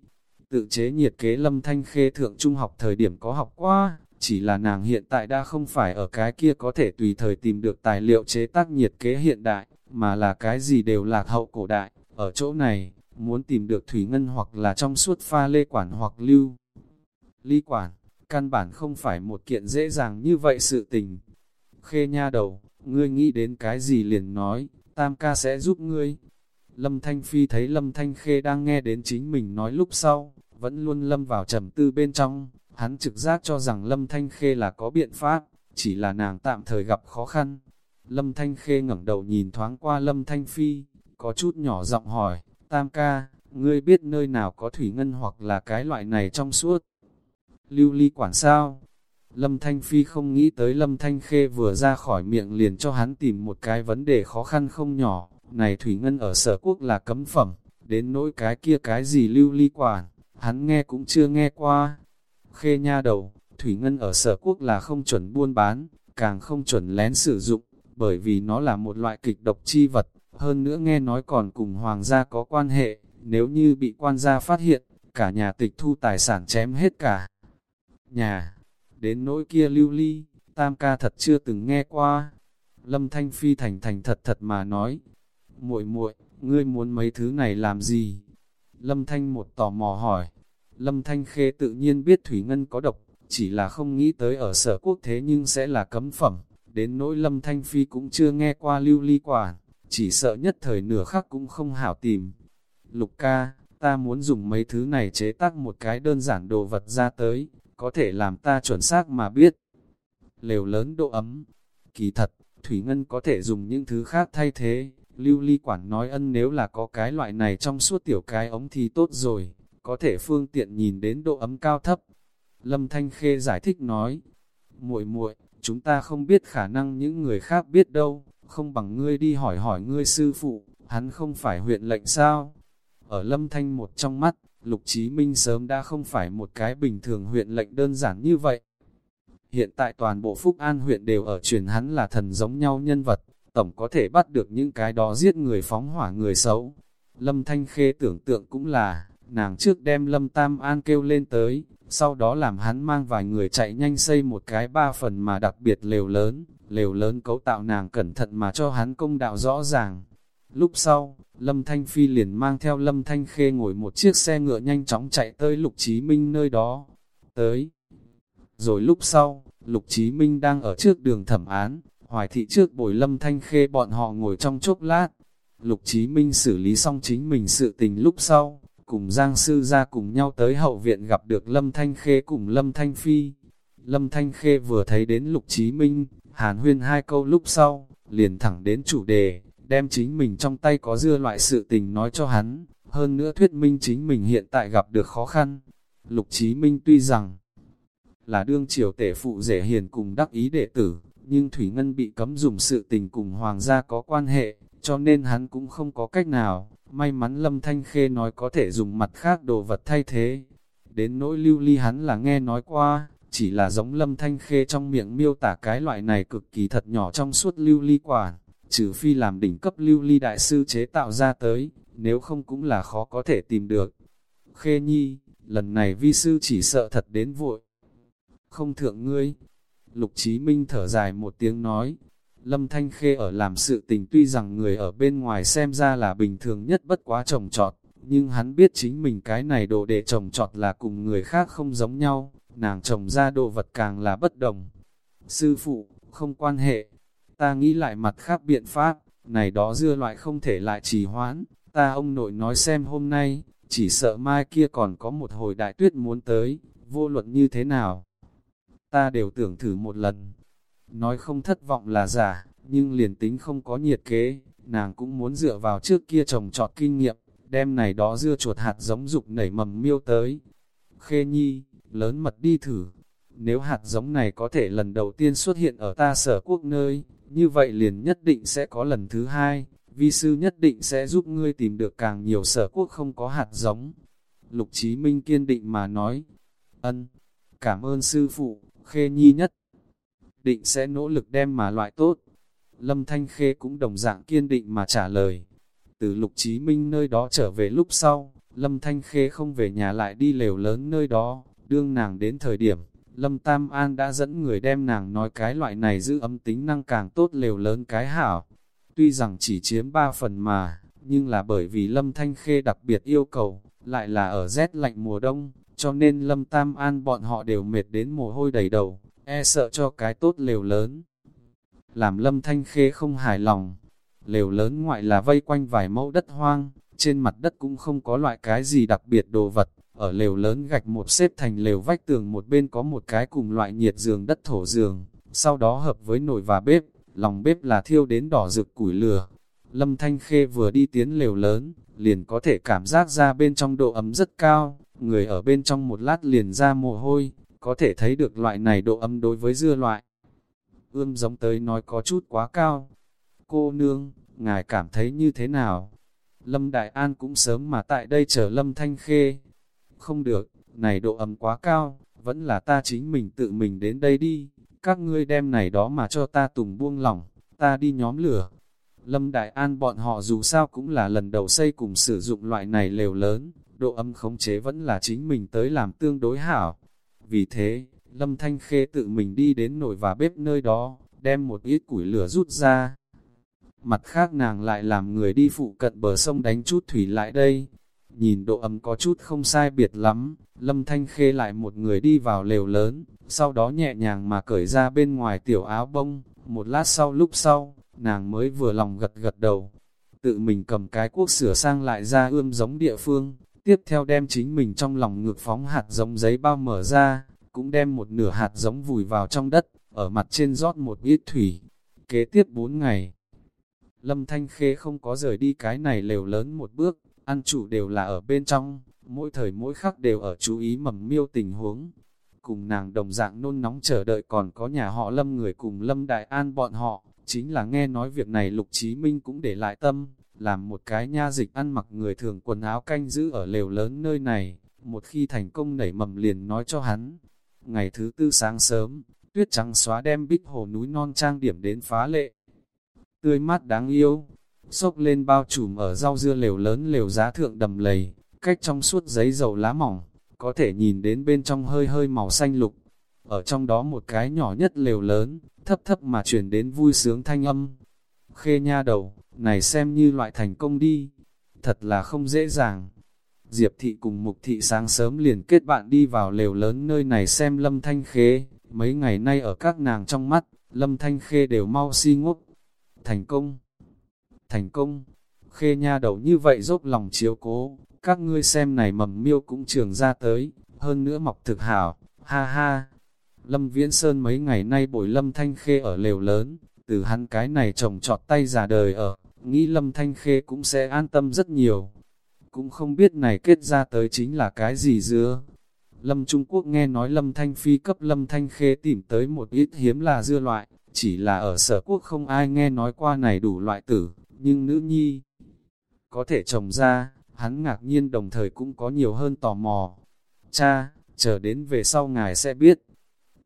Tự chế nhiệt kế Lâm Thanh Khê thượng trung học thời điểm có học qua, chỉ là nàng hiện tại đã không phải ở cái kia có thể tùy thời tìm được tài liệu chế tác nhiệt kế hiện đại, mà là cái gì đều lạc hậu cổ đại. Ở chỗ này, muốn tìm được thủy ngân hoặc là trong suốt pha lê quản hoặc lưu. Ly quản, căn bản không phải một kiện dễ dàng như vậy sự tình. Khê nha đầu, ngươi nghĩ đến cái gì liền nói, tam ca sẽ giúp ngươi. Lâm Thanh Phi thấy Lâm Thanh Khê đang nghe đến chính mình nói lúc sau, vẫn luôn lâm vào trầm tư bên trong, hắn trực giác cho rằng Lâm Thanh Khê là có biện pháp, chỉ là nàng tạm thời gặp khó khăn. Lâm Thanh Khê ngẩng đầu nhìn thoáng qua Lâm Thanh Phi, có chút nhỏ giọng hỏi, Tam ca, ngươi biết nơi nào có thủy ngân hoặc là cái loại này trong suốt? Lưu ly quản sao? Lâm Thanh Phi không nghĩ tới Lâm Thanh Khê vừa ra khỏi miệng liền cho hắn tìm một cái vấn đề khó khăn không nhỏ. Này Thủy Ngân ở sở quốc là cấm phẩm, đến nỗi cái kia cái gì lưu ly quản, hắn nghe cũng chưa nghe qua. Khê nha đầu, Thủy Ngân ở sở quốc là không chuẩn buôn bán, càng không chuẩn lén sử dụng, bởi vì nó là một loại kịch độc chi vật, hơn nữa nghe nói còn cùng hoàng gia có quan hệ, nếu như bị quan gia phát hiện, cả nhà tịch thu tài sản chém hết cả. Nhà, đến nỗi kia lưu ly, tam ca thật chưa từng nghe qua. Lâm Thanh Phi thành thành thật thật mà nói, muội muội, ngươi muốn mấy thứ này làm gì? Lâm Thanh một tò mò hỏi. Lâm Thanh Khê tự nhiên biết Thủy Ngân có độc, chỉ là không nghĩ tới ở sở quốc thế nhưng sẽ là cấm phẩm. Đến nỗi Lâm Thanh Phi cũng chưa nghe qua lưu ly quả, chỉ sợ nhất thời nửa khắc cũng không hảo tìm. Lục ca, ta muốn dùng mấy thứ này chế tác một cái đơn giản đồ vật ra tới, có thể làm ta chuẩn xác mà biết. Lều lớn độ ấm, kỳ thật, Thủy Ngân có thể dùng những thứ khác thay thế, Lưu ly quản nói ân nếu là có cái loại này trong suốt tiểu cái ống thì tốt rồi, có thể phương tiện nhìn đến độ ấm cao thấp. Lâm Thanh Khê giải thích nói, muội muội, chúng ta không biết khả năng những người khác biết đâu, không bằng ngươi đi hỏi hỏi ngươi sư phụ, hắn không phải huyện lệnh sao? Ở Lâm Thanh một trong mắt, Lục Chí Minh sớm đã không phải một cái bình thường huyện lệnh đơn giản như vậy. Hiện tại toàn bộ Phúc An huyện đều ở truyền hắn là thần giống nhau nhân vật, tổng có thể bắt được những cái đó giết người phóng hỏa người xấu. Lâm Thanh Khê tưởng tượng cũng là, nàng trước đem Lâm Tam An kêu lên tới, sau đó làm hắn mang vài người chạy nhanh xây một cái ba phần mà đặc biệt lều lớn, lều lớn cấu tạo nàng cẩn thận mà cho hắn công đạo rõ ràng. Lúc sau, Lâm Thanh Phi liền mang theo Lâm Thanh Khê ngồi một chiếc xe ngựa nhanh chóng chạy tới Lục Chí Minh nơi đó. Tới. Rồi lúc sau, Lục Chí Minh đang ở trước đường thẩm án, Hoài thị trước bồi lâm thanh khê bọn họ ngồi trong chốc lát. Lục Chí Minh xử lý xong chính mình sự tình lúc sau, cùng Giang Sư ra cùng nhau tới hậu viện gặp được Lâm Thanh Khê cùng Lâm Thanh Phi. Lâm Thanh Khê vừa thấy đến Lục Chí Minh, hàn huyên hai câu lúc sau, liền thẳng đến chủ đề, đem chính mình trong tay có dưa loại sự tình nói cho hắn, hơn nữa thuyết minh chính mình hiện tại gặp được khó khăn. Lục Chí Minh tuy rằng là đương triều tể phụ rể hiền cùng đắc ý đệ tử, nhưng Thủy Ngân bị cấm dùng sự tình cùng hoàng gia có quan hệ, cho nên hắn cũng không có cách nào. May mắn Lâm Thanh Khê nói có thể dùng mặt khác đồ vật thay thế. Đến nỗi lưu ly hắn là nghe nói qua, chỉ là giống Lâm Thanh Khê trong miệng miêu tả cái loại này cực kỳ thật nhỏ trong suốt lưu ly quản, trừ phi làm đỉnh cấp lưu ly đại sư chế tạo ra tới, nếu không cũng là khó có thể tìm được. Khê nhi, lần này vi sư chỉ sợ thật đến vội. Không thượng ngươi, Lục Chí Minh thở dài một tiếng nói, Lâm Thanh Khê ở làm sự tình tuy rằng người ở bên ngoài xem ra là bình thường nhất bất quá trồng trọt, nhưng hắn biết chính mình cái này đồ để trồng trọt là cùng người khác không giống nhau, nàng trồng ra đồ vật càng là bất đồng. Sư phụ, không quan hệ, ta nghĩ lại mặt khác biện pháp, này đó dưa loại không thể lại trì hoãn, ta ông nội nói xem hôm nay, chỉ sợ mai kia còn có một hồi đại tuyết muốn tới, vô luận như thế nào ta đều tưởng thử một lần. Nói không thất vọng là giả, nhưng liền tính không có nhiệt kế, nàng cũng muốn dựa vào trước kia trồng trọt kinh nghiệm, đem này đó dưa chuột hạt giống dục nảy mầm miêu tới. Khê nhi, lớn mật đi thử, nếu hạt giống này có thể lần đầu tiên xuất hiện ở ta sở quốc nơi, như vậy liền nhất định sẽ có lần thứ hai, vi sư nhất định sẽ giúp ngươi tìm được càng nhiều sở quốc không có hạt giống. Lục Chí Minh kiên định mà nói, ân, cảm ơn sư phụ, Khê Nhi nhất định sẽ nỗ lực đem mà loại tốt. Lâm Thanh Khê cũng đồng dạng kiên định mà trả lời. Từ Lục Chí Minh nơi đó trở về lúc sau, Lâm Thanh Khê không về nhà lại đi lều lớn nơi đó, đương nàng đến thời điểm, Lâm Tam An đã dẫn người đem nàng nói cái loại này giữ âm tính năng càng tốt lều lớn cái hảo. Tuy rằng chỉ chiếm 3 phần mà, nhưng là bởi vì Lâm Thanh Khê đặc biệt yêu cầu, lại là ở rét lạnh mùa đông, cho nên Lâm Tam An bọn họ đều mệt đến mồ hôi đầy đầu, e sợ cho cái tốt lều lớn. Làm Lâm Thanh Khê không hài lòng, lều lớn ngoại là vây quanh vài mẫu đất hoang, trên mặt đất cũng không có loại cái gì đặc biệt đồ vật, ở lều lớn gạch một xếp thành lều vách tường một bên có một cái cùng loại nhiệt giường đất thổ giường, sau đó hợp với nồi và bếp, lòng bếp là thiêu đến đỏ rực củi lửa. Lâm Thanh Khê vừa đi tiến lều lớn, liền có thể cảm giác ra bên trong độ ấm rất cao, người ở bên trong một lát liền ra mồ hôi, có thể thấy được loại này độ ấm đối với dưa loại. Ươm giống tới nói có chút quá cao. Cô nương, ngài cảm thấy như thế nào? Lâm Đại An cũng sớm mà tại đây chờ Lâm Thanh Khê. Không được, này độ ấm quá cao, vẫn là ta chính mình tự mình đến đây đi. Các ngươi đem này đó mà cho ta tùng buông lỏng, ta đi nhóm lửa. Lâm Đại An bọn họ dù sao cũng là lần đầu xây cùng sử dụng loại này lều lớn, độ âm khống chế vẫn là chính mình tới làm tương đối hảo. Vì thế, Lâm Thanh Khê tự mình đi đến nồi và bếp nơi đó, đem một ít củi lửa rút ra. Mặt khác nàng lại làm người đi phụ cận bờ sông đánh chút thủy lại đây. Nhìn độ ấm có chút không sai biệt lắm, Lâm Thanh Khê lại một người đi vào lều lớn, sau đó nhẹ nhàng mà cởi ra bên ngoài tiểu áo bông, một lát sau lúc sau, nàng mới vừa lòng gật gật đầu. Tự mình cầm cái cuốc sửa sang lại ra ươm giống địa phương, tiếp theo đem chính mình trong lòng ngược phóng hạt giống giấy bao mở ra, cũng đem một nửa hạt giống vùi vào trong đất, ở mặt trên rót một ít thủy. Kế tiếp 4 ngày, Lâm Thanh Khê không có rời đi cái này lều lớn một bước, ăn chủ đều là ở bên trong, mỗi thời mỗi khắc đều ở chú ý mầm miêu tình huống. Cùng nàng đồng dạng nôn nóng chờ đợi còn có nhà họ Lâm người cùng Lâm Đại An bọn họ, chính là nghe nói việc này Lục Chí Minh cũng để lại tâm, làm một cái nha dịch ăn mặc người thường quần áo canh giữ ở lều lớn nơi này, một khi thành công nảy mầm liền nói cho hắn. Ngày thứ tư sáng sớm, tuyết trắng xóa đem bích hồ núi non trang điểm đến phá lệ. Tươi mát đáng yêu, xốc lên bao trùm ở rau dưa lều lớn lều giá thượng đầm lầy, cách trong suốt giấy dầu lá mỏng, có thể nhìn đến bên trong hơi hơi màu xanh lục. Ở trong đó một cái nhỏ nhất lều lớn, thấp thấp mà truyền đến vui sướng thanh âm. Khê nha đầu, này xem như loại thành công đi, thật là không dễ dàng. Diệp thị cùng mục thị sáng sớm liền kết bạn đi vào lều lớn nơi này xem lâm thanh khê, mấy ngày nay ở các nàng trong mắt, lâm thanh khê đều mau si ngốc. Thành công! Thành công! Khê nha đầu như vậy dốc lòng chiếu cố, các ngươi xem này mầm miêu cũng trường ra tới, hơn nữa mọc thực hảo, ha ha. Lâm Viễn Sơn mấy ngày nay bồi Lâm Thanh Khê ở lều lớn, từ hắn cái này trồng trọt tay già đời ở, nghĩ Lâm Thanh Khê cũng sẽ an tâm rất nhiều. Cũng không biết này kết ra tới chính là cái gì dưa. Lâm Trung Quốc nghe nói Lâm Thanh Phi cấp Lâm Thanh Khê tìm tới một ít hiếm là dưa loại, chỉ là ở sở quốc không ai nghe nói qua này đủ loại tử, nhưng nữ nhi có thể trồng ra, hắn ngạc nhiên đồng thời cũng có nhiều hơn tò mò. Cha, chờ đến về sau ngài sẽ biết.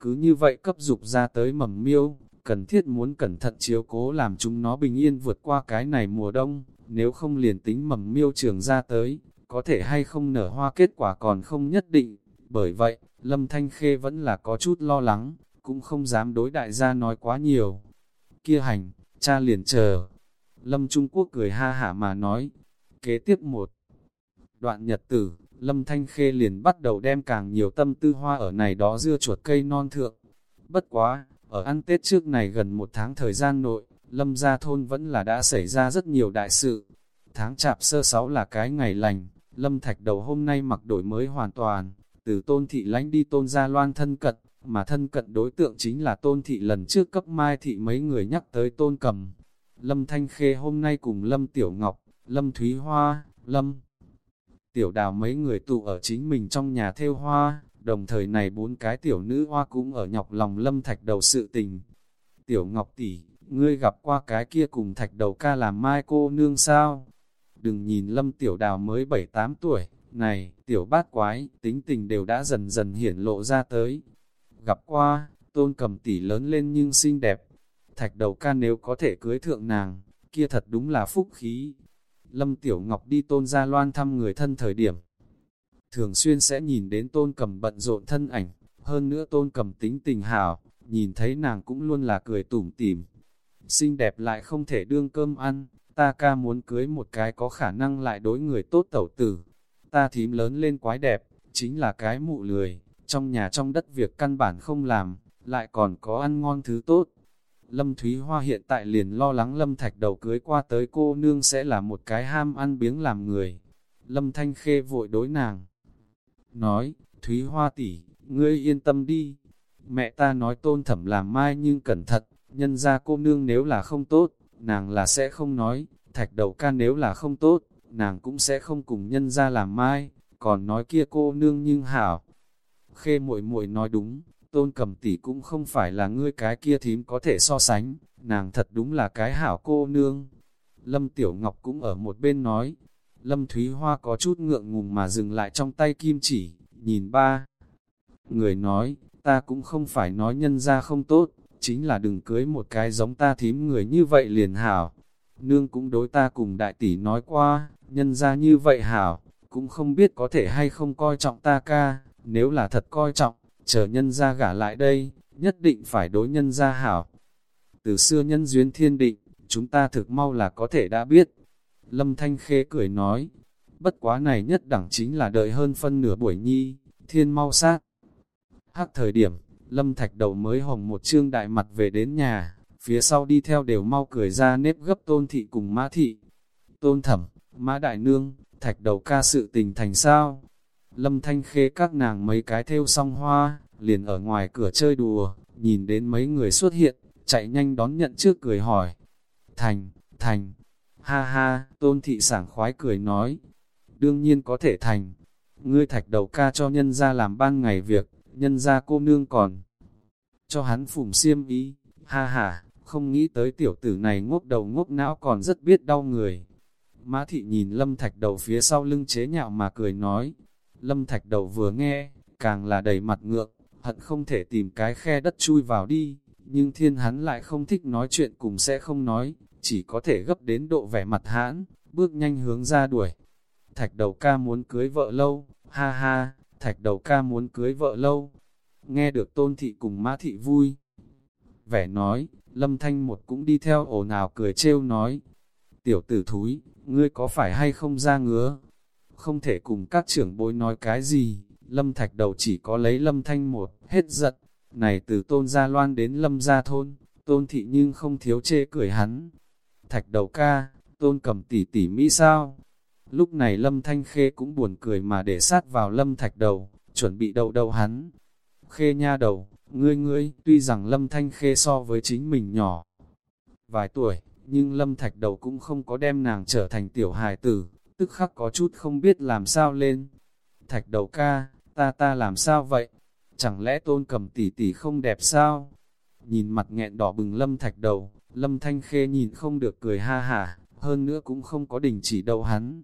Cứ như vậy cấp dục ra tới mầm miêu, cần thiết muốn cẩn thận chiếu cố làm chúng nó bình yên vượt qua cái này mùa đông, nếu không liền tính mầm miêu trường ra tới, có thể hay không nở hoa kết quả còn không nhất định. Bởi vậy, Lâm Thanh Khê vẫn là có chút lo lắng, cũng không dám đối đại gia nói quá nhiều. Kia hành, cha liền chờ. Lâm Trung Quốc cười ha hả mà nói. Kế tiếp một đoạn nhật tử, Lâm Thanh Khê liền bắt đầu đem càng nhiều tâm tư hoa ở này đó dưa chuột cây non thượng. Bất quá, ở ăn Tết trước này gần một tháng thời gian nội, Lâm gia thôn vẫn là đã xảy ra rất nhiều đại sự. Tháng chạp sơ sáu là cái ngày lành, Lâm Thạch đầu hôm nay mặc đổi mới hoàn toàn, từ tôn thị lánh đi tôn gia loan thân cận, mà thân cận đối tượng chính là tôn thị lần trước cấp mai thị mấy người nhắc tới tôn cầm. Lâm Thanh Khê hôm nay cùng Lâm Tiểu Ngọc, Lâm Thúy Hoa, Lâm Tiểu đào mấy người tụ ở chính mình trong nhà theo hoa, đồng thời này bốn cái tiểu nữ hoa cũng ở nhọc lòng lâm thạch đầu sự tình. Tiểu Ngọc tỷ, ngươi gặp qua cái kia cùng thạch đầu ca làm mai cô nương sao? Đừng nhìn lâm tiểu đào mới 7-8 tuổi, này, tiểu bát quái, tính tình đều đã dần dần hiển lộ ra tới. Gặp qua, tôn cầm tỷ lớn lên nhưng xinh đẹp. Thạch đầu ca nếu có thể cưới thượng nàng, kia thật đúng là phúc khí. Lâm Tiểu Ngọc đi tôn gia loan thăm người thân thời điểm. Thường xuyên sẽ nhìn đến tôn cầm bận rộn thân ảnh, hơn nữa tôn cầm tính tình hảo, nhìn thấy nàng cũng luôn là cười tủm tỉm. Xinh đẹp lại không thể đương cơm ăn, ta ca muốn cưới một cái có khả năng lại đối người tốt tẩu tử. Ta thím lớn lên quái đẹp, chính là cái mụ lười, trong nhà trong đất việc căn bản không làm, lại còn có ăn ngon thứ tốt. Lâm Thúy Hoa hiện tại liền lo lắng Lâm Thạch đầu cưới qua tới cô nương sẽ là một cái ham ăn biếng làm người. Lâm Thanh Khê vội đối nàng. Nói, Thúy Hoa tỷ, ngươi yên tâm đi. Mẹ ta nói tôn thẩm làm mai nhưng cẩn thận, nhân ra cô nương nếu là không tốt, nàng là sẽ không nói, thạch đầu ca nếu là không tốt, nàng cũng sẽ không cùng nhân ra làm mai, còn nói kia cô nương nhưng hảo. Khê muội muội nói đúng, tôn cầm tỷ cũng không phải là ngươi cái kia thím có thể so sánh, nàng thật đúng là cái hảo cô nương. Lâm Tiểu Ngọc cũng ở một bên nói, Lâm Thúy Hoa có chút ngượng ngùng mà dừng lại trong tay kim chỉ, nhìn ba. Người nói, ta cũng không phải nói nhân ra không tốt, chính là đừng cưới một cái giống ta thím người như vậy liền hảo. Nương cũng đối ta cùng đại tỷ nói qua, nhân ra như vậy hảo, cũng không biết có thể hay không coi trọng ta ca, nếu là thật coi trọng, chờ nhân ra gả lại đây, nhất định phải đối nhân ra hảo. từ xưa nhân duyên thiên định, chúng ta thực mau là có thể đã biết. Lâm Thanh Khê cười nói, bất quá này nhất đẳng chính là đợi hơn phân nửa buổi nhi, thiên mau sát. Hắc thời điểm, Lâm Thạch đầu mới hồng một trương đại mặt về đến nhà, phía sau đi theo đều mau cười ra nếp gấp tôn thị cùng mã thị. Tôn thẩm, mã đại nương, thạch đầu ca sự tình thành sao? Lâm Thanh Khê các nàng mấy cái theo song hoa, liền ở ngoài cửa chơi đùa, nhìn đến mấy người xuất hiện, chạy nhanh đón nhận trước cười hỏi. Thành, thành, ha ha, tôn thị sảng khoái cười nói. Đương nhiên có thể thành, ngươi thạch đầu ca cho nhân ra làm ban ngày việc, nhân ra cô nương còn. Cho hắn phùng xiêm ý, ha ha, không nghĩ tới tiểu tử này ngốc đầu ngốc não còn rất biết đau người. Mã thị nhìn lâm thạch đầu phía sau lưng chế nhạo mà cười nói. Lâm thạch đầu vừa nghe, càng là đầy mặt ngượng, hận không thể tìm cái khe đất chui vào đi, nhưng thiên hắn lại không thích nói chuyện cùng sẽ không nói, chỉ có thể gấp đến độ vẻ mặt hãn, bước nhanh hướng ra đuổi. Thạch đầu ca muốn cưới vợ lâu, ha ha, thạch đầu ca muốn cưới vợ lâu. Nghe được tôn thị cùng mã thị vui. Vẻ nói, lâm thanh một cũng đi theo ổ nào cười trêu nói. Tiểu tử thúi, ngươi có phải hay không ra ngứa? Không thể cùng các trưởng bối nói cái gì, lâm thạch đầu chỉ có lấy lâm thanh một, hết giận. Này từ tôn gia loan đến lâm gia thôn, tôn thị nhưng không thiếu chê cười hắn. Thạch đầu ca, tôn cầm tỉ tỉ mỹ sao? Lúc này lâm thanh khê cũng buồn cười mà để sát vào lâm thạch đầu, chuẩn bị đầu đầu hắn. Khê nha đầu, ngươi ngươi, tuy rằng lâm thanh khê so với chính mình nhỏ vài tuổi, nhưng lâm thạch đầu cũng không có đem nàng trở thành tiểu hài tử, tức khắc có chút không biết làm sao lên. Thạch đầu ca, ta ta làm sao vậy? Chẳng lẽ tôn cầm tỷ tỷ không đẹp sao? Nhìn mặt nghẹn đỏ bừng lâm thạch đầu, lâm thanh khê nhìn không được cười ha hả, hơn nữa cũng không có đình chỉ đầu hắn.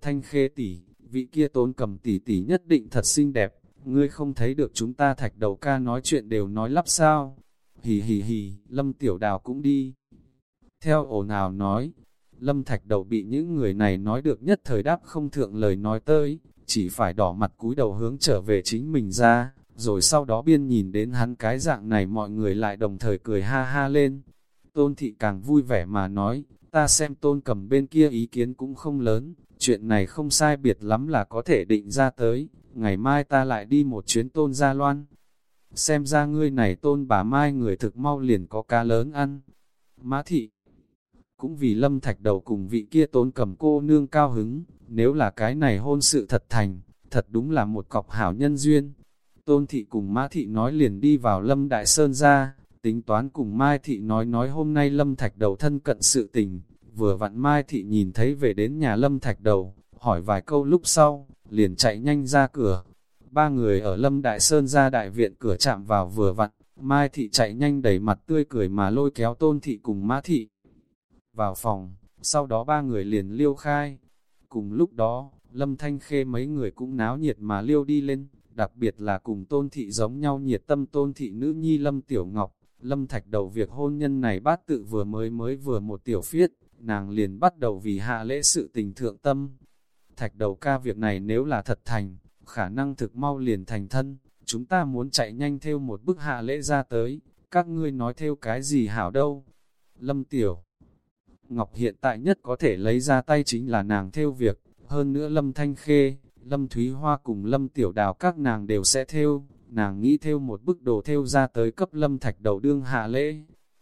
Thanh khê tỷ, vị kia tôn cầm tỷ tỷ nhất định thật xinh đẹp, ngươi không thấy được chúng ta thạch đầu ca nói chuyện đều nói lắp sao? Hì hì hì, lâm tiểu đào cũng đi. Theo ổ nào nói, lâm thạch đầu bị những người này nói được nhất thời đáp không thượng lời nói tới, chỉ phải đỏ mặt cúi đầu hướng trở về chính mình ra, rồi sau đó biên nhìn đến hắn cái dạng này mọi người lại đồng thời cười ha ha lên. Tôn thị càng vui vẻ mà nói, ta xem tôn cầm bên kia ý kiến cũng không lớn, chuyện này không sai biệt lắm là có thể định ra tới, ngày mai ta lại đi một chuyến tôn gia loan. Xem ra ngươi này tôn bà mai người thực mau liền có cá lớn ăn. Mã thị, cũng vì lâm thạch đầu cùng vị kia tốn cầm cô nương cao hứng, nếu là cái này hôn sự thật thành, thật đúng là một cọc hảo nhân duyên. Tôn thị cùng Mã thị nói liền đi vào lâm đại sơn ra, tính toán cùng Mai thị nói nói hôm nay lâm thạch đầu thân cận sự tình, vừa vặn Mai thị nhìn thấy về đến nhà lâm thạch đầu, hỏi vài câu lúc sau, liền chạy nhanh ra cửa. Ba người ở lâm đại sơn ra đại viện cửa chạm vào vừa vặn, Mai thị chạy nhanh đẩy mặt tươi cười mà lôi kéo tôn thị cùng Mã thị vào phòng, sau đó ba người liền liêu khai. Cùng lúc đó, Lâm Thanh Khê mấy người cũng náo nhiệt mà liêu đi lên, đặc biệt là cùng tôn thị giống nhau nhiệt tâm tôn thị nữ nhi Lâm Tiểu Ngọc. Lâm Thạch đầu việc hôn nhân này bát tự vừa mới mới vừa một tiểu phiết, nàng liền bắt đầu vì hạ lễ sự tình thượng tâm. Thạch đầu ca việc này nếu là thật thành, khả năng thực mau liền thành thân, chúng ta muốn chạy nhanh theo một bức hạ lễ ra tới, các ngươi nói theo cái gì hảo đâu. Lâm Tiểu Ngọc hiện tại nhất có thể lấy ra tay chính là nàng theo việc, hơn nữa Lâm Thanh Khê, Lâm Thúy Hoa cùng Lâm Tiểu Đào các nàng đều sẽ theo, nàng nghĩ theo một bức đồ theo ra tới cấp Lâm Thạch đầu đương hạ lễ.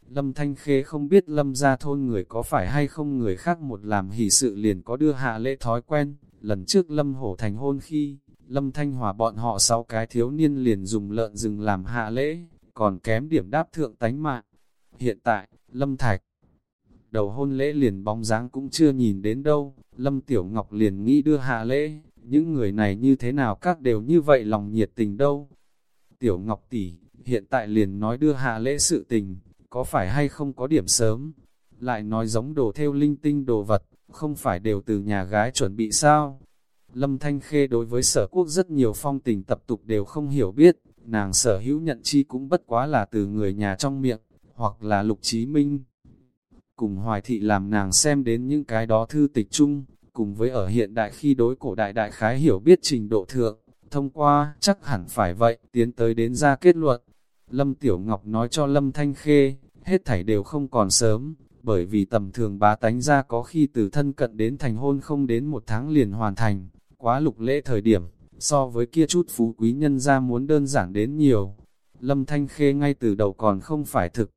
Lâm Thanh Khê không biết Lâm ra thôn người có phải hay không người khác một làm hỷ sự liền có đưa hạ lễ thói quen, lần trước Lâm Hổ thành hôn khi, Lâm Thanh Hòa bọn họ sáu cái thiếu niên liền dùng lợn rừng làm hạ lễ, còn kém điểm đáp thượng tánh mạng. Hiện tại, Lâm Thạch đầu hôn lễ liền bóng dáng cũng chưa nhìn đến đâu, Lâm Tiểu Ngọc liền nghĩ đưa hạ lễ, những người này như thế nào các đều như vậy lòng nhiệt tình đâu. Tiểu Ngọc tỷ hiện tại liền nói đưa hạ lễ sự tình, có phải hay không có điểm sớm, lại nói giống đồ theo linh tinh đồ vật, không phải đều từ nhà gái chuẩn bị sao. Lâm Thanh Khê đối với sở quốc rất nhiều phong tình tập tục đều không hiểu biết, nàng sở hữu nhận chi cũng bất quá là từ người nhà trong miệng, hoặc là lục chí minh cùng hoài thị làm nàng xem đến những cái đó thư tịch chung, cùng với ở hiện đại khi đối cổ đại đại khái hiểu biết trình độ thượng, thông qua, chắc hẳn phải vậy, tiến tới đến ra kết luận. Lâm Tiểu Ngọc nói cho Lâm Thanh Khê, hết thảy đều không còn sớm, bởi vì tầm thường bá tánh ra có khi từ thân cận đến thành hôn không đến một tháng liền hoàn thành, quá lục lễ thời điểm, so với kia chút phú quý nhân ra muốn đơn giản đến nhiều. Lâm Thanh Khê ngay từ đầu còn không phải thực.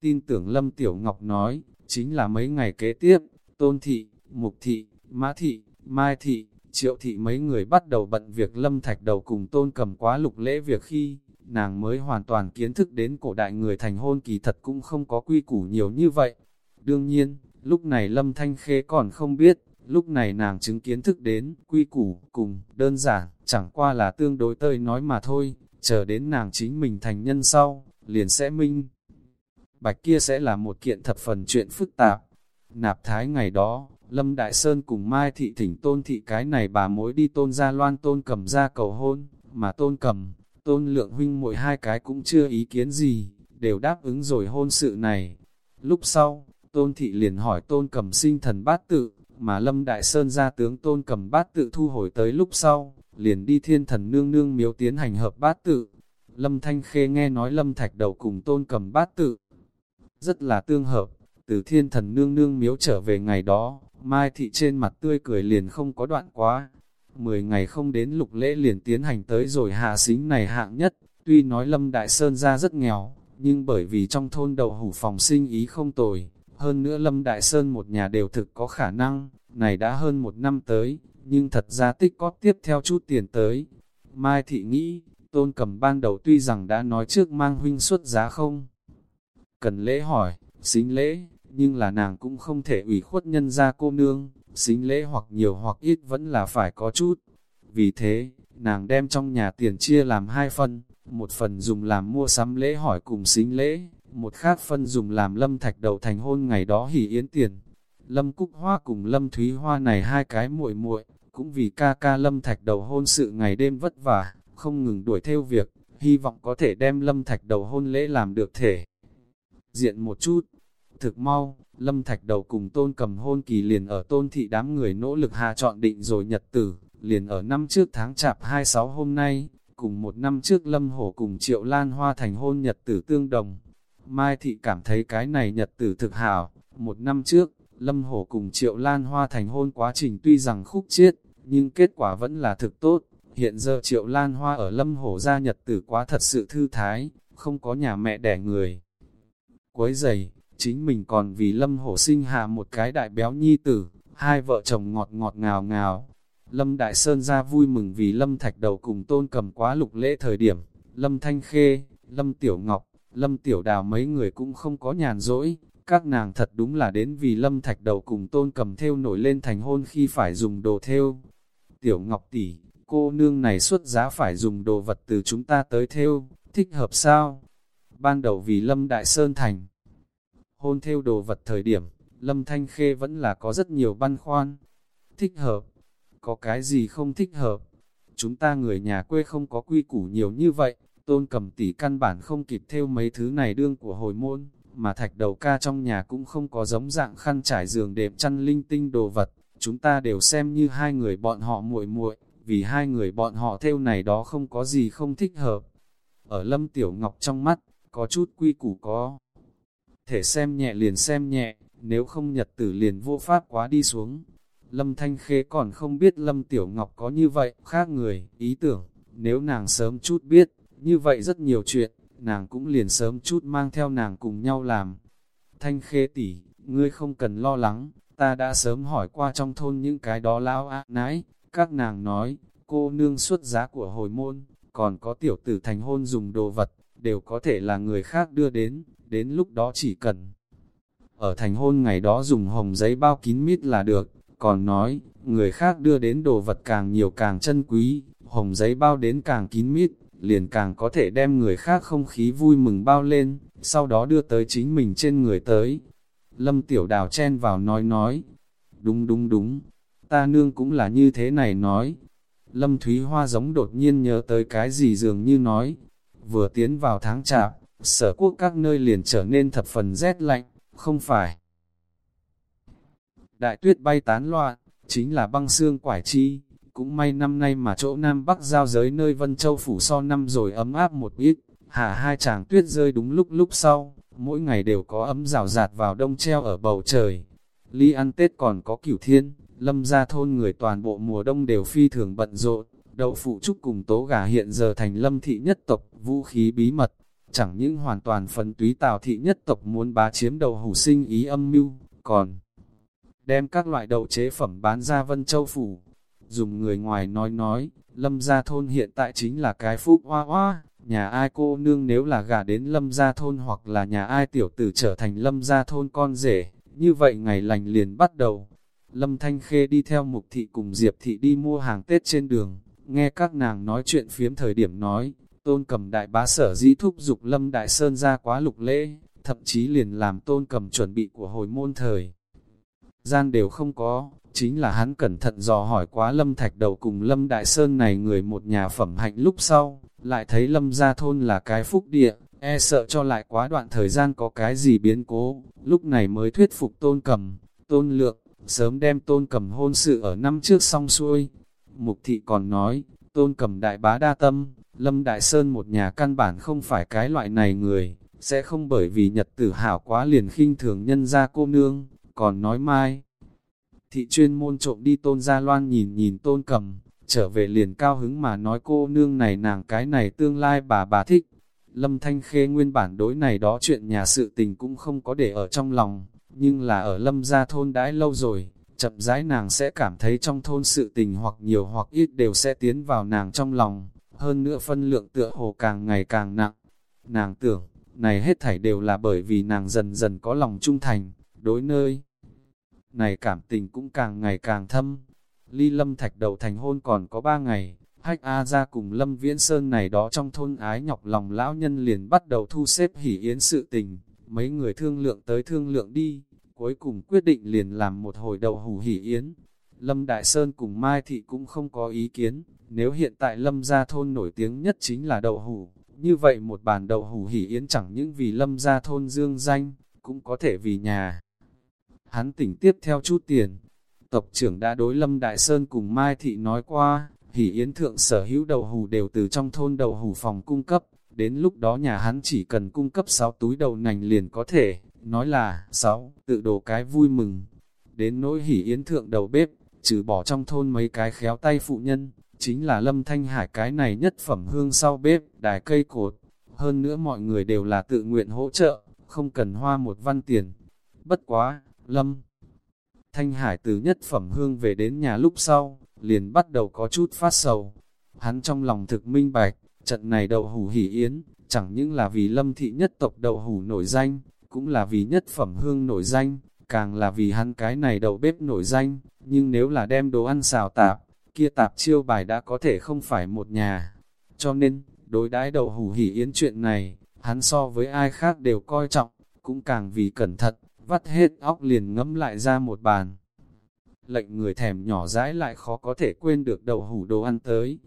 Tin tưởng Lâm Tiểu Ngọc nói, chính là mấy ngày kế tiếp, Tôn Thị, Mục Thị, Mã Thị, Mai Thị, Triệu Thị mấy người bắt đầu bận việc Lâm Thạch đầu cùng Tôn cầm quá lục lễ việc khi, nàng mới hoàn toàn kiến thức đến cổ đại người thành hôn kỳ thật cũng không có quy củ nhiều như vậy. Đương nhiên, lúc này Lâm Thanh Khê còn không biết, lúc này nàng chứng kiến thức đến, quy củ, cùng, đơn giản, chẳng qua là tương đối tơi nói mà thôi, chờ đến nàng chính mình thành nhân sau, liền sẽ minh. Bạch kia sẽ là một kiện thập phần chuyện phức tạp. Nạp thái ngày đó, Lâm Đại Sơn cùng Mai Thị thỉnh tôn thị cái này bà mối đi tôn ra loan tôn cầm ra cầu hôn, mà tôn cầm, tôn lượng huynh mỗi hai cái cũng chưa ý kiến gì, đều đáp ứng rồi hôn sự này. Lúc sau, tôn thị liền hỏi tôn cầm sinh thần bát tự, mà Lâm Đại Sơn ra tướng tôn cầm bát tự thu hồi tới lúc sau, liền đi thiên thần nương nương miếu tiến hành hợp bát tự. Lâm Thanh Khê nghe nói Lâm Thạch đầu cùng tôn cầm bát tự, rất là tương hợp, từ thiên thần nương nương miếu trở về ngày đó, Mai Thị trên mặt tươi cười liền không có đoạn quá. Mười ngày không đến lục lễ liền tiến hành tới rồi hạ xính này hạng nhất, tuy nói Lâm Đại Sơn ra rất nghèo, nhưng bởi vì trong thôn đầu hủ phòng sinh ý không tồi, hơn nữa Lâm Đại Sơn một nhà đều thực có khả năng, này đã hơn một năm tới, nhưng thật ra tích có tiếp theo chút tiền tới. Mai Thị nghĩ, tôn cầm ban đầu tuy rằng đã nói trước mang huynh xuất giá không? Cần lễ hỏi, xính lễ, nhưng là nàng cũng không thể ủy khuất nhân ra cô nương, xính lễ hoặc nhiều hoặc ít vẫn là phải có chút. Vì thế, nàng đem trong nhà tiền chia làm hai phần, một phần dùng làm mua sắm lễ hỏi cùng xính lễ, một khác phân dùng làm lâm thạch đầu thành hôn ngày đó hỉ yến tiền. Lâm Cúc Hoa cùng Lâm Thúy Hoa này hai cái muội muội cũng vì ca ca Lâm Thạch đầu hôn sự ngày đêm vất vả, không ngừng đuổi theo việc, hy vọng có thể đem Lâm Thạch đầu hôn lễ làm được thể. Diện một chút, thực mau, Lâm Thạch đầu cùng tôn cầm hôn kỳ liền ở tôn thị đám người nỗ lực hạ chọn định rồi nhật tử, liền ở năm trước tháng chạp 26 hôm nay, cùng một năm trước Lâm Hổ cùng Triệu Lan Hoa thành hôn nhật tử tương đồng. Mai Thị cảm thấy cái này nhật tử thực hảo, một năm trước, Lâm Hổ cùng Triệu Lan Hoa thành hôn quá trình tuy rằng khúc chiết, nhưng kết quả vẫn là thực tốt. Hiện giờ Triệu Lan Hoa ở Lâm Hổ gia nhật tử quá thật sự thư thái, không có nhà mẹ đẻ người. Quấy giày, chính mình còn vì Lâm Hổ sinh hạ một cái đại béo nhi tử, hai vợ chồng ngọt ngọt ngào ngào. Lâm Đại Sơn ra vui mừng vì Lâm Thạch đầu cùng tôn cầm quá lục lễ thời điểm, Lâm Thanh Khê, Lâm Tiểu Ngọc, Lâm Tiểu Đào mấy người cũng không có nhàn rỗi, các nàng thật đúng là đến vì Lâm Thạch đầu cùng tôn cầm theo nổi lên thành hôn khi phải dùng đồ theo. Tiểu Ngọc tỷ, cô nương này xuất giá phải dùng đồ vật từ chúng ta tới theo, thích hợp sao? Ban đầu vì Lâm Đại Sơn thành hôn theo đồ vật thời điểm, Lâm Thanh Khê vẫn là có rất nhiều băn khoăn. Thích hợp, có cái gì không thích hợp? Chúng ta người nhà quê không có quy củ nhiều như vậy, tôn cầm tỷ căn bản không kịp theo mấy thứ này đương của hồi môn, mà thạch đầu ca trong nhà cũng không có giống dạng khăn trải giường đệm chăn linh tinh đồ vật, chúng ta đều xem như hai người bọn họ muội muội vì hai người bọn họ theo này đó không có gì không thích hợp. Ở Lâm Tiểu Ngọc trong mắt, có chút quy củ có thể xem nhẹ liền xem nhẹ, nếu không nhật tử liền vô pháp quá đi xuống. Lâm Thanh Khê còn không biết Lâm Tiểu Ngọc có như vậy, khác người, ý tưởng, nếu nàng sớm chút biết, như vậy rất nhiều chuyện, nàng cũng liền sớm chút mang theo nàng cùng nhau làm. Thanh Khê tỷ, ngươi không cần lo lắng, ta đã sớm hỏi qua trong thôn những cái đó lão á nãi các nàng nói, cô nương xuất giá của hồi môn, còn có tiểu tử thành hôn dùng đồ vật, đều có thể là người khác đưa đến, đến lúc đó chỉ cần ở thành hôn ngày đó dùng hồng giấy bao kín mít là được, còn nói, người khác đưa đến đồ vật càng nhiều càng chân quý, hồng giấy bao đến càng kín mít, liền càng có thể đem người khác không khí vui mừng bao lên, sau đó đưa tới chính mình trên người tới. Lâm Tiểu Đào chen vào nói nói, đúng đúng đúng, ta nương cũng là như thế này nói. Lâm Thúy Hoa giống đột nhiên nhớ tới cái gì dường như nói, vừa tiến vào tháng chạp, sở quốc các nơi liền trở nên thập phần rét lạnh, không phải. Đại tuyết bay tán loạn, chính là băng xương quải chi, cũng may năm nay mà chỗ Nam Bắc giao giới nơi Vân Châu phủ so năm rồi ấm áp một ít, hạ hai chàng tuyết rơi đúng lúc lúc sau, mỗi ngày đều có ấm rào rạt vào đông treo ở bầu trời. Ly ăn Tết còn có cửu thiên, lâm ra thôn người toàn bộ mùa đông đều phi thường bận rộn, đậu phụ trúc cùng tố gà hiện giờ thành lâm thị nhất tộc, vũ khí bí mật, chẳng những hoàn toàn phấn túy tào thị nhất tộc muốn bá chiếm đầu hủ sinh ý âm mưu, còn đem các loại đậu chế phẩm bán ra Vân Châu Phủ. Dùng người ngoài nói nói, lâm gia thôn hiện tại chính là cái phúc hoa hoa, nhà ai cô nương nếu là gả đến lâm gia thôn hoặc là nhà ai tiểu tử trở thành lâm gia thôn con rể, như vậy ngày lành liền bắt đầu. Lâm Thanh Khê đi theo Mục Thị cùng Diệp Thị đi mua hàng Tết trên đường, nghe các nàng nói chuyện phiếm thời điểm nói, tôn cầm đại bá sở dĩ thúc dục Lâm Đại Sơn ra quá lục lễ, thậm chí liền làm tôn cầm chuẩn bị của hồi môn thời. Gian đều không có, chính là hắn cẩn thận dò hỏi quá Lâm Thạch Đầu cùng Lâm Đại Sơn này người một nhà phẩm hạnh lúc sau, lại thấy Lâm gia thôn là cái phúc địa, e sợ cho lại quá đoạn thời gian có cái gì biến cố, lúc này mới thuyết phục tôn cầm, tôn lượng, sớm đem tôn cầm hôn sự ở năm trước xong xuôi. Mục thị còn nói, tôn cầm đại bá đa tâm, Lâm Đại Sơn một nhà căn bản không phải cái loại này người, sẽ không bởi vì nhật tử hảo quá liền khinh thường nhân ra cô nương, còn nói mai. Thị chuyên môn trộm đi tôn gia loan nhìn nhìn tôn cầm, trở về liền cao hứng mà nói cô nương này nàng cái này tương lai bà bà thích. Lâm Thanh Khê nguyên bản đối này đó chuyện nhà sự tình cũng không có để ở trong lòng, nhưng là ở Lâm gia thôn đãi lâu rồi, chậm rãi nàng sẽ cảm thấy trong thôn sự tình hoặc nhiều hoặc ít đều sẽ tiến vào nàng trong lòng, hơn nữa phân lượng tựa hồ càng ngày càng nặng. Nàng tưởng, này hết thảy đều là bởi vì nàng dần dần có lòng trung thành, đối nơi. Này cảm tình cũng càng ngày càng thâm, ly lâm thạch đầu thành hôn còn có ba ngày, hách A ra cùng lâm viễn sơn này đó trong thôn ái nhọc lòng lão nhân liền bắt đầu thu xếp hỉ yến sự tình, mấy người thương lượng tới thương lượng đi, cuối cùng quyết định liền làm một hồi đầu hủ hỉ yến. Lâm Đại Sơn cùng Mai Thị cũng không có ý kiến, nếu hiện tại Lâm gia thôn nổi tiếng nhất chính là đậu hủ, như vậy một bàn đậu hủ hỉ yến chẳng những vì Lâm gia thôn dương danh, cũng có thể vì nhà. Hắn tỉnh tiếp theo chút tiền, tộc trưởng đã đối Lâm Đại Sơn cùng Mai Thị nói qua, hỉ yến thượng sở hữu đậu hủ đều từ trong thôn đậu hủ phòng cung cấp, đến lúc đó nhà hắn chỉ cần cung cấp 6 túi đậu nành liền có thể, nói là sáu tự đồ cái vui mừng. Đến nỗi hỉ yến thượng đầu bếp, trừ bỏ trong thôn mấy cái khéo tay phụ nhân, chính là Lâm Thanh Hải cái này nhất phẩm hương sau bếp, đài cây cột. Hơn nữa mọi người đều là tự nguyện hỗ trợ, không cần hoa một văn tiền. Bất quá, Lâm Thanh Hải từ nhất phẩm hương về đến nhà lúc sau, liền bắt đầu có chút phát sầu. Hắn trong lòng thực minh bạch, trận này đậu hủ hỉ yến, chẳng những là vì lâm thị nhất tộc đậu hủ nổi danh, cũng là vì nhất phẩm hương nổi danh, càng là vì hắn cái này đầu bếp nổi danh, nhưng nếu là đem đồ ăn xào tạp, kia tạp chiêu bài đã có thể không phải một nhà. Cho nên, đối đãi đậu hủ hỉ yến chuyện này, hắn so với ai khác đều coi trọng, cũng càng vì cẩn thận, vắt hết óc liền ngẫm lại ra một bàn. Lệnh người thèm nhỏ dãi lại khó có thể quên được đậu hủ đồ ăn tới.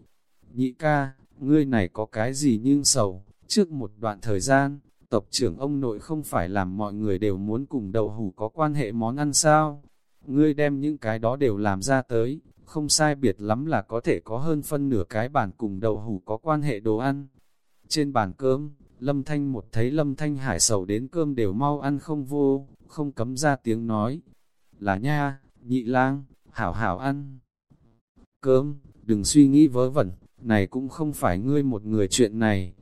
Nhị ca, ngươi này có cái gì nhưng sầu, trước một đoạn thời gian, tộc trưởng ông nội không phải làm mọi người đều muốn cùng đậu hủ có quan hệ món ăn sao? Ngươi đem những cái đó đều làm ra tới, không sai biệt lắm là có thể có hơn phân nửa cái bàn cùng đậu hủ có quan hệ đồ ăn. Trên bàn cơm, Lâm Thanh một thấy Lâm Thanh hải sầu đến cơm đều mau ăn không vô, không cấm ra tiếng nói. Là nha, nhị lang, hảo hảo ăn. Cơm, đừng suy nghĩ vớ vẩn, này cũng không phải ngươi một người chuyện này.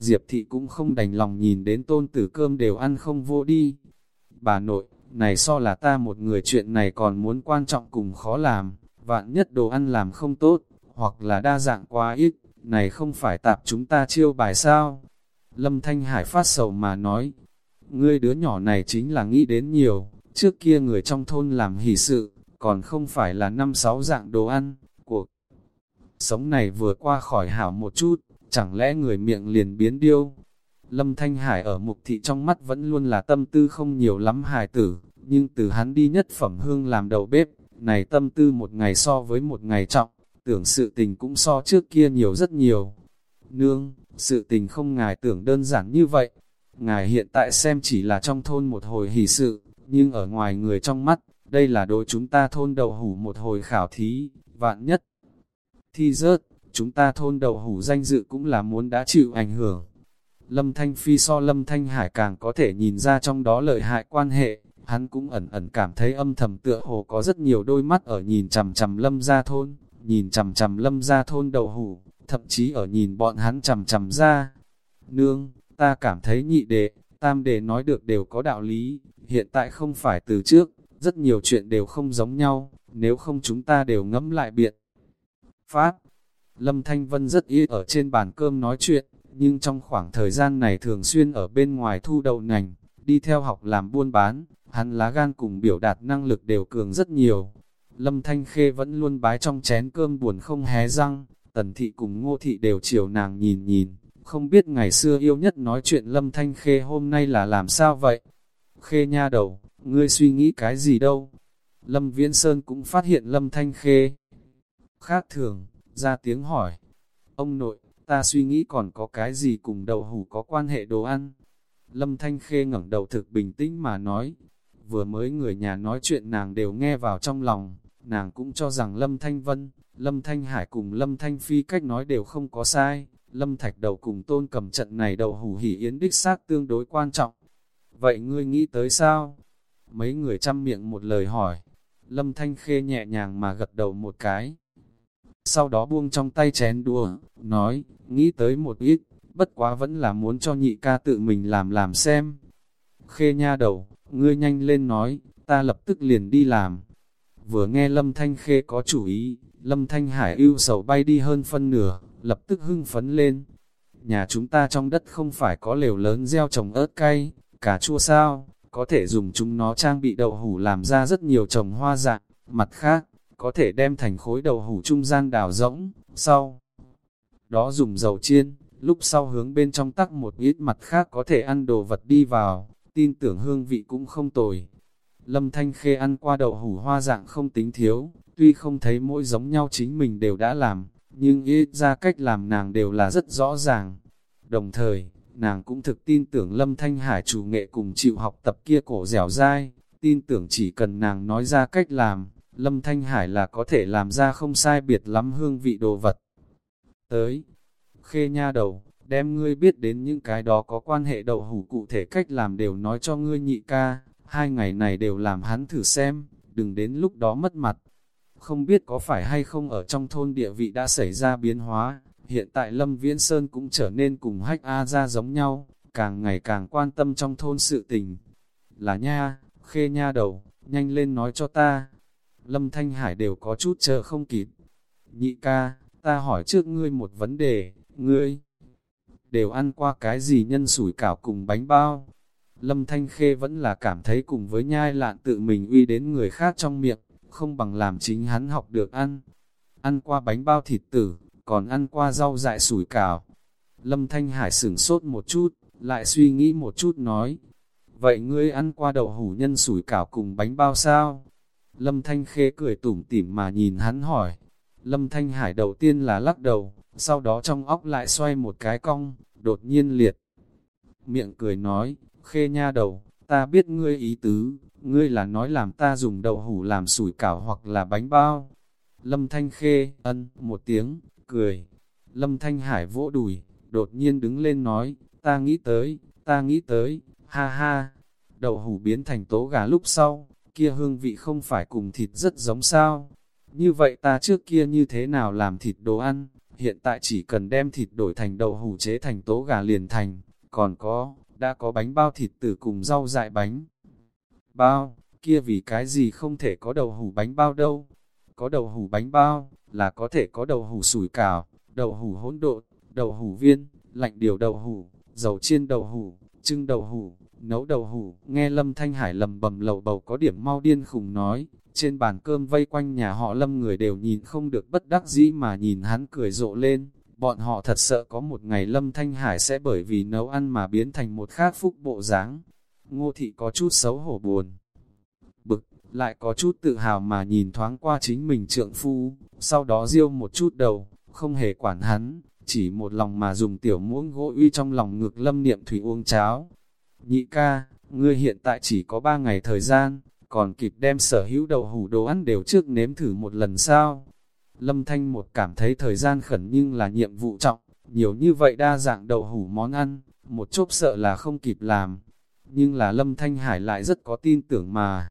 Diệp thị cũng không đành lòng nhìn đến tôn tử cơm đều ăn không vô đi. Bà nội, này so là ta một người chuyện này còn muốn quan trọng cùng khó làm, vạn nhất đồ ăn làm không tốt, hoặc là đa dạng quá ít, này không phải tạp chúng ta chiêu bài sao. Lâm Thanh Hải phát sầu mà nói, ngươi đứa nhỏ này chính là nghĩ đến nhiều, trước kia người trong thôn làm hỷ sự, còn không phải là năm sáu dạng đồ ăn, cuộc sống này vừa qua khỏi hảo một chút, chẳng lẽ người miệng liền biến điêu. Lâm Thanh Hải ở mục thị trong mắt vẫn luôn là tâm tư không nhiều lắm hài tử, nhưng từ hắn đi nhất phẩm hương làm đầu bếp, này tâm tư một ngày so với một ngày trọng, tưởng sự tình cũng so trước kia nhiều rất nhiều. Nương, sự tình không ngài tưởng đơn giản như vậy, ngài hiện tại xem chỉ là trong thôn một hồi hỷ sự, nhưng ở ngoài người trong mắt, đây là đối chúng ta thôn đầu hủ một hồi khảo thí, vạn nhất. Thi rớt, chúng ta thôn đầu hủ danh dự cũng là muốn đã chịu ảnh hưởng. Lâm Thanh Phi so Lâm Thanh Hải càng có thể nhìn ra trong đó lợi hại quan hệ, hắn cũng ẩn ẩn cảm thấy âm thầm tựa hồ có rất nhiều đôi mắt ở nhìn chằm chằm Lâm gia thôn, nhìn chằm chằm Lâm gia thôn đậu hủ, thậm chí ở nhìn bọn hắn chằm chằm ra. Nương, ta cảm thấy nhị đệ, tam đệ nói được đều có đạo lý, hiện tại không phải từ trước, rất nhiều chuyện đều không giống nhau, nếu không chúng ta đều ngẫm lại biện. Pháp Lâm Thanh Vân rất ít ở trên bàn cơm nói chuyện, nhưng trong khoảng thời gian này thường xuyên ở bên ngoài thu đậu nành, đi theo học làm buôn bán, hắn lá gan cùng biểu đạt năng lực đều cường rất nhiều. Lâm Thanh Khê vẫn luôn bái trong chén cơm buồn không hé răng, tần thị cùng ngô thị đều chiều nàng nhìn nhìn, không biết ngày xưa yêu nhất nói chuyện Lâm Thanh Khê hôm nay là làm sao vậy? Khê nha đầu, ngươi suy nghĩ cái gì đâu? Lâm Viễn Sơn cũng phát hiện Lâm Thanh Khê. Khác thường, ra tiếng hỏi. Ông nội, ta suy nghĩ còn có cái gì cùng đậu hủ có quan hệ đồ ăn? Lâm Thanh Khê ngẩng đầu thực bình tĩnh mà nói. Vừa mới người nhà nói chuyện nàng đều nghe vào trong lòng, nàng cũng cho rằng Lâm Thanh Vân, Lâm Thanh Hải cùng Lâm Thanh Phi cách nói đều không có sai. Lâm Thạch đầu cùng tôn cầm trận này đầu hủ hỉ yến đích xác tương đối quan trọng. Vậy ngươi nghĩ tới sao? Mấy người chăm miệng một lời hỏi. Lâm Thanh Khê nhẹ nhàng mà gật đầu một cái. Sau đó buông trong tay chén đùa, nói, nghĩ tới một ít, bất quá vẫn là muốn cho nhị ca tự mình làm làm xem. Khê nha đầu, ngươi nhanh lên nói, ta lập tức liền đi làm. Vừa nghe Lâm Thanh Khê có chủ ý, Lâm Thanh Hải ưu sầu bay đi hơn phân nửa, lập tức hưng phấn lên. Nhà chúng ta trong đất không phải có lều lớn gieo trồng ớt cay, cà chua sao, có thể dùng chúng nó trang bị đậu hủ làm ra rất nhiều trồng hoa dạng, mặt khác, có thể đem thành khối đầu hủ trung gian đào rỗng, sau. Đó dùng dầu chiên, lúc sau hướng bên trong tắc một ít mặt khác có thể ăn đồ vật đi vào, tin tưởng hương vị cũng không tồi. Lâm Thanh Khê ăn qua đậu hủ hoa dạng không tính thiếu, tuy không thấy mỗi giống nhau chính mình đều đã làm, nhưng ít ra cách làm nàng đều là rất rõ ràng. Đồng thời, nàng cũng thực tin tưởng Lâm Thanh Hải chủ nghệ cùng chịu học tập kia cổ dẻo dai, tin tưởng chỉ cần nàng nói ra cách làm, Lâm Thanh Hải là có thể làm ra không sai biệt lắm hương vị đồ vật. Tới, khê nha đầu, đem ngươi biết đến những cái đó có quan hệ đậu hủ cụ thể cách làm đều nói cho ngươi nhị ca, hai ngày này đều làm hắn thử xem, đừng đến lúc đó mất mặt. Không biết có phải hay không ở trong thôn địa vị đã xảy ra biến hóa, hiện tại Lâm Viễn Sơn cũng trở nên cùng hách A ra giống nhau, càng ngày càng quan tâm trong thôn sự tình. Là nha, khê nha đầu, nhanh lên nói cho ta. Lâm Thanh Hải đều có chút chờ không kịp. Nhị ca, ta hỏi trước ngươi một vấn đề, ngươi đều ăn qua cái gì nhân sủi cảo cùng bánh bao? Lâm Thanh Khê vẫn là cảm thấy cùng với nhai lạn tự mình uy đến người khác trong miệng, không bằng làm chính hắn học được ăn. Ăn qua bánh bao thịt tử, còn ăn qua rau dại sủi cảo. Lâm Thanh Hải sửng sốt một chút, lại suy nghĩ một chút nói, vậy ngươi ăn qua đậu hủ nhân sủi cảo cùng bánh bao sao? Lâm Thanh Khê cười tủm tỉm mà nhìn hắn hỏi. Lâm Thanh Hải đầu tiên là lắc đầu, sau đó trong óc lại xoay một cái cong, đột nhiên liệt. Miệng cười nói, Khê nha đầu, ta biết ngươi ý tứ, ngươi là nói làm ta dùng đậu hủ làm sủi cảo hoặc là bánh bao. Lâm Thanh Khê, ân, một tiếng, cười. Lâm Thanh Hải vỗ đùi, đột nhiên đứng lên nói, ta nghĩ tới, ta nghĩ tới, ha ha. Đậu hủ biến thành tố gà lúc sau, kia hương vị không phải cùng thịt rất giống sao. Như vậy ta trước kia như thế nào làm thịt đồ ăn, hiện tại chỉ cần đem thịt đổi thành đậu hủ chế thành tố gà liền thành, còn có, đã có bánh bao thịt tử cùng rau dại bánh. Bao, kia vì cái gì không thể có đậu hủ bánh bao đâu, có đậu hủ bánh bao, là có thể có đậu hủ sủi cảo, đậu hủ hỗn độn, đậu hủ viên, lạnh điều đậu hủ, dầu chiên đậu hủ, trưng đậu hủ, nấu đậu hủ. Nghe Lâm Thanh Hải lầm bầm lầu bầu có điểm mau điên khùng nói, trên bàn cơm vây quanh nhà họ Lâm người đều nhìn không được bất đắc dĩ mà nhìn hắn cười rộ lên. Bọn họ thật sợ có một ngày Lâm Thanh Hải sẽ bởi vì nấu ăn mà biến thành một khác phúc bộ dáng. Ngô thị có chút xấu hổ buồn. Bực, lại có chút tự hào mà nhìn thoáng qua chính mình trượng phu, sau đó riêu một chút đầu, không hề quản hắn, chỉ một lòng mà dùng tiểu muỗng gỗ uy trong lòng ngược lâm niệm thủy uống cháo. Nhị ca, ngươi hiện tại chỉ có ba ngày thời gian, còn kịp đem sở hữu đậu hủ đồ ăn đều trước nếm thử một lần sao? Lâm Thanh một cảm thấy thời gian khẩn nhưng là nhiệm vụ trọng, nhiều như vậy đa dạng đậu hủ món ăn, một chốc sợ là không kịp làm. Nhưng là Lâm Thanh Hải lại rất có tin tưởng mà.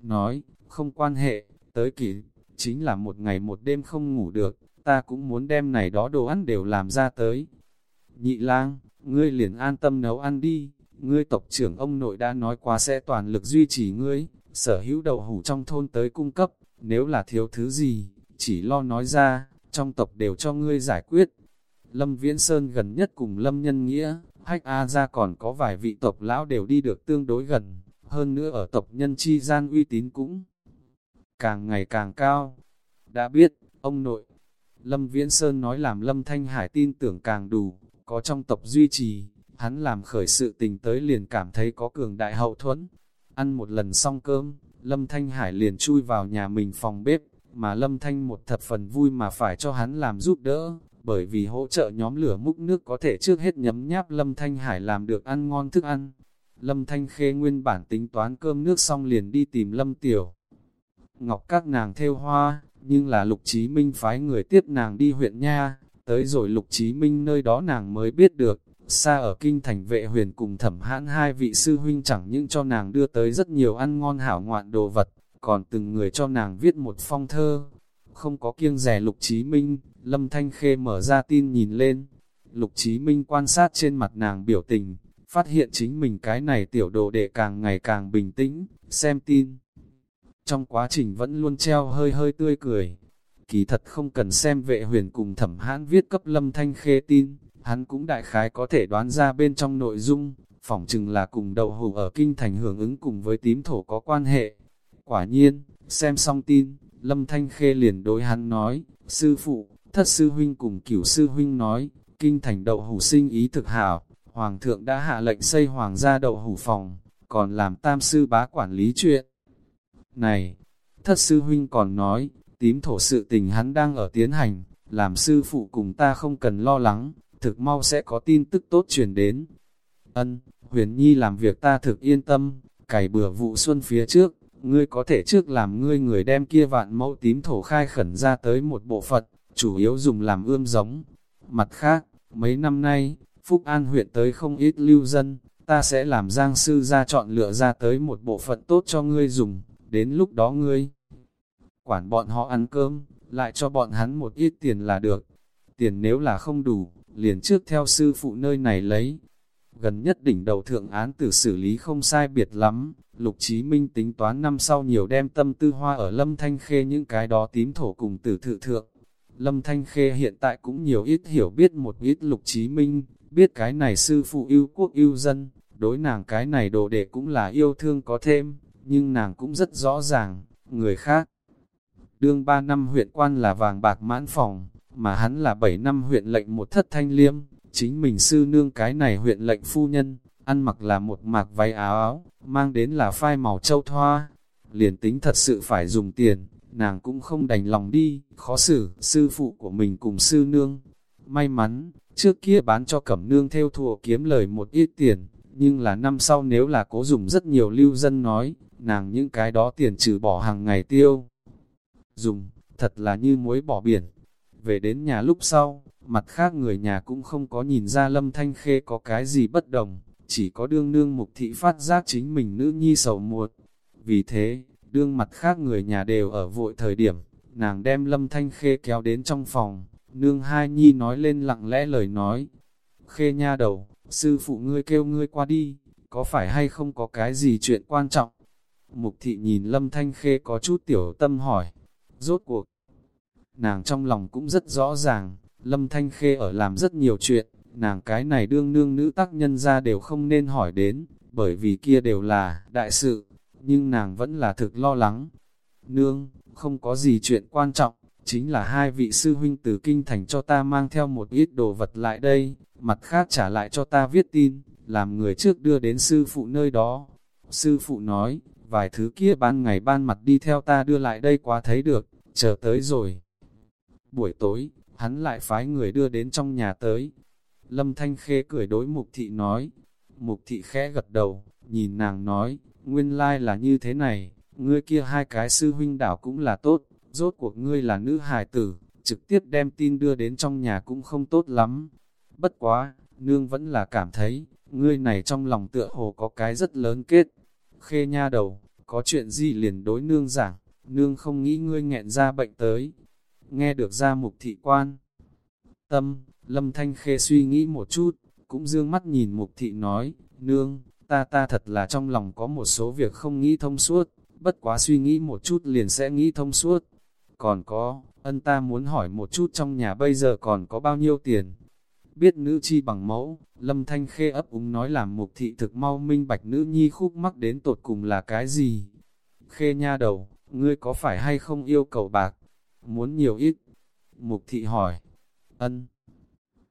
Nói, không quan hệ, tới kỷ, chính là một ngày một đêm không ngủ được, ta cũng muốn đem này đó đồ ăn đều làm ra tới. Nhị lang, ngươi liền an tâm nấu ăn đi, ngươi tộc trưởng ông nội đã nói quá sẽ toàn lực duy trì ngươi, sở hữu đậu hủ trong thôn tới cung cấp, nếu là thiếu thứ gì, chỉ lo nói ra, trong tộc đều cho ngươi giải quyết. Lâm Viễn Sơn gần nhất cùng Lâm Nhân Nghĩa, Hách A ra còn có vài vị tộc lão đều đi được tương đối gần, hơn nữa ở tộc nhân chi gian uy tín cũng càng ngày càng cao. Đã biết, ông nội, Lâm Viễn Sơn nói làm Lâm Thanh Hải tin tưởng càng đủ, có trong tộc duy trì, hắn làm khởi sự tình tới liền cảm thấy có cường đại hậu thuẫn. Ăn một lần xong cơm, Lâm Thanh Hải liền chui vào nhà mình phòng bếp, mà Lâm Thanh một thập phần vui mà phải cho hắn làm giúp đỡ, bởi vì hỗ trợ nhóm lửa múc nước có thể trước hết nhấm nháp Lâm Thanh Hải làm được ăn ngon thức ăn. Lâm Thanh Khê nguyên bản tính toán cơm nước xong liền đi tìm Lâm Tiểu. Ngọc các nàng theo hoa, nhưng là Lục Chí Minh phái người tiếp nàng đi huyện Nha, tới rồi Lục Chí Minh nơi đó nàng mới biết được, xa ở kinh thành vệ huyền cùng thẩm hãn hai vị sư huynh chẳng những cho nàng đưa tới rất nhiều ăn ngon hảo ngoạn đồ vật, còn từng người cho nàng viết một phong thơ. Không có kiêng rẻ Lục Chí Minh, Lâm Thanh Khê mở ra tin nhìn lên. Lục Chí Minh quan sát trên mặt nàng biểu tình, phát hiện chính mình cái này tiểu đồ đệ càng ngày càng bình tĩnh, xem tin. Trong quá trình vẫn luôn treo hơi hơi tươi cười. Kỳ thật không cần xem vệ huyền cùng thẩm hãn viết cấp Lâm Thanh Khê tin, hắn cũng đại khái có thể đoán ra bên trong nội dung, phỏng chừng là cùng đậu hủ ở kinh thành hưởng ứng cùng với tím thổ có quan hệ. Quả nhiên, xem xong tin, Lâm Thanh Khê liền đối hắn nói, sư phụ, thất sư huynh cùng cửu sư huynh nói, kinh thành đậu hủ sinh ý thực hảo, hoàng thượng đã hạ lệnh xây hoàng gia đậu hủ phòng, còn làm tam sư bá quản lý chuyện. Này, thất sư huynh còn nói, tím thổ sự tình hắn đang ở tiến hành, làm sư phụ cùng ta không cần lo lắng, thực mau sẽ có tin tức tốt truyền đến. Ân, huyền nhi làm việc ta thực yên tâm, cày bừa vụ xuân phía trước, ngươi có thể trước làm ngươi người đem kia vạn mẫu tím thổ khai khẩn ra tới một bộ phận, chủ yếu dùng làm ươm giống. Mặt khác, mấy năm nay, Phúc An huyện tới không ít lưu dân, ta sẽ làm giang sư ra chọn lựa ra tới một bộ phận tốt cho ngươi dùng, đến lúc đó ngươi quản bọn họ ăn cơm, lại cho bọn hắn một ít tiền là được. Tiền nếu là không đủ, liền trước theo sư phụ nơi này lấy. Gần nhất đỉnh đầu thượng án tử xử lý không sai biệt lắm, Lục Chí Minh tính toán năm sau nhiều đem tâm tư hoa ở Lâm Thanh Khê những cái đó tím thổ cùng tử thự thượng. Lâm Thanh Khê hiện tại cũng nhiều ít hiểu biết một ít Lục Chí Minh, biết cái này sư phụ yêu quốc yêu dân, đối nàng cái này đồ đệ cũng là yêu thương có thêm, nhưng nàng cũng rất rõ ràng, người khác. Đương 3 năm huyện quan là vàng bạc mãn phòng, mà hắn là 7 năm huyện lệnh một thất thanh liêm, chính mình sư nương cái này huyện lệnh phu nhân, ăn mặc là một mạc váy áo áo, mang đến là phai màu châu thoa. Liền tính thật sự phải dùng tiền, nàng cũng không đành lòng đi, khó xử, sư phụ của mình cùng sư nương. May mắn, trước kia bán cho cẩm nương theo thùa kiếm lời một ít tiền, nhưng là năm sau nếu là cố dùng rất nhiều lưu dân nói, nàng những cái đó tiền trừ bỏ hàng ngày tiêu. Dùng, thật là như muối bỏ biển. Về đến nhà lúc sau, mặt khác người nhà cũng không có nhìn ra lâm thanh khê có cái gì bất đồng, chỉ có đương nương mục thị phát giác chính mình nữ nhi sầu muột. Vì thế, đương mặt khác người nhà đều ở vội thời điểm, nàng đem lâm thanh khê kéo đến trong phòng, nương hai nhi nói lên lặng lẽ lời nói. Khê nha đầu, sư phụ ngươi kêu ngươi qua đi, có phải hay không có cái gì chuyện quan trọng? Mục thị nhìn lâm thanh khê có chút tiểu tâm hỏi, rốt cuộc. Nàng trong lòng cũng rất rõ ràng, lâm thanh khê ở làm rất nhiều chuyện, nàng cái này đương nương nữ tác nhân ra đều không nên hỏi đến, bởi vì kia đều là đại sự, nhưng nàng vẫn là thực lo lắng. Nương, không có gì chuyện quan trọng, chính là hai vị sư huynh từ kinh thành cho ta mang theo một ít đồ vật lại đây, mặt khác trả lại cho ta viết tin, làm người trước đưa đến sư phụ nơi đó. Sư phụ nói, vài thứ kia ban ngày ban mặt đi theo ta đưa lại đây quá thấy được, chờ tới rồi. Buổi tối, hắn lại phái người đưa đến trong nhà tới. Lâm Thanh Khê cười đối Mục Thị nói. Mục Thị khẽ gật đầu, nhìn nàng nói, nguyên lai là như thế này, ngươi kia hai cái sư huynh đảo cũng là tốt, rốt cuộc ngươi là nữ hài tử, trực tiếp đem tin đưa đến trong nhà cũng không tốt lắm. Bất quá, nương vẫn là cảm thấy, ngươi này trong lòng tựa hồ có cái rất lớn kết. Khê nha đầu, có chuyện gì liền đối nương giảng, nương không nghĩ ngươi nghẹn ra bệnh tới. Nghe được ra mục thị quan. Tâm, lâm thanh khê suy nghĩ một chút, cũng dương mắt nhìn mục thị nói, nương, ta ta thật là trong lòng có một số việc không nghĩ thông suốt, bất quá suy nghĩ một chút liền sẽ nghĩ thông suốt. Còn có, ân ta muốn hỏi một chút trong nhà bây giờ còn có bao nhiêu tiền. Biết nữ chi bằng mẫu, lâm thanh khê ấp úng nói làm mục thị thực mau minh bạch nữ nhi khúc mắc đến tột cùng là cái gì. Khê nha đầu, ngươi có phải hay không yêu cầu bạc? Muốn nhiều ít? Mục thị hỏi. Ân.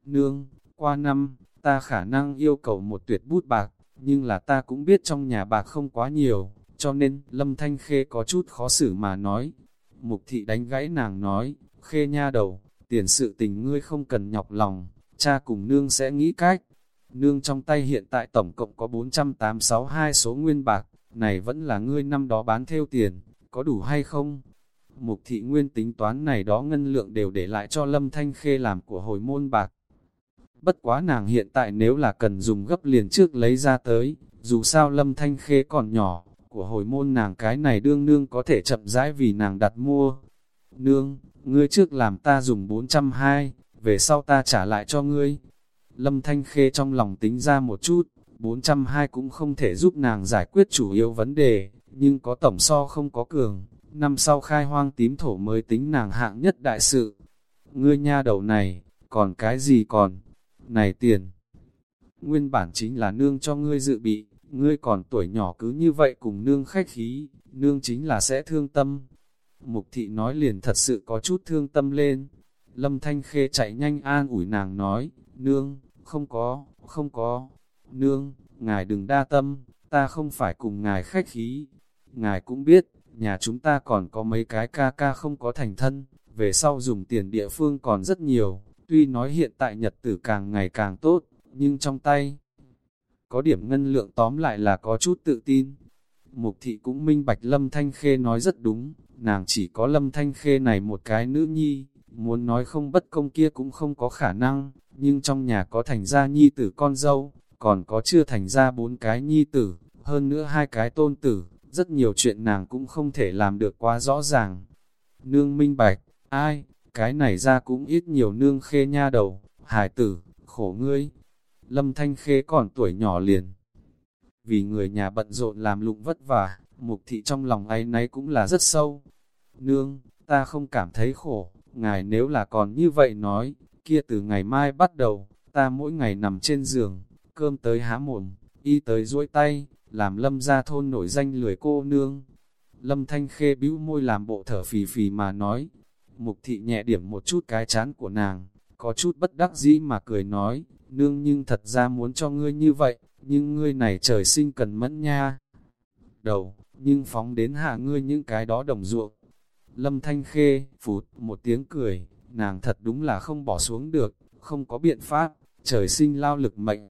Nương, qua năm, ta khả năng yêu cầu một tuyệt bút bạc, nhưng là ta cũng biết trong nhà bạc không quá nhiều, cho nên Lâm Thanh Khê có chút khó xử mà nói. Mục thị đánh gãy nàng nói, Khê nha đầu, tiền sự tình ngươi không cần nhọc lòng, cha cùng nương sẽ nghĩ cách. Nương trong tay hiện tại tổng cộng có 4862 số nguyên bạc, này vẫn là ngươi năm đó bán theo tiền, có đủ hay không? Mục thị nguyên tính toán này đó ngân lượng đều để lại cho Lâm Thanh Khê làm của hồi môn bạc. Bất quá nàng hiện tại nếu là cần dùng gấp liền trước lấy ra tới, dù sao Lâm Thanh Khê còn nhỏ, của hồi môn nàng cái này đương nương có thể chậm rãi vì nàng đặt mua. Nương, ngươi trước làm ta dùng 420, về sau ta trả lại cho ngươi. Lâm Thanh Khê trong lòng tính ra một chút, 420 cũng không thể giúp nàng giải quyết chủ yếu vấn đề, nhưng có tổng so không có cường, năm sau khai hoang tím thổ mới tính nàng hạng nhất đại sự. Ngươi nha đầu này, còn cái gì còn? Này tiền! Nguyên bản chính là nương cho ngươi dự bị, ngươi còn tuổi nhỏ cứ như vậy cùng nương khách khí, nương chính là sẽ thương tâm. Mục thị nói liền thật sự có chút thương tâm lên. Lâm Thanh Khê chạy nhanh an ủi nàng nói, nương, không có, không có, nương, ngài đừng đa tâm, ta không phải cùng ngài khách khí. Ngài cũng biết, nhà chúng ta còn có mấy cái ca ca không có thành thân, về sau dùng tiền địa phương còn rất nhiều, tuy nói hiện tại nhật tử càng ngày càng tốt, nhưng trong tay, có điểm ngân lượng tóm lại là có chút tự tin. Mục thị cũng minh bạch Lâm Thanh Khê nói rất đúng, nàng chỉ có Lâm Thanh Khê này một cái nữ nhi, muốn nói không bất công kia cũng không có khả năng, nhưng trong nhà có thành gia nhi tử con dâu, còn có chưa thành ra bốn cái nhi tử, hơn nữa hai cái tôn tử, rất nhiều chuyện nàng cũng không thể làm được quá rõ ràng. Nương minh bạch, ai, cái này ra cũng ít nhiều nương khê nha đầu, hải tử, khổ ngươi, Lâm Thanh Khê còn tuổi nhỏ liền. Vì người nhà bận rộn làm lụng vất vả, mục thị trong lòng ấy nấy cũng là rất sâu. Nương, ta không cảm thấy khổ, ngài nếu là còn như vậy nói, kia từ ngày mai bắt đầu, ta mỗi ngày nằm trên giường, cơm tới há mồm, y tới duỗi tay, làm lâm ra thôn nổi danh lười cô nương. Lâm Thanh Khê bĩu môi làm bộ thở phì phì mà nói, mục thị nhẹ điểm một chút cái chán của nàng, có chút bất đắc dĩ mà cười nói, nương nhưng thật ra muốn cho ngươi như vậy, nhưng ngươi này trời sinh cần mẫn nha. Đầu, nhưng phóng đến hạ ngươi những cái đó đồng ruộng. Lâm Thanh Khê, phụt, một tiếng cười, nàng thật đúng là không bỏ xuống được, không có biện pháp, trời sinh lao lực mệnh.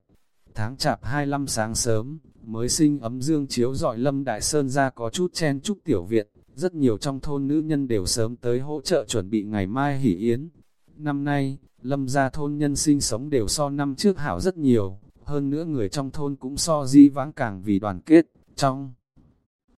Tháng chạp 25 sáng sớm, mới sinh ấm dương chiếu dọi Lâm Đại Sơn ra có chút chen chúc tiểu viện, rất nhiều trong thôn nữ nhân đều sớm tới hỗ trợ chuẩn bị ngày mai hỷ yến. Năm nay, lâm gia thôn nhân sinh sống đều so năm trước hảo rất nhiều, hơn nữa người trong thôn cũng so di vãng càng vì đoàn kết, trong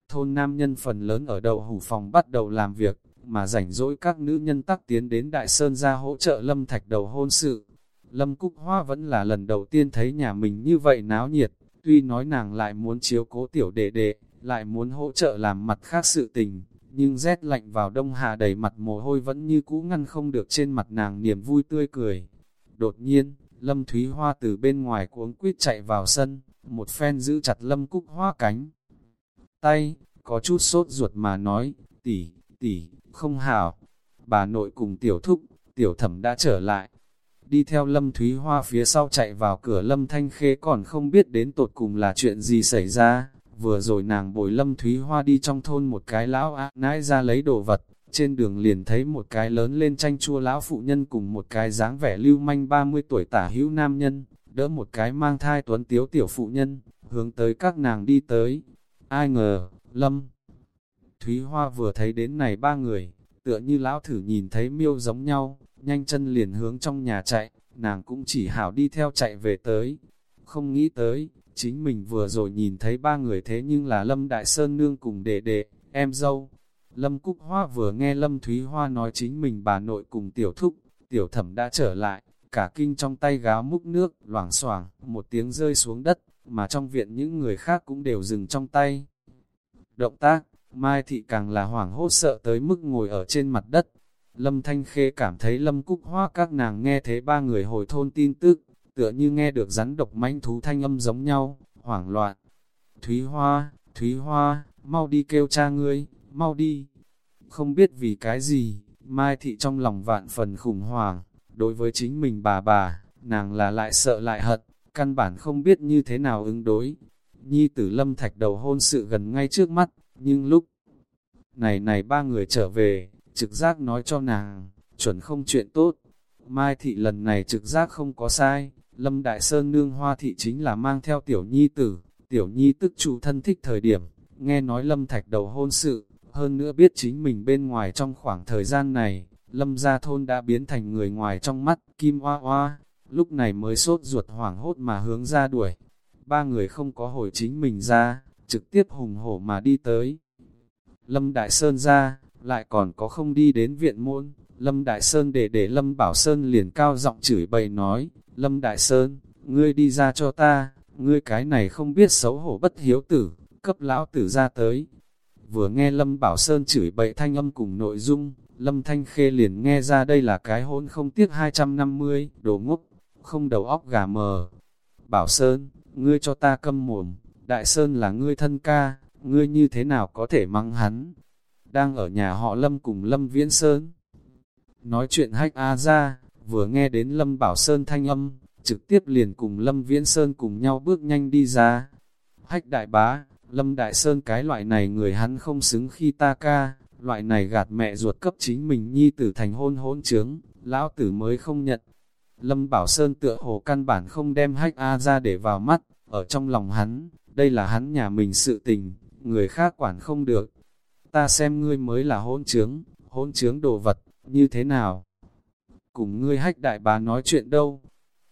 thôn nam nhân phần lớn ở đầu hủ phòng bắt đầu làm việc, mà rảnh rỗi các nữ nhân tắc tiến đến Đại Sơn ra hỗ trợ Lâm Thạch đầu hôn sự. Lâm Cúc Hoa vẫn là lần đầu tiên thấy nhà mình như vậy náo nhiệt, tuy nói nàng lại muốn chiếu cố tiểu đệ đệ, lại muốn hỗ trợ làm mặt khác sự tình, nhưng rét lạnh vào đông hạ đầy mặt mồ hôi vẫn như cũ ngăn không được trên mặt nàng niềm vui tươi cười. Đột nhiên, Lâm Thúy Hoa từ bên ngoài cuống quýt chạy vào sân, một phen giữ chặt Lâm Cúc Hoa cánh. Tay, có chút sốt ruột mà nói, tỷ, tỷ, không hảo. Bà nội cùng tiểu thúc, tiểu thẩm đã trở lại. Đi theo Lâm Thúy Hoa phía sau chạy vào cửa Lâm Thanh Khê còn không biết đến tột cùng là chuyện gì xảy ra. Vừa rồi nàng bồi lâm thúy hoa đi trong thôn một cái lão á nãi ra lấy đồ vật, trên đường liền thấy một cái lớn lên tranh chua lão phụ nhân cùng một cái dáng vẻ lưu manh 30 tuổi tả hữu nam nhân, đỡ một cái mang thai tuấn tiếu tiểu phụ nhân, hướng tới các nàng đi tới. Ai ngờ, lâm Thúy Hoa vừa thấy đến này ba người, tựa như lão thử nhìn thấy miêu giống nhau, nhanh chân liền hướng trong nhà chạy, nàng cũng chỉ hảo đi theo chạy về tới. Không nghĩ tới, chính mình vừa rồi nhìn thấy ba người thế nhưng là Lâm Đại Sơn Nương cùng đệ đệ, em dâu. Lâm Cúc Hoa vừa nghe Lâm Thúy Hoa nói chính mình bà nội cùng tiểu thúc, tiểu thẩm đã trở lại, cả kinh trong tay gáo múc nước, loảng xoảng một tiếng rơi xuống đất, mà trong viện những người khác cũng đều dừng trong tay. Động tác, Mai Thị càng là hoảng hốt sợ tới mức ngồi ở trên mặt đất. Lâm Thanh Khê cảm thấy Lâm Cúc Hoa các nàng nghe thế ba người hồi thôn tin tức, tựa như nghe được rắn độc manh thú thanh âm giống nhau, hoảng loạn. Thúy Hoa, Thúy Hoa, mau đi kêu cha ngươi, mau đi. Không biết vì cái gì, Mai Thị trong lòng vạn phần khủng hoảng, đối với chính mình bà bà, nàng là lại sợ lại hận, căn bản không biết như thế nào ứng đối. Nhi tử lâm thạch đầu hôn sự gần ngay trước mắt, nhưng lúc này này ba người trở về, trực giác nói cho nàng, chuẩn không chuyện tốt. Mai thị lần này trực giác không có sai, Lâm Đại Sơn nương hoa thị chính là mang theo tiểu nhi tử, tiểu nhi tức chủ thân thích thời điểm, nghe nói Lâm Thạch đầu hôn sự, hơn nữa biết chính mình bên ngoài trong khoảng thời gian này, Lâm gia thôn đã biến thành người ngoài trong mắt, kim hoa hoa, lúc này mới sốt ruột hoảng hốt mà hướng ra đuổi. Ba người không có hồi chính mình ra, trực tiếp hùng hổ mà đi tới. Lâm Đại Sơn ra, lại còn có không đi đến viện môn, Lâm Đại Sơn để để Lâm Bảo Sơn liền cao giọng chửi bậy nói, Lâm Đại Sơn, ngươi đi ra cho ta, ngươi cái này không biết xấu hổ bất hiếu tử, cấp lão tử ra tới. Vừa nghe Lâm Bảo Sơn chửi bậy thanh âm cùng nội dung, Lâm Thanh Khê liền nghe ra đây là cái hôn không tiếc 250, đồ ngốc, không đầu óc gà mờ. Bảo Sơn, ngươi cho ta câm mồm, Đại Sơn là ngươi thân ca, ngươi như thế nào có thể mắng hắn? Đang ở nhà họ Lâm cùng Lâm Viễn Sơn. Nói chuyện hách A ra, vừa nghe đến Lâm Bảo Sơn thanh âm, trực tiếp liền cùng Lâm Viễn Sơn cùng nhau bước nhanh đi ra. Hách đại bá, Lâm Đại Sơn cái loại này người hắn không xứng khi ta ca, loại này gạt mẹ ruột cấp chính mình nhi tử thành hôn hôn trướng, lão tử mới không nhận. Lâm Bảo Sơn tựa hồ căn bản không đem hách A ra để vào mắt, ở trong lòng hắn, đây là hắn nhà mình sự tình, người khác quản không được. Ta xem ngươi mới là hôn trướng, hôn trướng đồ vật, như thế nào? Cùng ngươi hách đại bá nói chuyện đâu?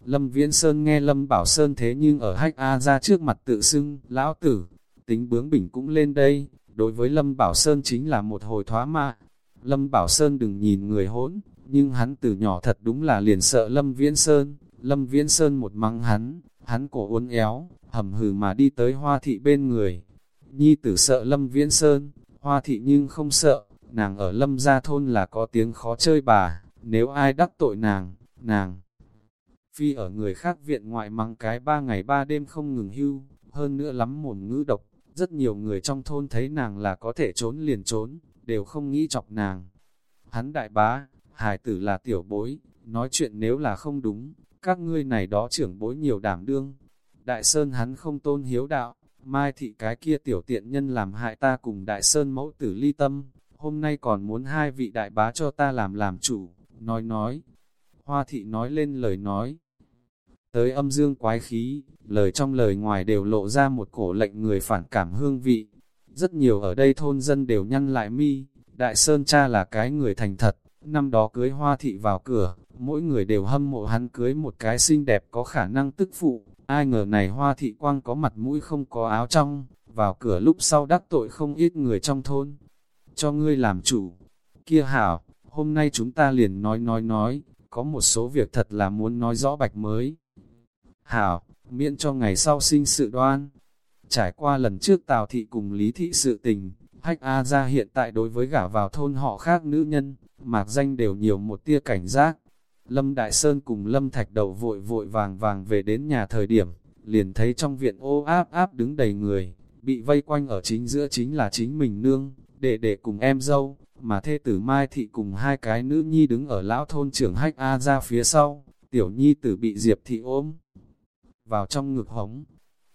Lâm Viễn Sơn nghe Lâm Bảo Sơn thế nhưng ở hách A ra trước mặt tự xưng, lão tử, tính bướng bỉnh cũng lên đây, đối với Lâm Bảo Sơn chính là một hồi thoá mạ. Lâm Bảo Sơn đừng nhìn người hỗn, nhưng hắn từ nhỏ thật đúng là liền sợ Lâm Viễn Sơn, Lâm Viễn Sơn một mắng hắn, hắn cổ uốn éo, hầm hừ mà đi tới hoa thị bên người. Nhi tử sợ Lâm Viễn Sơn, hoa thị nhưng không sợ, nàng ở Lâm gia thôn là có tiếng khó chơi bà, nếu ai đắc tội nàng, nàng. Phi ở người khác viện ngoại mắng cái ba ngày ba đêm không ngừng hưu, hơn nữa lắm mồm ngữ độc, rất nhiều người trong thôn thấy nàng là có thể trốn liền trốn, đều không nghĩ chọc nàng. Hắn đại bá, hải tử là tiểu bối, nói chuyện nếu là không đúng, các ngươi này đó trưởng bối nhiều đảm đương. Đại Sơn hắn không tôn hiếu đạo, mai thị cái kia tiểu tiện nhân làm hại ta cùng Đại Sơn mẫu tử ly tâm, hôm nay còn muốn hai vị đại bá cho ta làm làm chủ, nói nói. Hoa thị nói lên lời nói. Tới âm dương quái khí, lời trong lời ngoài đều lộ ra một cổ lệnh người phản cảm hương vị. Rất nhiều ở đây thôn dân đều nhăn lại mi, Đại Sơn cha là cái người thành thật, năm đó cưới hoa thị vào cửa, mỗi người đều hâm mộ hắn cưới một cái xinh đẹp có khả năng tức phụ, ai ngờ này hoa thị quang có mặt mũi không có áo trong, vào cửa lúc sau đắc tội không ít người trong thôn. Cho ngươi làm chủ, kia hảo, hôm nay chúng ta liền nói nói nói, có một số việc thật là muốn nói rõ bạch mới. Hảo, miễn cho ngày sau sinh sự đoan. Trải qua lần trước Tào Thị cùng Lý Thị sự tình, Hách A ra hiện tại đối với gả vào thôn họ khác nữ nhân, mạc danh đều nhiều một tia cảnh giác. Lâm Đại Sơn cùng Lâm Thạch đầu vội vội vàng vàng về đến nhà thời điểm, liền thấy trong viện ô áp áp đứng đầy người, bị vây quanh ở chính giữa chính là chính mình nương, đệ đệ cùng em dâu, mà thê tử Mai Thị cùng hai cái nữ nhi đứng ở lão thôn trưởng Hách A ra phía sau, tiểu nhi tử bị Diệp Thị ôm vào trong ngực hống.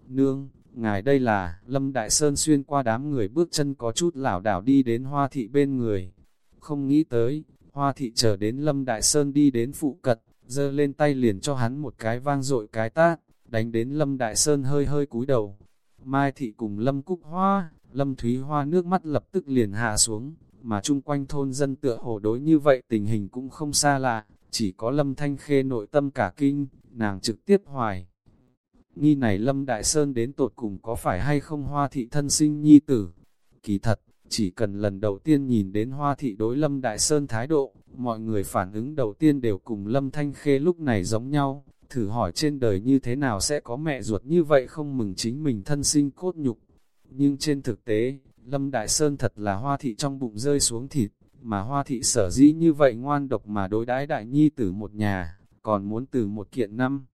Nương, ngài đây là, Lâm Đại Sơn xuyên qua đám người bước chân có chút lảo đảo đi đến hoa thị bên người. Không nghĩ tới, hoa thị chờ đến Lâm Đại Sơn đi đến phụ cật, giơ lên tay liền cho hắn một cái vang dội cái tát, đánh đến Lâm Đại Sơn hơi hơi cúi đầu. Mai thị cùng Lâm Cúc Hoa, Lâm Thúy Hoa nước mắt lập tức liền hạ xuống, mà chung quanh thôn dân tựa hồ đối như vậy tình hình cũng không xa lạ, chỉ có Lâm Thanh Khê nội tâm cả kinh, nàng trực tiếp hoài. Nghi này Lâm Đại Sơn đến tột cùng có phải hay không hoa thị thân sinh nhi tử? Kỳ thật, chỉ cần lần đầu tiên nhìn đến hoa thị đối Lâm Đại Sơn thái độ, mọi người phản ứng đầu tiên đều cùng Lâm Thanh Khê lúc này giống nhau, thử hỏi trên đời như thế nào sẽ có mẹ ruột như vậy không mừng chính mình thân sinh cốt nhục. Nhưng trên thực tế, Lâm Đại Sơn thật là hoa thị trong bụng rơi xuống thịt, mà hoa thị sở dĩ như vậy ngoan độc mà đối đãi đại nhi tử một nhà, còn muốn từ một kiện năm.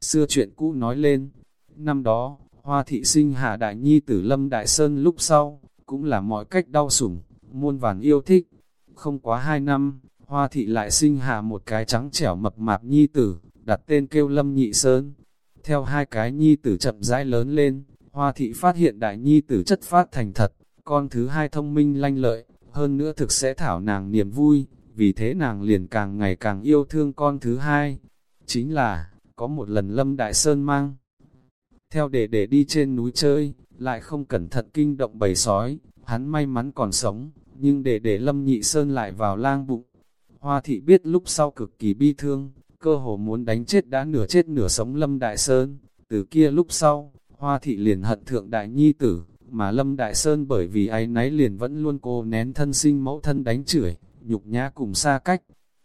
Xưa chuyện cũ nói lên, năm đó, hoa thị sinh hạ đại nhi tử Lâm Đại Sơn lúc sau, cũng là mọi cách đau sủng, muôn vàn yêu thích. Không quá hai năm, hoa thị lại sinh hạ một cái trắng trẻo mập mạp nhi tử, đặt tên kêu Lâm Nhị Sơn. Theo hai cái nhi tử chậm rãi lớn lên, hoa thị phát hiện đại nhi tử chất phát thành thật, con thứ hai thông minh lanh lợi, hơn nữa thực sẽ thảo nàng niềm vui, vì thế nàng liền càng ngày càng yêu thương con thứ hai. Chính là, có một lần Lâm Đại Sơn mang, theo để để đi trên núi chơi, lại không cẩn thận kinh động bầy sói, hắn may mắn còn sống, nhưng để để Lâm Nhị Sơn lại vào lang bụng. Hoa thị biết lúc sau cực kỳ bi thương, cơ hồ muốn đánh chết đã nửa chết nửa sống Lâm Đại Sơn. Từ kia lúc sau, Hoa thị liền hận thượng đại nhi tử, mà Lâm Đại Sơn bởi vì ái náy liền vẫn luôn cô nén thân sinh mẫu thân đánh chửi, nhục nhã cùng xa cách.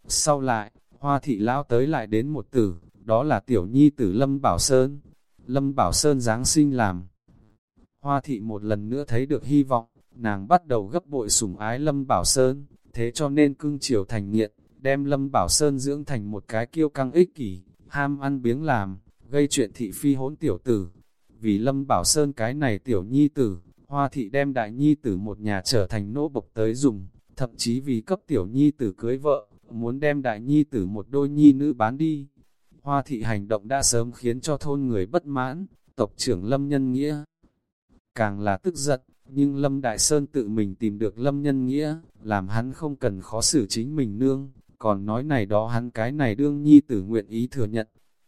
Sau lại, Hoa thị lão tới lại đến một tử, đó là tiểu nhi tử Lâm Bảo Sơn. Lâm Bảo Sơn Giáng sinh làm. Hoa thị một lần nữa thấy được hy vọng, nàng bắt đầu gấp bội sủng ái Lâm Bảo Sơn, thế cho nên cưng chiều thành nghiện, đem Lâm Bảo Sơn dưỡng thành một cái kiêu căng ích kỷ, ham ăn biếng làm, gây chuyện thị phi hỗn tiểu tử. Vì Lâm Bảo Sơn cái này tiểu nhi tử, Hoa thị đem đại nhi tử một nhà trở thành nỗ bộc tới dùng, thậm chí vì cấp tiểu nhi tử cưới vợ, muốn đem đại nhi tử một đôi nhi nữ bán đi. Hoa thị hành động đã sớm khiến cho thôn người bất mãn, tộc trưởng Lâm Nhân Nghĩa. Càng là tức giận, nhưng Lâm Đại Sơn tự mình tìm được Lâm Nhân Nghĩa, làm hắn không cần khó xử chính mình nương, còn nói này đó hắn cái này đương nhi tử nguyện ý thừa nhận.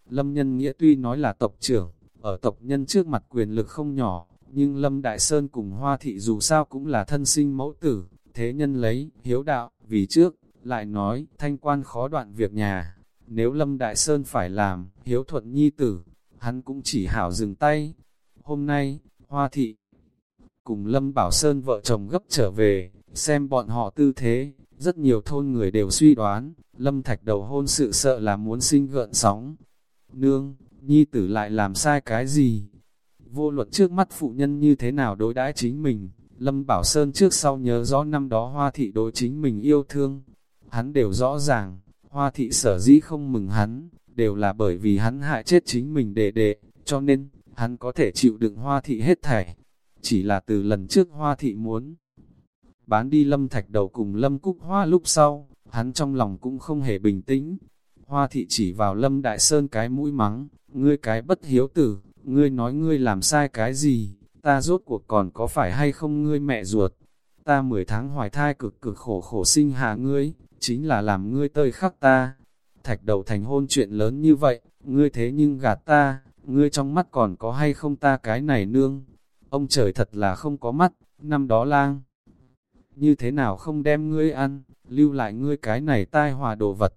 Lâm Nhân Nghĩa tuy nói là tộc trưởng, ở tộc nhân trước mặt quyền lực không nhỏ, nhưng Lâm Đại Sơn cùng Hoa Thị dù sao cũng là thân sinh mẫu tử, thế nhân lấy, hiếu đạo, vì trước, lại nói, thanh quan khó đoạn việc nhà. Nếu Lâm Đại Sơn phải làm, hiếu thuận nhi tử, hắn cũng chỉ hảo dừng tay. Hôm nay, Hoa Thị cùng Lâm Bảo Sơn vợ chồng gấp trở về, xem bọn họ tư thế, rất nhiều thôn người đều suy đoán, Lâm Thạch đầu hôn sự sợ là muốn sinh gợn sóng. Nương, nhi tử lại làm sai cái gì? Vô luận trước mắt phụ nhân như thế nào đối đãi chính mình, Lâm Bảo Sơn trước sau nhớ rõ năm đó hoa thị đối chính mình yêu thương. Hắn đều rõ ràng, hoa thị sở dĩ không mừng hắn, đều là bởi vì hắn hại chết chính mình đệ đệ, cho nên, hắn có thể chịu đựng hoa thị hết thảy. Chỉ là từ lần trước hoa thị muốn bán đi lâm thạch đầu cùng lâm cúc hoa lúc sau, hắn trong lòng cũng không hề bình tĩnh. Hoa thị chỉ vào lâm đại sơn cái mũi mắng, ngươi cái bất hiếu tử, ngươi nói ngươi làm sai cái gì, ta rốt cuộc còn có phải hay không ngươi mẹ ruột. Ta 10 tháng hoài thai cực cực khổ khổ sinh hạ ngươi, chính là làm ngươi tơi khắc ta. Thạch đầu thành hôn chuyện lớn như vậy, ngươi thế nhưng gạt ta, ngươi trong mắt còn có hay không ta cái này nương. Ông trời thật là không có mắt, năm đó lang. Như thế nào không đem ngươi ăn, lưu lại ngươi cái này tai hòa đồ vật.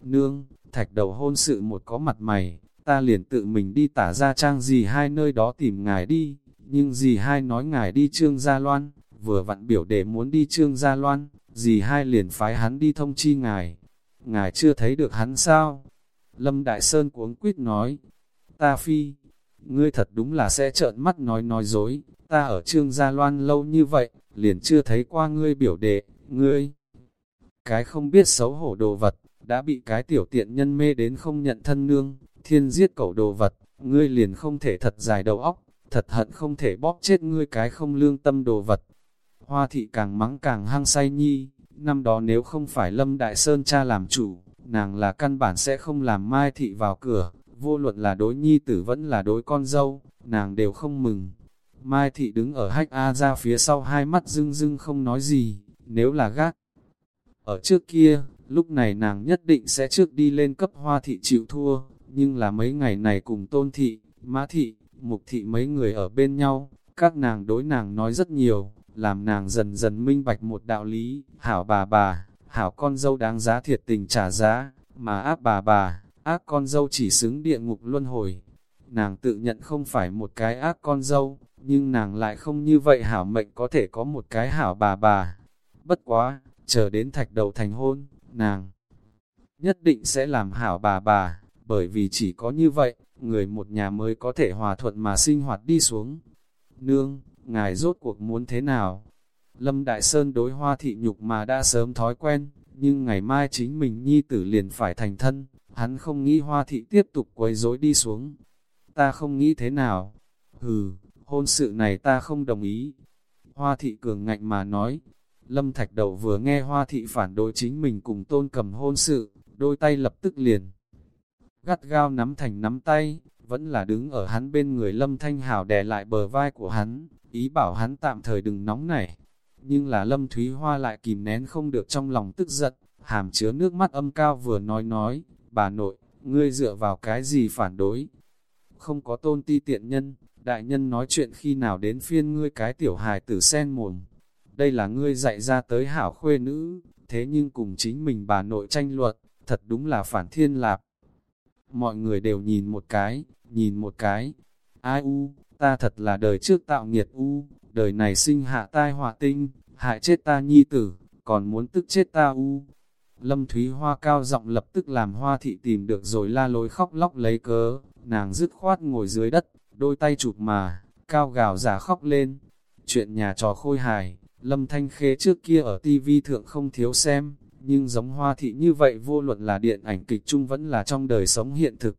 Nương, thạch đầu hôn sự một có mặt mày, ta liền tự mình đi tả ra trang gì hai nơi đó tìm ngài đi, nhưng gì hai nói ngài đi trương gia loan, vừa vặn biểu để muốn đi trương gia loan, gì hai liền phái hắn đi thông chi ngài. Ngài chưa thấy được hắn sao? Lâm Đại Sơn cuống quýt nói, ta phi, ngươi thật đúng là sẽ trợn mắt nói nói dối, ta ở trương gia loan lâu như vậy, liền chưa thấy qua ngươi biểu đệ, ngươi. Cái không biết xấu hổ đồ vật, đã bị cái tiểu tiện nhân mê đến không nhận thân nương, thiên giết cẩu đồ vật, ngươi liền không thể thật dài đầu óc, thật hận không thể bóp chết ngươi cái không lương tâm đồ vật. Hoa thị càng mắng càng hăng say nhi, năm đó nếu không phải Lâm Đại Sơn cha làm chủ, nàng là căn bản sẽ không làm mai thị vào cửa, vô luận là đối nhi tử vẫn là đối con dâu, nàng đều không mừng. Mai thị đứng ở hách A ra phía sau hai mắt rưng rưng không nói gì, nếu là gác. Ở trước kia, lúc này nàng nhất định sẽ trước đi lên cấp hoa thị chịu thua, nhưng là mấy ngày này cùng tôn thị, mã thị, mục thị mấy người ở bên nhau, các nàng đối nàng nói rất nhiều, làm nàng dần dần minh bạch một đạo lý, hảo bà bà, hảo con dâu đáng giá thiệt tình trả giá, mà áp bà bà, ác con dâu chỉ xứng địa ngục luân hồi. Nàng tự nhận không phải một cái ác con dâu, nhưng nàng lại không như vậy hảo mệnh có thể có một cái hảo bà bà. Bất quá, chờ đến thạch đầu thành hôn, nàng nhất định sẽ làm hảo bà bà, bởi vì chỉ có như vậy, người một nhà mới có thể hòa thuận mà sinh hoạt đi xuống. Nương, ngài rốt cuộc muốn thế nào? Lâm Đại Sơn đối hoa thị nhục mà đã sớm thói quen, nhưng ngày mai chính mình nhi tử liền phải thành thân, hắn không nghĩ hoa thị tiếp tục quấy rối đi xuống. Ta không nghĩ thế nào? Hừ, hôn sự này ta không đồng ý. Hoa thị cường ngạnh mà nói, Lâm Thạch Đầu vừa nghe Hoa thị phản đối chính mình cùng tôn cầm hôn sự, đôi tay lập tức liền. Gắt gao nắm thành nắm tay, vẫn là đứng ở hắn bên người Lâm Thanh Hảo đè lại bờ vai của hắn, ý bảo hắn tạm thời đừng nóng nảy. Nhưng là Lâm Thúy Hoa lại kìm nén không được trong lòng tức giận, hàm chứa nước mắt âm cao vừa nói nói, bà nội, ngươi dựa vào cái gì phản đối? Không có tôn ti tiện nhân, đại nhân nói chuyện khi nào đến phiên ngươi cái tiểu hài tử sen mồm. Đây là ngươi dạy ra tới hảo khuê nữ, thế nhưng cùng chính mình bà nội tranh luận, thật đúng là phản thiên lạp. Mọi người đều nhìn một cái, nhìn một cái. Ai u, ta thật là đời trước tạo nghiệt u, đời này sinh hạ tai họa tinh, hại chết ta nhi tử, còn muốn tức chết ta u. Lâm Thúy Hoa cao giọng lập tức làm hoa thị tìm được rồi la lối khóc lóc lấy cớ, nàng dứt khoát ngồi dưới đất, đôi tay chụp mà, cao gào giả khóc lên. Chuyện nhà trò khôi hài, Lâm Thanh Khê trước kia ở tivi thượng không thiếu xem, nhưng giống hoa thị như vậy vô luận là điện ảnh kịch chung vẫn là trong đời sống hiện thực.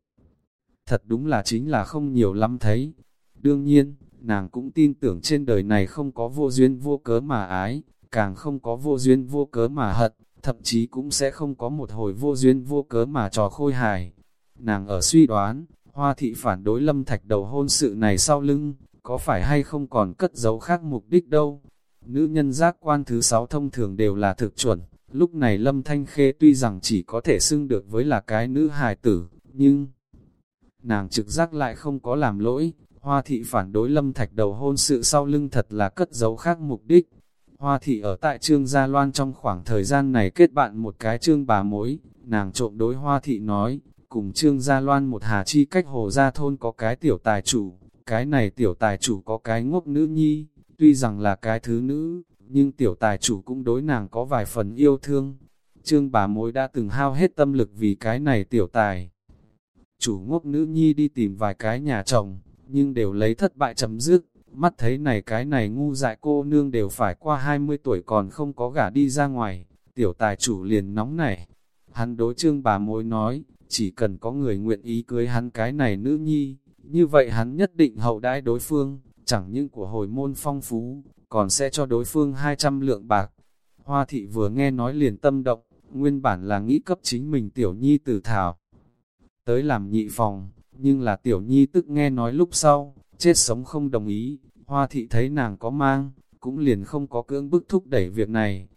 Thật đúng là chính là không nhiều lắm thấy. Đương nhiên, nàng cũng tin tưởng trên đời này không có vô duyên vô cớ mà ái, càng không có vô duyên vô cớ mà hận, thậm chí cũng sẽ không có một hồi vô duyên vô cớ mà trò khôi hài. Nàng ở suy đoán, hoa thị phản đối lâm thạch đầu hôn sự này sau lưng, có phải hay không còn cất giấu khác mục đích đâu. Nữ nhân giác quan thứ sáu thông thường đều là thực chuẩn, lúc này lâm thanh khê tuy rằng chỉ có thể xưng được với là cái nữ hài tử, nhưng nàng trực giác lại không có làm lỗi, hoa thị phản đối lâm thạch đầu hôn sự sau lưng thật là cất giấu khác mục đích. Hoa thị ở tại trương Gia Loan trong khoảng thời gian này kết bạn một cái trương bà mối, nàng trộm đối hoa thị nói, cùng trương Gia Loan một hà chi cách hồ gia thôn có cái tiểu tài chủ, cái này tiểu tài chủ có cái ngốc nữ nhi, tuy rằng là cái thứ nữ, nhưng tiểu tài chủ cũng đối nàng có vài phần yêu thương. Trương bà mối đã từng hao hết tâm lực vì cái này tiểu tài. Chủ ngốc nữ nhi đi tìm vài cái nhà chồng, nhưng đều lấy thất bại chấm dứt. Mắt thấy này cái này ngu dại cô nương đều phải qua 20 tuổi còn không có gả đi ra ngoài. Tiểu tài chủ liền nóng nảy. Hắn đối trương bà mối nói, chỉ cần có người nguyện ý cưới hắn cái này nữ nhi, như vậy hắn nhất định hậu đãi đối phương, chẳng những của hồi môn phong phú, còn sẽ cho đối phương 200 lượng bạc. Hoa thị vừa nghe nói liền tâm động, nguyên bản là nghĩ cấp chính mình tiểu nhi tử thảo. Tới làm nhị phòng, nhưng là tiểu nhi tức nghe nói lúc sau, chết sống không đồng ý, hoa thị thấy nàng có mang, cũng liền không có cưỡng bức thúc đẩy việc này.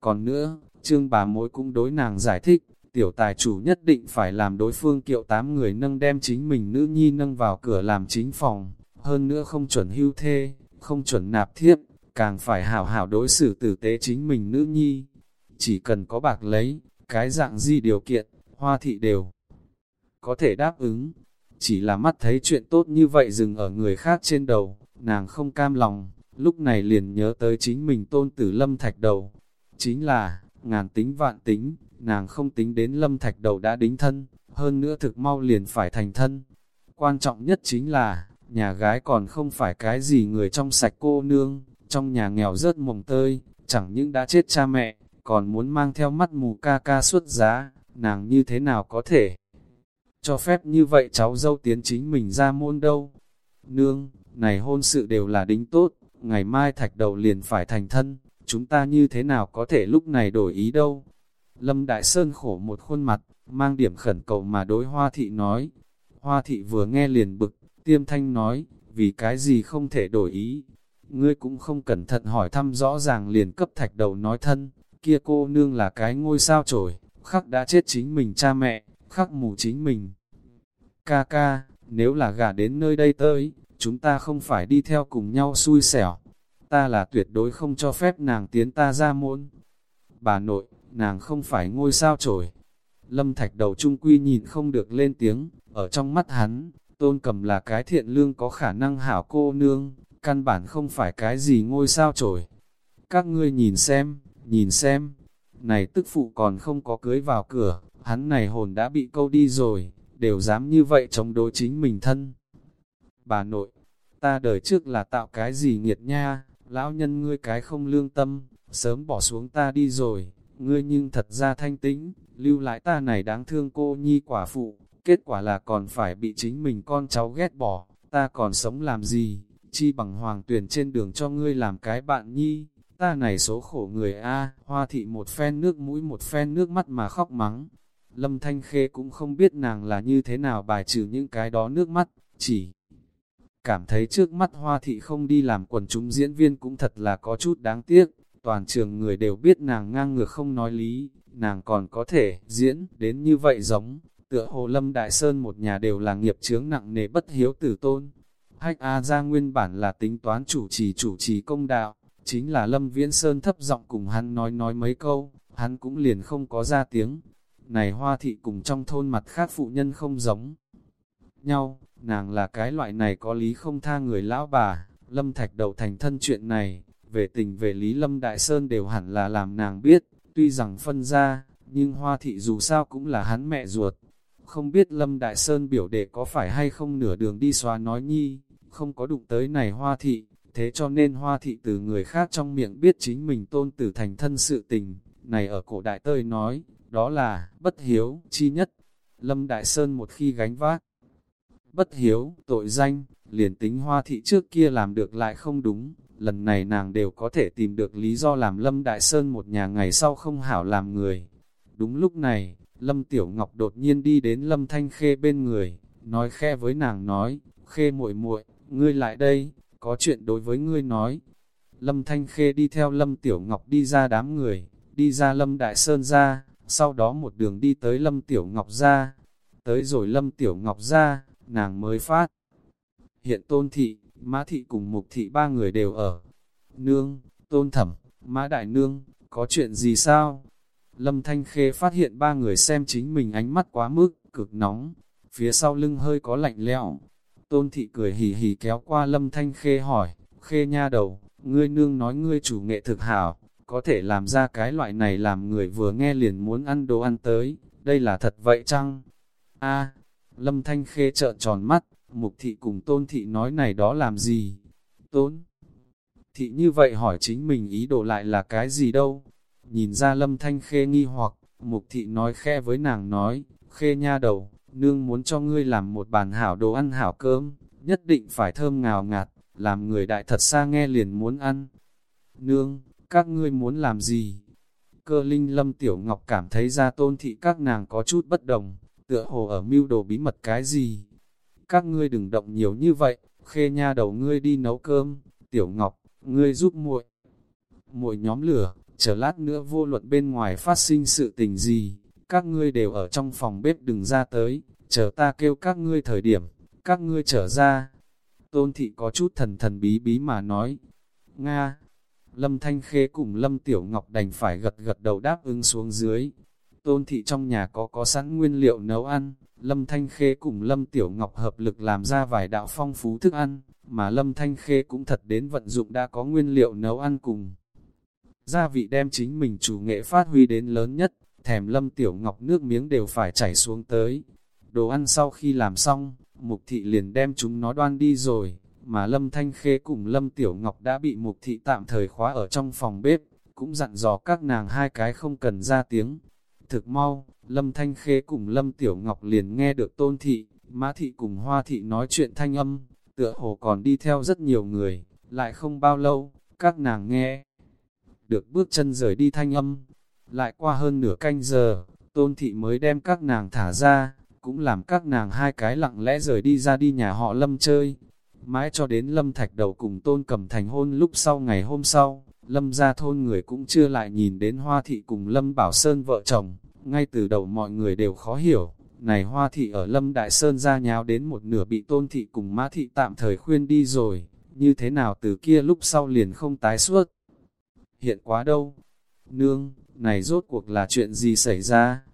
Còn nữa, trương bà mối cũng đối nàng giải thích, tiểu tài chủ nhất định phải làm đối phương kiệu tám người nâng đem chính mình nữ nhi nâng vào cửa làm chính phòng, hơn nữa không chuẩn hưu thê, không chuẩn nạp thiếp, càng phải hảo hảo đối xử tử tế chính mình nữ nhi. Chỉ cần có bạc lấy, cái dạng gì điều kiện, hoa thị đều có thể đáp ứng. Chỉ là mắt thấy chuyện tốt như vậy dừng ở người khác trên đầu, nàng không cam lòng, lúc này liền nhớ tới chính mình tôn tử lâm thạch đầu. Chính là, ngàn tính vạn tính, nàng không tính đến lâm thạch đầu đã đính thân, hơn nữa thực mau liền phải thành thân. Quan trọng nhất chính là, nhà gái còn không phải cái gì người trong sạch cô nương, trong nhà nghèo rớt mồng tơi, chẳng những đã chết cha mẹ, còn muốn mang theo mắt mù ca ca suốt giá, nàng như thế nào có thể cho phép như vậy cháu dâu tiến chính mình ra môn đâu. Nương, này hôn sự đều là đính tốt, ngày mai thạch đầu liền phải thành thân, chúng ta như thế nào có thể lúc này đổi ý đâu. Lâm Đại Sơn khổ một khuôn mặt, mang điểm khẩn cầu mà đối Hoa Thị nói. Hoa Thị vừa nghe liền bực, tiêm thanh nói, vì cái gì không thể đổi ý, ngươi cũng không cẩn thận hỏi thăm rõ ràng liền cấp thạch đầu nói thân, kia cô nương là cái ngôi sao trổi, khắc đã chết chính mình cha mẹ, khắc mù chính mình. Ca ca, nếu là gả đến nơi đây tới, chúng ta không phải đi theo cùng nhau xui xẻo, ta là tuyệt đối không cho phép nàng tiến ta ra môn. Bà nội, nàng không phải ngôi sao trổi. Lâm thạch đầu trung quy nhìn không được lên tiếng, ở trong mắt hắn, tôn cầm là cái thiện lương có khả năng hảo cô nương, căn bản không phải cái gì ngôi sao trổi. Các ngươi nhìn xem, nhìn xem, này tức phụ còn không có cưới vào cửa, hắn này hồn đã bị câu đi rồi, đều dám như vậy chống đối chính mình thân. Bà nội, ta đời trước là tạo cái gì nghiệt nha, lão nhân ngươi cái không lương tâm, sớm bỏ xuống ta đi rồi, ngươi nhưng thật ra thanh tĩnh, lưu lại ta này đáng thương cô nhi quả phụ, kết quả là còn phải bị chính mình con cháu ghét bỏ, ta còn sống làm gì, chi bằng hoàng tuyển trên đường cho ngươi làm cái bạn nhi, ta này số khổ người A, hoa thị một phen nước mũi một phen nước mắt mà khóc mắng. Lâm Thanh Khê cũng không biết nàng là như thế nào bài trừ những cái đó nước mắt, chỉ cảm thấy trước mắt hoa thị không đi làm quần chúng diễn viên cũng thật là có chút đáng tiếc. Toàn trường người đều biết nàng ngang ngược không nói lý, nàng còn có thể diễn đến như vậy giống, tựa hồ Lâm Đại Sơn một nhà đều là nghiệp chướng nặng nề bất hiếu tử tôn. Hách A ra nguyên bản là tính toán chủ trì chủ trì công đạo, chính là Lâm Viễn Sơn thấp giọng cùng hắn nói nói mấy câu, hắn cũng liền không có ra tiếng. Này hoa thị cùng trong thôn mặt khác phụ nhân không giống nhau, nàng là cái loại này có lý không tha người lão bà, Lâm Thạch đầu thành thân chuyện này, về tình về lý Lâm Đại Sơn đều hẳn là làm nàng biết, tuy rằng phân ra, nhưng hoa thị dù sao cũng là hắn mẹ ruột. Không biết Lâm Đại Sơn biểu đệ có phải hay không nửa đường đi xóa nói nhi, không có đụng tới này hoa thị, thế cho nên hoa thị từ người khác trong miệng biết chính mình tôn tử thành thân sự tình, này ở cổ đại tơi nói, đó là bất hiếu, chi nhất. Lâm Đại Sơn một khi gánh vác, bất hiếu, tội danh, liền tính hoa thị trước kia làm được lại không đúng, lần này nàng đều có thể tìm được lý do làm Lâm Đại Sơn một nhà ngày sau không hảo làm người. Đúng lúc này, Lâm Tiểu Ngọc đột nhiên đi đến Lâm Thanh Khê bên người, nói khe với nàng nói, Khê muội muội, ngươi lại đây, có chuyện đối với ngươi nói. Lâm Thanh Khê đi theo Lâm Tiểu Ngọc đi ra đám người, đi ra Lâm Đại Sơn ra, sau đó một đường đi tới Lâm Tiểu Ngọc ra. Tới rồi Lâm Tiểu Ngọc ra, nàng mới phát. Hiện tôn thị, mã thị cùng mục thị ba người đều ở. Nương, tôn thẩm, mã đại nương, có chuyện gì sao? Lâm Thanh Khê phát hiện ba người xem chính mình ánh mắt quá mức, cực nóng, phía sau lưng hơi có lạnh lẽo. Tôn thị cười hì hì kéo qua Lâm Thanh Khê hỏi, Khê nha đầu, ngươi nương nói ngươi chủ nghệ thực hảo, có thể làm ra cái loại này làm người vừa nghe liền muốn ăn đồ ăn tới, đây là thật vậy chăng? A, Lâm Thanh Khê trợn tròn mắt, mục thị cùng tôn thị nói này đó làm gì? Tôn thị như vậy hỏi chính mình ý đồ lại là cái gì đâu? Nhìn ra Lâm Thanh Khê nghi hoặc, mục thị nói khe với nàng nói, Khê nha đầu, nương muốn cho ngươi làm một bàn hảo đồ ăn hảo cơm, nhất định phải thơm ngào ngạt, làm người đại thật xa nghe liền muốn ăn. Nương, các ngươi muốn làm gì? Cơ linh lâm tiểu ngọc cảm thấy ra tôn thị các nàng có chút bất đồng, tựa hồ ở mưu đồ bí mật cái gì. Các ngươi đừng động nhiều như vậy, khê nha đầu ngươi đi nấu cơm, tiểu ngọc, ngươi giúp muội. Muội nhóm lửa, chờ lát nữa vô luận bên ngoài phát sinh sự tình gì, các ngươi đều ở trong phòng bếp đừng ra tới, chờ ta kêu các ngươi thời điểm, các ngươi trở ra. Tôn thị có chút thần thần bí bí mà nói, Nga, Lâm Thanh Khê cùng Lâm Tiểu Ngọc đành phải gật gật đầu đáp ứng xuống dưới. Tôn thị trong nhà có có sẵn nguyên liệu nấu ăn, Lâm Thanh Khê cùng Lâm Tiểu Ngọc hợp lực làm ra vài đạo phong phú thức ăn, mà Lâm Thanh Khê cũng thật đến vận dụng đã có nguyên liệu nấu ăn cùng. Gia vị đem chính mình chủ nghệ phát huy đến lớn nhất, thèm Lâm Tiểu Ngọc nước miếng đều phải chảy xuống tới. Đồ ăn sau khi làm xong, Mục Thị liền đem chúng nó đoan đi rồi, mà Lâm Thanh Khê cùng Lâm Tiểu Ngọc đã bị Mục Thị tạm thời khóa ở trong phòng bếp, cũng dặn dò các nàng hai cái không cần ra tiếng. Thực mau, Lâm Thanh Khê cùng Lâm Tiểu Ngọc liền nghe được Tôn Thị, Mã Thị cùng Hoa Thị nói chuyện thanh âm, tựa hồ còn đi theo rất nhiều người, lại không bao lâu, các nàng nghe. Được bước chân rời đi thanh âm, lại qua hơn nửa canh giờ, Tôn Thị mới đem các nàng thả ra, cũng làm các nàng hai cái lặng lẽ rời đi ra đi nhà họ Lâm chơi. Mãi cho đến Lâm Thạch đầu cùng Tôn cầm thành hôn lúc sau ngày hôm sau, Lâm ra thôn người cũng chưa lại nhìn đến Hoa Thị cùng Lâm Bảo Sơn vợ chồng, ngay từ đầu mọi người đều khó hiểu, này Hoa Thị ở Lâm Đại Sơn ra nháo đến một nửa bị Tôn Thị cùng Mã Thị tạm thời khuyên đi rồi, như thế nào từ kia lúc sau liền không tái suốt. Hiện quá đâu, nương, này rốt cuộc là chuyện gì xảy ra?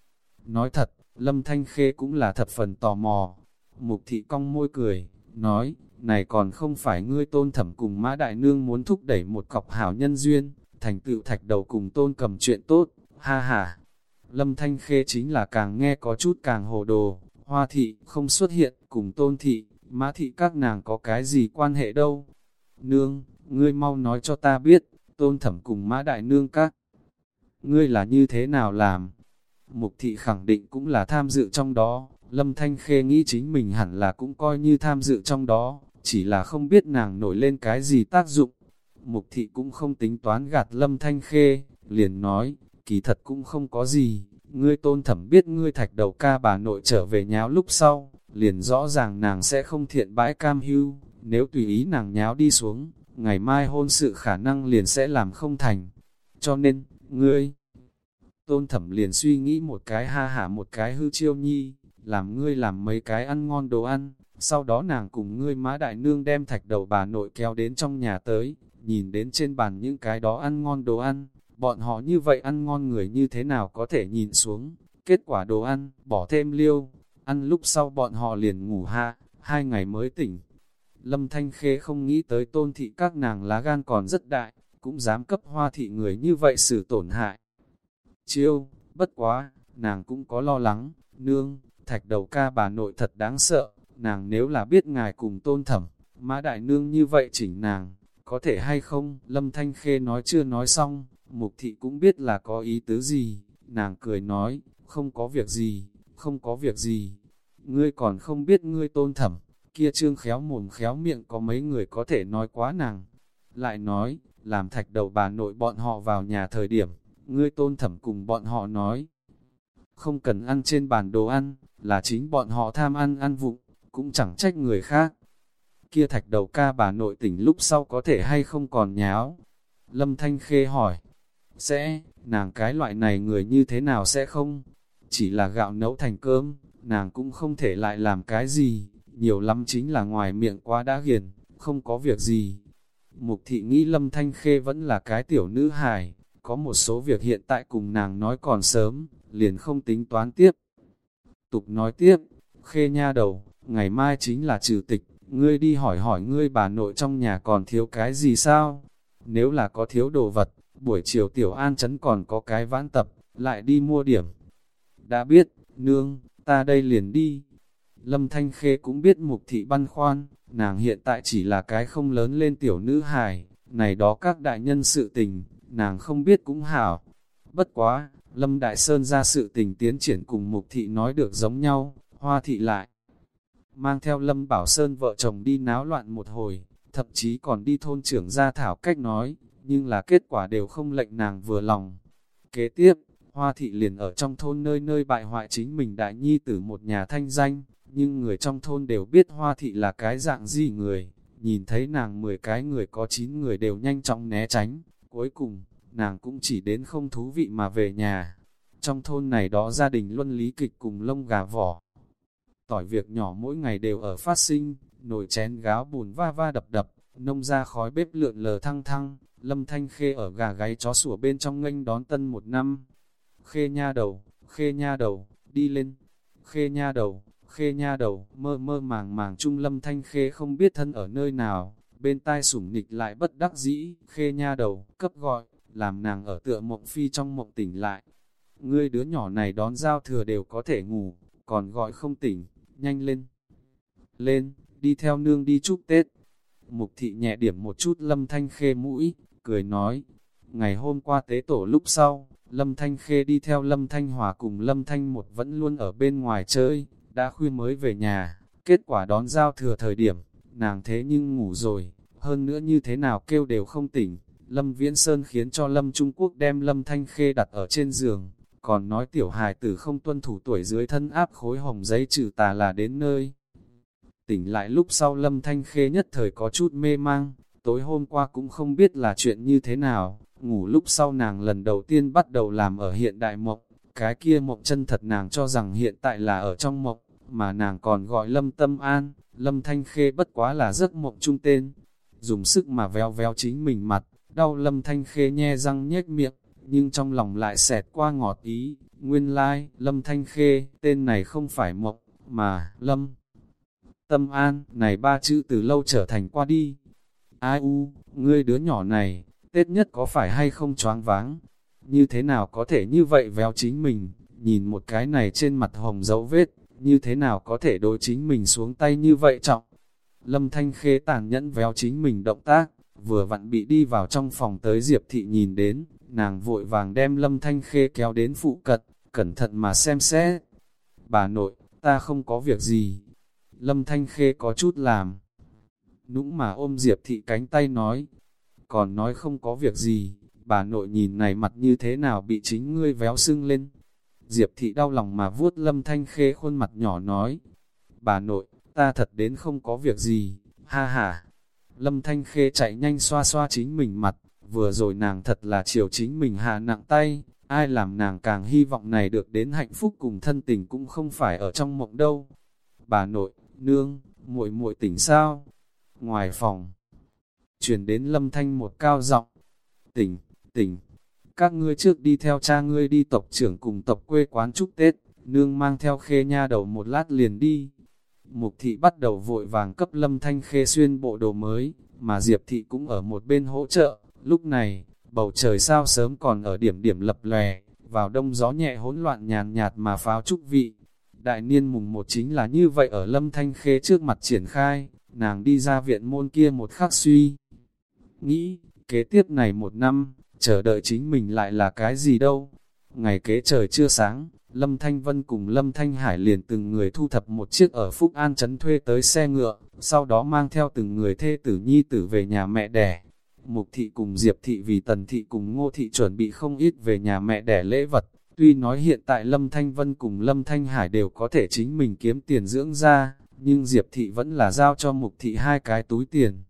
Nói thật, Lâm Thanh Khê cũng là thập phần tò mò. Mục thị cong môi cười, nói, này còn không phải ngươi tôn thẩm cùng mã đại nương muốn thúc đẩy một cọc hảo nhân duyên, thành tựu thạch đầu cùng tôn cầm chuyện tốt, ha ha. Lâm Thanh Khê chính là càng nghe có chút càng hồ đồ, hoa thị không xuất hiện, cùng tôn thị, mã thị các nàng có cái gì quan hệ đâu. Nương, ngươi mau nói cho ta biết, tôn thẩm cùng mã đại nương các. Ngươi là như thế nào làm? Mục thị khẳng định cũng là tham dự trong đó, Lâm Thanh Khê nghĩ chính mình hẳn là cũng coi như tham dự trong đó, chỉ là không biết nàng nổi lên cái gì tác dụng. Mục thị cũng không tính toán gạt Lâm Thanh Khê, liền nói, kỳ thật cũng không có gì, ngươi tôn thẩm biết ngươi thạch đầu ca bà nội trở về nháo lúc sau, liền rõ ràng nàng sẽ không thiện bãi cam hưu, nếu tùy ý nàng nháo đi xuống, ngày mai hôn sự khả năng liền sẽ làm không thành. Cho nên, ngươi, tôn thẩm liền suy nghĩ một cái ha hả một cái hư chiêu nhi, làm ngươi làm mấy cái ăn ngon đồ ăn, sau đó nàng cùng ngươi má đại nương đem thạch đầu bà nội kéo đến trong nhà tới, nhìn đến trên bàn những cái đó ăn ngon đồ ăn, bọn họ như vậy ăn ngon người như thế nào có thể nhìn xuống, kết quả đồ ăn, bỏ thêm liêu, ăn lúc sau bọn họ liền ngủ ha, hai ngày mới tỉnh. Lâm Thanh Khê không nghĩ tới tôn thị các nàng lá gan còn rất đại, cũng dám cấp hoa thị người như vậy xử tổn hại. Chiêu, bất quá, nàng cũng có lo lắng, nương, thạch đầu ca bà nội thật đáng sợ, nàng nếu là biết ngài cùng tôn thẩm, mã đại nương như vậy chỉnh nàng, có thể hay không? Lâm Thanh Khê nói chưa nói xong, mục thị cũng biết là có ý tứ gì, nàng cười nói, không có việc gì, không có việc gì, ngươi còn không biết ngươi tôn thẩm, kia trương khéo mồm khéo miệng có mấy người có thể nói quá nàng. Lại nói, làm thạch đầu bà nội bọn họ vào nhà thời điểm, ngươi tôn thẩm cùng bọn họ nói, không cần ăn trên bàn đồ ăn, là chính bọn họ tham ăn ăn vụng, cũng chẳng trách người khác. Kia thạch đầu ca bà nội tỉnh lúc sau có thể hay không còn nháo. Lâm Thanh Khê hỏi, sẽ, nàng cái loại này người như thế nào sẽ không? Chỉ là gạo nấu thành cơm, nàng cũng không thể lại làm cái gì, nhiều lắm chính là ngoài miệng quá đã hiền, không có việc gì. Mục thị nghĩ Lâm Thanh Khê vẫn là cái tiểu nữ hài, có một số việc hiện tại cùng nàng nói còn sớm, liền không tính toán tiếp. Tục nói tiếp, Khê nha đầu, ngày mai chính là trừ tịch, ngươi đi hỏi hỏi ngươi bà nội trong nhà còn thiếu cái gì sao? Nếu là có thiếu đồ vật, buổi chiều tiểu an chấn còn có cái vãn tập, lại đi mua điểm. Đã biết, nương, ta đây liền đi. Lâm Thanh Khê cũng biết mục thị băn khoan, nàng hiện tại chỉ là cái không lớn lên tiểu nữ hài, này đó các đại nhân sự tình, nàng không biết cũng hảo. Bất quá, Lâm Đại Sơn ra sự tình tiến triển cùng mục thị nói được giống nhau, hoa thị lại. Mang theo Lâm Bảo Sơn vợ chồng đi náo loạn một hồi, thậm chí còn đi thôn trưởng ra thảo cách nói, nhưng là kết quả đều không lệnh nàng vừa lòng. Kế tiếp, Hoa thị liền ở trong thôn nơi nơi bại hoại chính mình đại nhi tử một nhà thanh danh, nhưng người trong thôn đều biết Hoa thị là cái dạng gì người, nhìn thấy nàng 10 cái người có 9 người đều nhanh chóng né tránh, cuối cùng, nàng cũng chỉ đến không thú vị mà về nhà. Trong thôn này đó gia đình luân lý kịch cùng lông gà vỏ. Tỏi việc nhỏ mỗi ngày đều ở phát sinh, nồi chén gáo bùn va va đập đập, nông ra khói bếp lượn lờ thăng thăng, lâm thanh khê ở gà gáy chó sủa bên trong nghênh đón tân một năm, khê nha đầu, khê nha đầu, đi lên, khê nha đầu, khê nha đầu, mơ mơ màng màng trung lâm thanh khê không biết thân ở nơi nào, bên tai sủng nịch lại bất đắc dĩ, khê nha đầu, cấp gọi, làm nàng ở tựa mộng phi trong mộng tỉnh lại. Ngươi đứa nhỏ này đón giao thừa đều có thể ngủ, còn gọi không tỉnh, nhanh lên. Lên, đi theo nương đi chúc Tết. Mục thị nhẹ điểm một chút lâm thanh khê mũi, cười nói, ngày hôm qua tế tổ lúc sau, Lâm Thanh Khê đi theo Lâm Thanh Hòa cùng Lâm Thanh một vẫn luôn ở bên ngoài chơi, đã khuya mới về nhà, kết quả đón giao thừa thời điểm, nàng thế nhưng ngủ rồi, hơn nữa như thế nào kêu đều không tỉnh. Lâm Viễn Sơn khiến cho Lâm Trung Quốc đem Lâm Thanh Khê đặt ở trên giường, còn nói tiểu hài tử không tuân thủ tuổi dưới thân áp khối hồng giấy trừ tà là đến nơi. Tỉnh lại lúc sau Lâm Thanh Khê nhất thời có chút mê mang, tối hôm qua cũng không biết là chuyện như thế nào, Ngủ lúc sau nàng lần đầu tiên bắt đầu làm ở hiện đại mộng, cái kia mộng chân thật nàng cho rằng hiện tại là ở trong mộng, mà nàng còn gọi lâm tâm an, lâm thanh khê bất quá là giấc mộng trung tên. Dùng sức mà véo véo chính mình mặt, đau lâm thanh khê nhe răng nhếch miệng, nhưng trong lòng lại xẹt qua ngọt ý, nguyên lai, like, Lâm Thanh Khê, tên này không phải Mộng, mà, Lâm. Tâm An, này ba chữ từ lâu trở thành qua đi. Ai u, ngươi đứa nhỏ này, Tết nhất có phải hay không choáng váng? Như thế nào có thể như vậy véo chính mình, nhìn một cái này trên mặt hồng dấu vết, như thế nào có thể đối chính mình xuống tay như vậy trọng? Lâm Thanh Khê tàn nhẫn véo chính mình động tác, vừa vặn bị đi vào trong phòng tới Diệp Thị nhìn đến, nàng vội vàng đem Lâm Thanh Khê kéo đến phụ cận, cẩn thận mà xem xét. Bà nội, ta không có việc gì. Lâm Thanh Khê có chút làm. Nũng mà ôm Diệp Thị cánh tay nói, còn nói không có việc gì, bà nội nhìn này mặt như thế nào bị chính ngươi véo sưng lên. Diệp Thị đau lòng mà vuốt Lâm Thanh Khê khuôn mặt nhỏ nói, bà nội, ta thật đến không có việc gì, ha ha. Lâm Thanh Khê chạy nhanh xoa xoa chính mình mặt, vừa rồi nàng thật là chiều chính mình hạ nặng tay, ai làm nàng càng hy vọng này được đến hạnh phúc cùng thân tình cũng không phải ở trong mộng đâu. Bà nội, nương, muội muội tỉnh sao? Ngoài phòng, truyền đến Lâm Thanh một cao giọng, tỉnh, tỉnh, các ngươi trước đi theo cha ngươi đi tộc trưởng cùng tộc quê quán chúc Tết, nương mang theo khê nha đầu một lát liền đi. Mục thị bắt đầu vội vàng cấp lâm thanh khê xuyên bộ đồ mới, mà Diệp thị cũng ở một bên hỗ trợ. Lúc này, bầu trời sao sớm còn ở điểm điểm lập lòe, vào đông gió nhẹ hỗn loạn nhàn nhạt mà pháo trúc vị. Đại niên mùng một chính là như vậy ở lâm thanh khê trước mặt triển khai, nàng đi ra viện môn kia một khắc suy. Nghĩ, kế tiếp này một năm, chờ đợi chính mình lại là cái gì đâu. Ngày kế trời chưa sáng, Lâm Thanh Vân cùng Lâm Thanh Hải liền từng người thu thập một chiếc ở Phúc An Trấn thuê tới xe ngựa, sau đó mang theo từng người thê tử nhi tử về nhà mẹ đẻ. Mục thị cùng Diệp thị vì tần thị cùng ngô thị chuẩn bị không ít về nhà mẹ đẻ lễ vật. Tuy nói hiện tại Lâm Thanh Vân cùng Lâm Thanh Hải đều có thể chính mình kiếm tiền dưỡng ra, nhưng Diệp thị vẫn là giao cho mục thị hai cái túi tiền.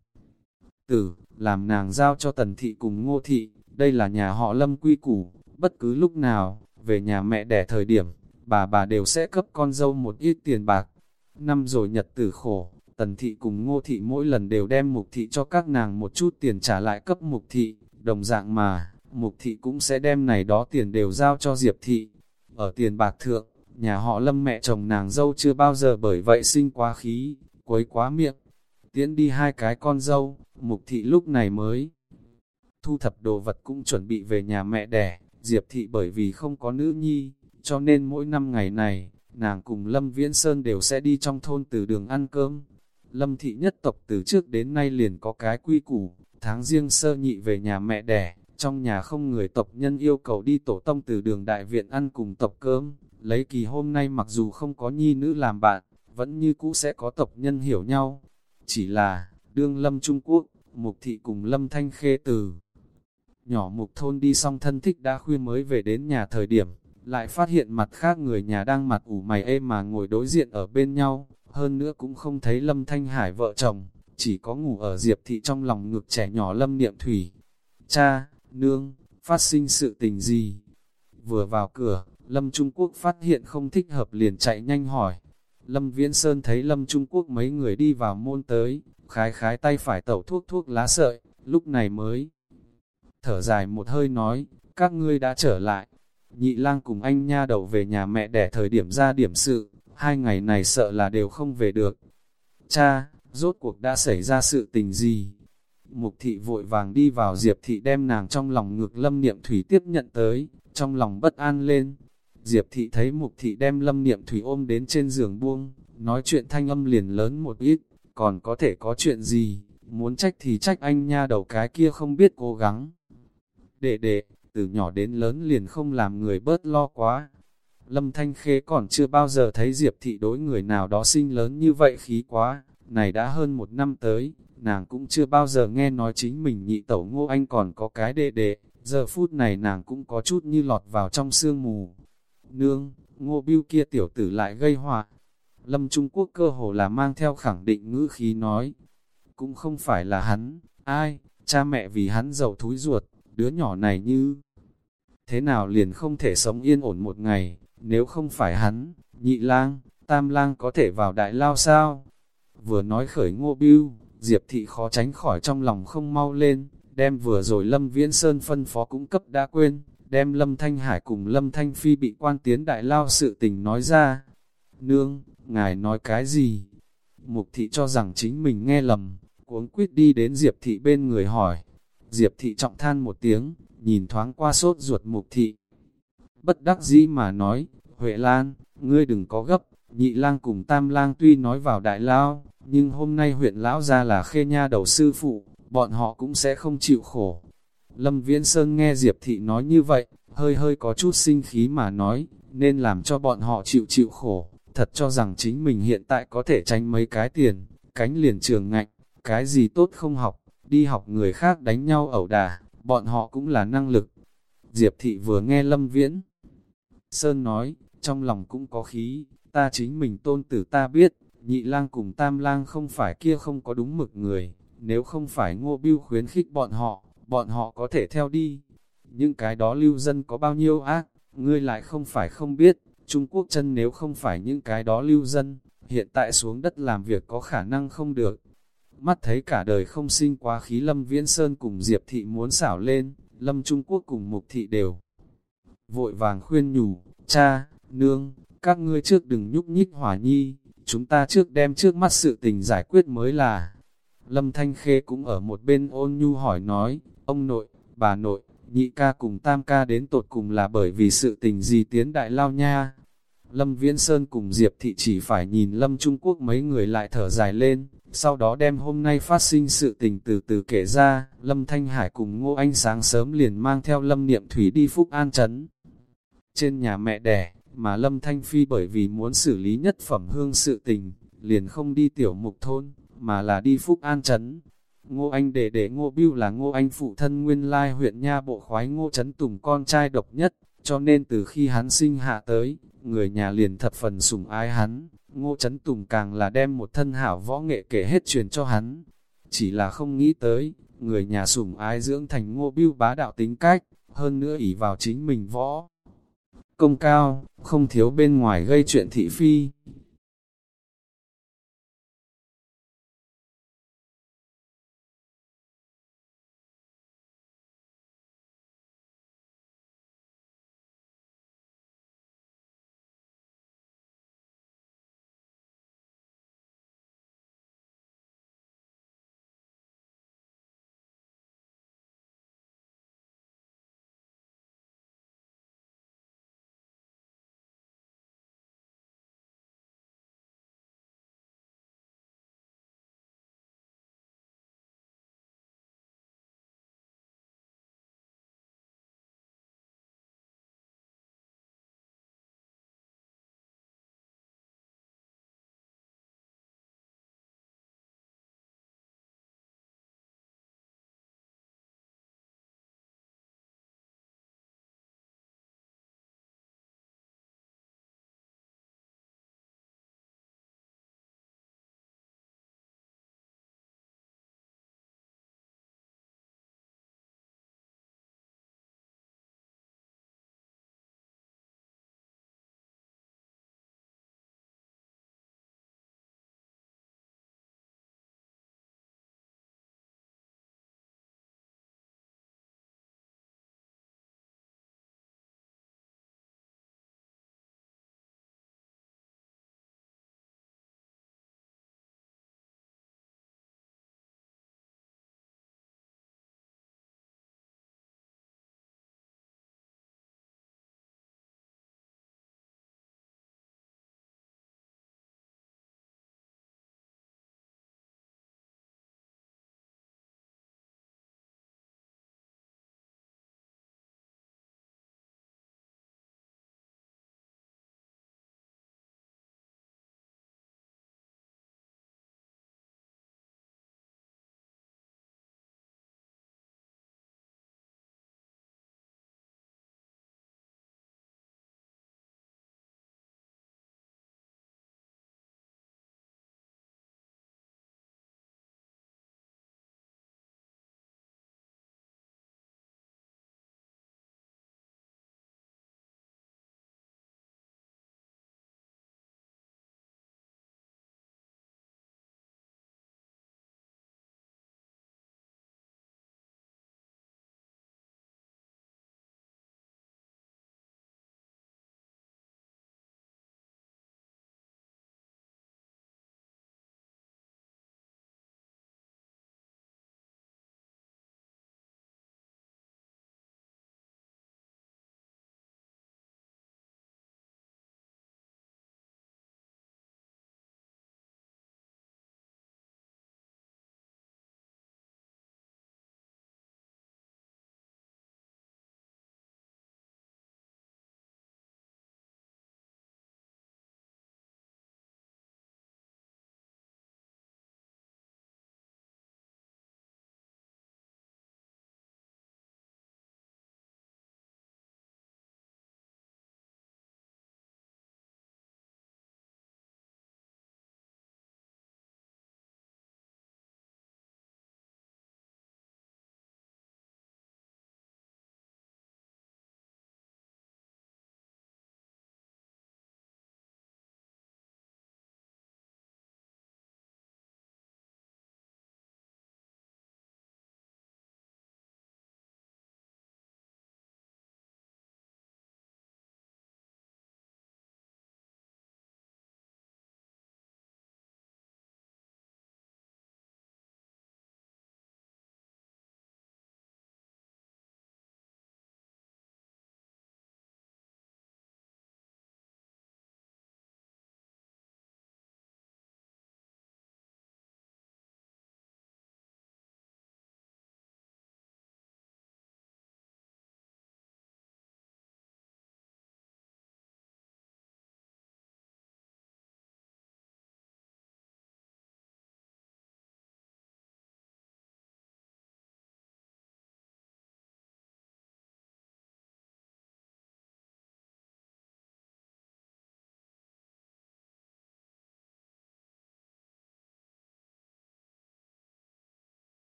Tử, làm nàng giao cho tần thị cùng ngô thị, đây là nhà họ Lâm quy củ, bất cứ lúc nào, về nhà mẹ đẻ thời điểm, bà bà đều sẽ cấp con dâu một ít tiền bạc. Năm rồi nhật tử khổ, tần thị cùng ngô thị mỗi lần đều đem mục thị cho các nàng một chút tiền trả lại cấp mục thị, đồng dạng mà, mục thị cũng sẽ đem này đó tiền đều giao cho diệp thị. Ở tiền bạc thượng, nhà họ lâm mẹ chồng nàng dâu chưa bao giờ bởi vậy sinh quá khí, quấy quá miệng. Tiễn đi hai cái con dâu, mục thị lúc này mới thu thập đồ vật cũng chuẩn bị về nhà mẹ đẻ. Diệp thị bởi vì không có nữ nhi, cho nên mỗi năm ngày này, nàng cùng Lâm Viễn Sơn đều sẽ đi trong thôn từ đường ăn cơm. Lâm thị nhất tộc từ trước đến nay liền có cái quy củ, tháng riêng sơ nhị về nhà mẹ đẻ, trong nhà không người tộc nhân yêu cầu đi tổ tông từ đường đại viện ăn cùng tộc cơm, lấy kỳ hôm nay mặc dù không có nhi nữ làm bạn, vẫn như cũ sẽ có tộc nhân hiểu nhau. Chỉ là, đương Lâm Trung Quốc, Mục Thị cùng Lâm Thanh Khê từ Nhỏ mục thôn đi xong thân thích đã khuya mới về đến nhà thời điểm, lại phát hiện mặt khác người nhà đang mặt ủ mày êm mà ngồi đối diện ở bên nhau, hơn nữa cũng không thấy Lâm Thanh Hải vợ chồng, chỉ có ngủ ở Diệp Thị trong lòng ngực trẻ nhỏ Lâm Niệm Thủy. Cha, nương, phát sinh sự tình gì? Vừa vào cửa, Lâm Trung Quốc phát hiện không thích hợp liền chạy nhanh hỏi. Lâm Viễn Sơn thấy Lâm Trung Quốc mấy người đi vào môn tới, khái khái tay phải tẩu thuốc thuốc lá sợi, lúc này mới thở dài một hơi nói, các ngươi đã trở lại. Nhị lang cùng anh nha đầu về nhà mẹ đẻ thời điểm ra điểm sự, hai ngày này sợ là đều không về được. Cha, rốt cuộc đã xảy ra sự tình gì? Mục thị vội vàng đi vào Diệp thị đem nàng trong lòng ngược lâm niệm thủy tiếp nhận tới, trong lòng bất an lên. Diệp thị thấy mục thị đem lâm niệm thủy ôm đến trên giường buông, nói chuyện thanh âm liền lớn một ít, còn có thể có chuyện gì, muốn trách thì trách anh nha đầu cái kia không biết cố gắng đệ đệ, từ nhỏ đến lớn liền không làm người bớt lo quá. Lâm Thanh Khê còn chưa bao giờ thấy Diệp Thị đối người nào đó sinh lớn như vậy khí quá, này đã hơn một năm tới, nàng cũng chưa bao giờ nghe nói chính mình nhị tẩu ngô anh còn có cái đệ đệ, giờ phút này nàng cũng có chút như lọt vào trong sương mù. Nương, ngô biêu kia tiểu tử lại gây họa. Lâm Trung Quốc cơ hồ là mang theo khẳng định ngữ khí nói, cũng không phải là hắn, ai, cha mẹ vì hắn giàu thúi ruột, đứa nhỏ này như thế nào liền không thể sống yên ổn một ngày, nếu không phải hắn, nhị lang, tam lang có thể vào đại lao sao? Vừa nói khởi ngô biêu, Diệp thị khó tránh khỏi trong lòng không mau lên, đem vừa rồi Lâm Viễn Sơn phân phó cũng cấp đã quên, đem Lâm Thanh Hải cùng Lâm Thanh Phi bị quan tiến đại lao sự tình nói ra. Nương, ngài nói cái gì? Mục thị cho rằng chính mình nghe lầm, cuống quyết đi đến Diệp thị bên người hỏi. Diệp thị trọng than một tiếng, nhìn thoáng qua sốt ruột mục thị. Bất đắc dĩ mà nói, Huệ Lan, ngươi đừng có gấp, nhị lang cùng tam lang tuy nói vào đại lao, nhưng hôm nay huyện lão ra là khê nha đầu sư phụ, bọn họ cũng sẽ không chịu khổ. Lâm Viễn Sơn nghe Diệp Thị nói như vậy, hơi hơi có chút sinh khí mà nói, nên làm cho bọn họ chịu chịu khổ, thật cho rằng chính mình hiện tại có thể tránh mấy cái tiền, cánh liền trường ngạnh, cái gì tốt không học, đi học người khác đánh nhau ẩu đà, bọn họ cũng là năng lực. Diệp Thị vừa nghe Lâm Viễn Sơn nói, trong lòng cũng có khí, ta chính mình tôn tử ta biết, nhị lang cùng tam lang không phải kia không có đúng mực người, nếu không phải ngô biêu khuyến khích bọn họ, bọn họ có thể theo đi. Những cái đó lưu dân có bao nhiêu ác, ngươi lại không phải không biết, Trung Quốc chân nếu không phải những cái đó lưu dân, hiện tại xuống đất làm việc có khả năng không được. Mắt thấy cả đời không sinh quá khí Lâm Viễn Sơn cùng Diệp Thị muốn xảo lên, Lâm Trung Quốc cùng Mục Thị đều. Vội vàng khuyên nhủ, cha, nương, các ngươi trước đừng nhúc nhích hỏa nhi, chúng ta trước đem trước mắt sự tình giải quyết mới là. Lâm Thanh Khê cũng ở một bên ôn nhu hỏi nói, ông nội, bà nội, nhị ca cùng tam ca đến tột cùng là bởi vì sự tình gì tiến đại lao nha. Lâm Viễn Sơn cùng Diệp Thị chỉ phải nhìn Lâm Trung Quốc mấy người lại thở dài lên, sau đó đem hôm nay phát sinh sự tình từ từ kể ra, Lâm Thanh Hải cùng Ngô Anh sáng sớm liền mang theo Lâm Niệm Thủy đi Phúc An Trấn. Trên nhà mẹ đẻ, mà Lâm Thanh Phi bởi vì muốn xử lý nhất phẩm hương sự tình, liền không đi tiểu mục thôn, mà là đi Phúc An Trấn. Ngô Anh đệ đệ Ngô Biêu là Ngô Anh phụ thân nguyên lai huyện Nha Bộ khoái Ngô Trấn Tùng con trai độc nhất, cho nên từ khi hắn sinh hạ tới, người nhà liền thập phần sủng ái hắn, Ngô Trấn Tùng càng là đem một thân hảo võ nghệ kể hết truyền cho hắn. Chỉ là không nghĩ tới, người nhà sủng ái dưỡng thành Ngô Biêu bá đạo tính cách, hơn nữa ỷ vào chính mình võ. Công cao, không thiếu bên ngoài gây chuyện thị phi,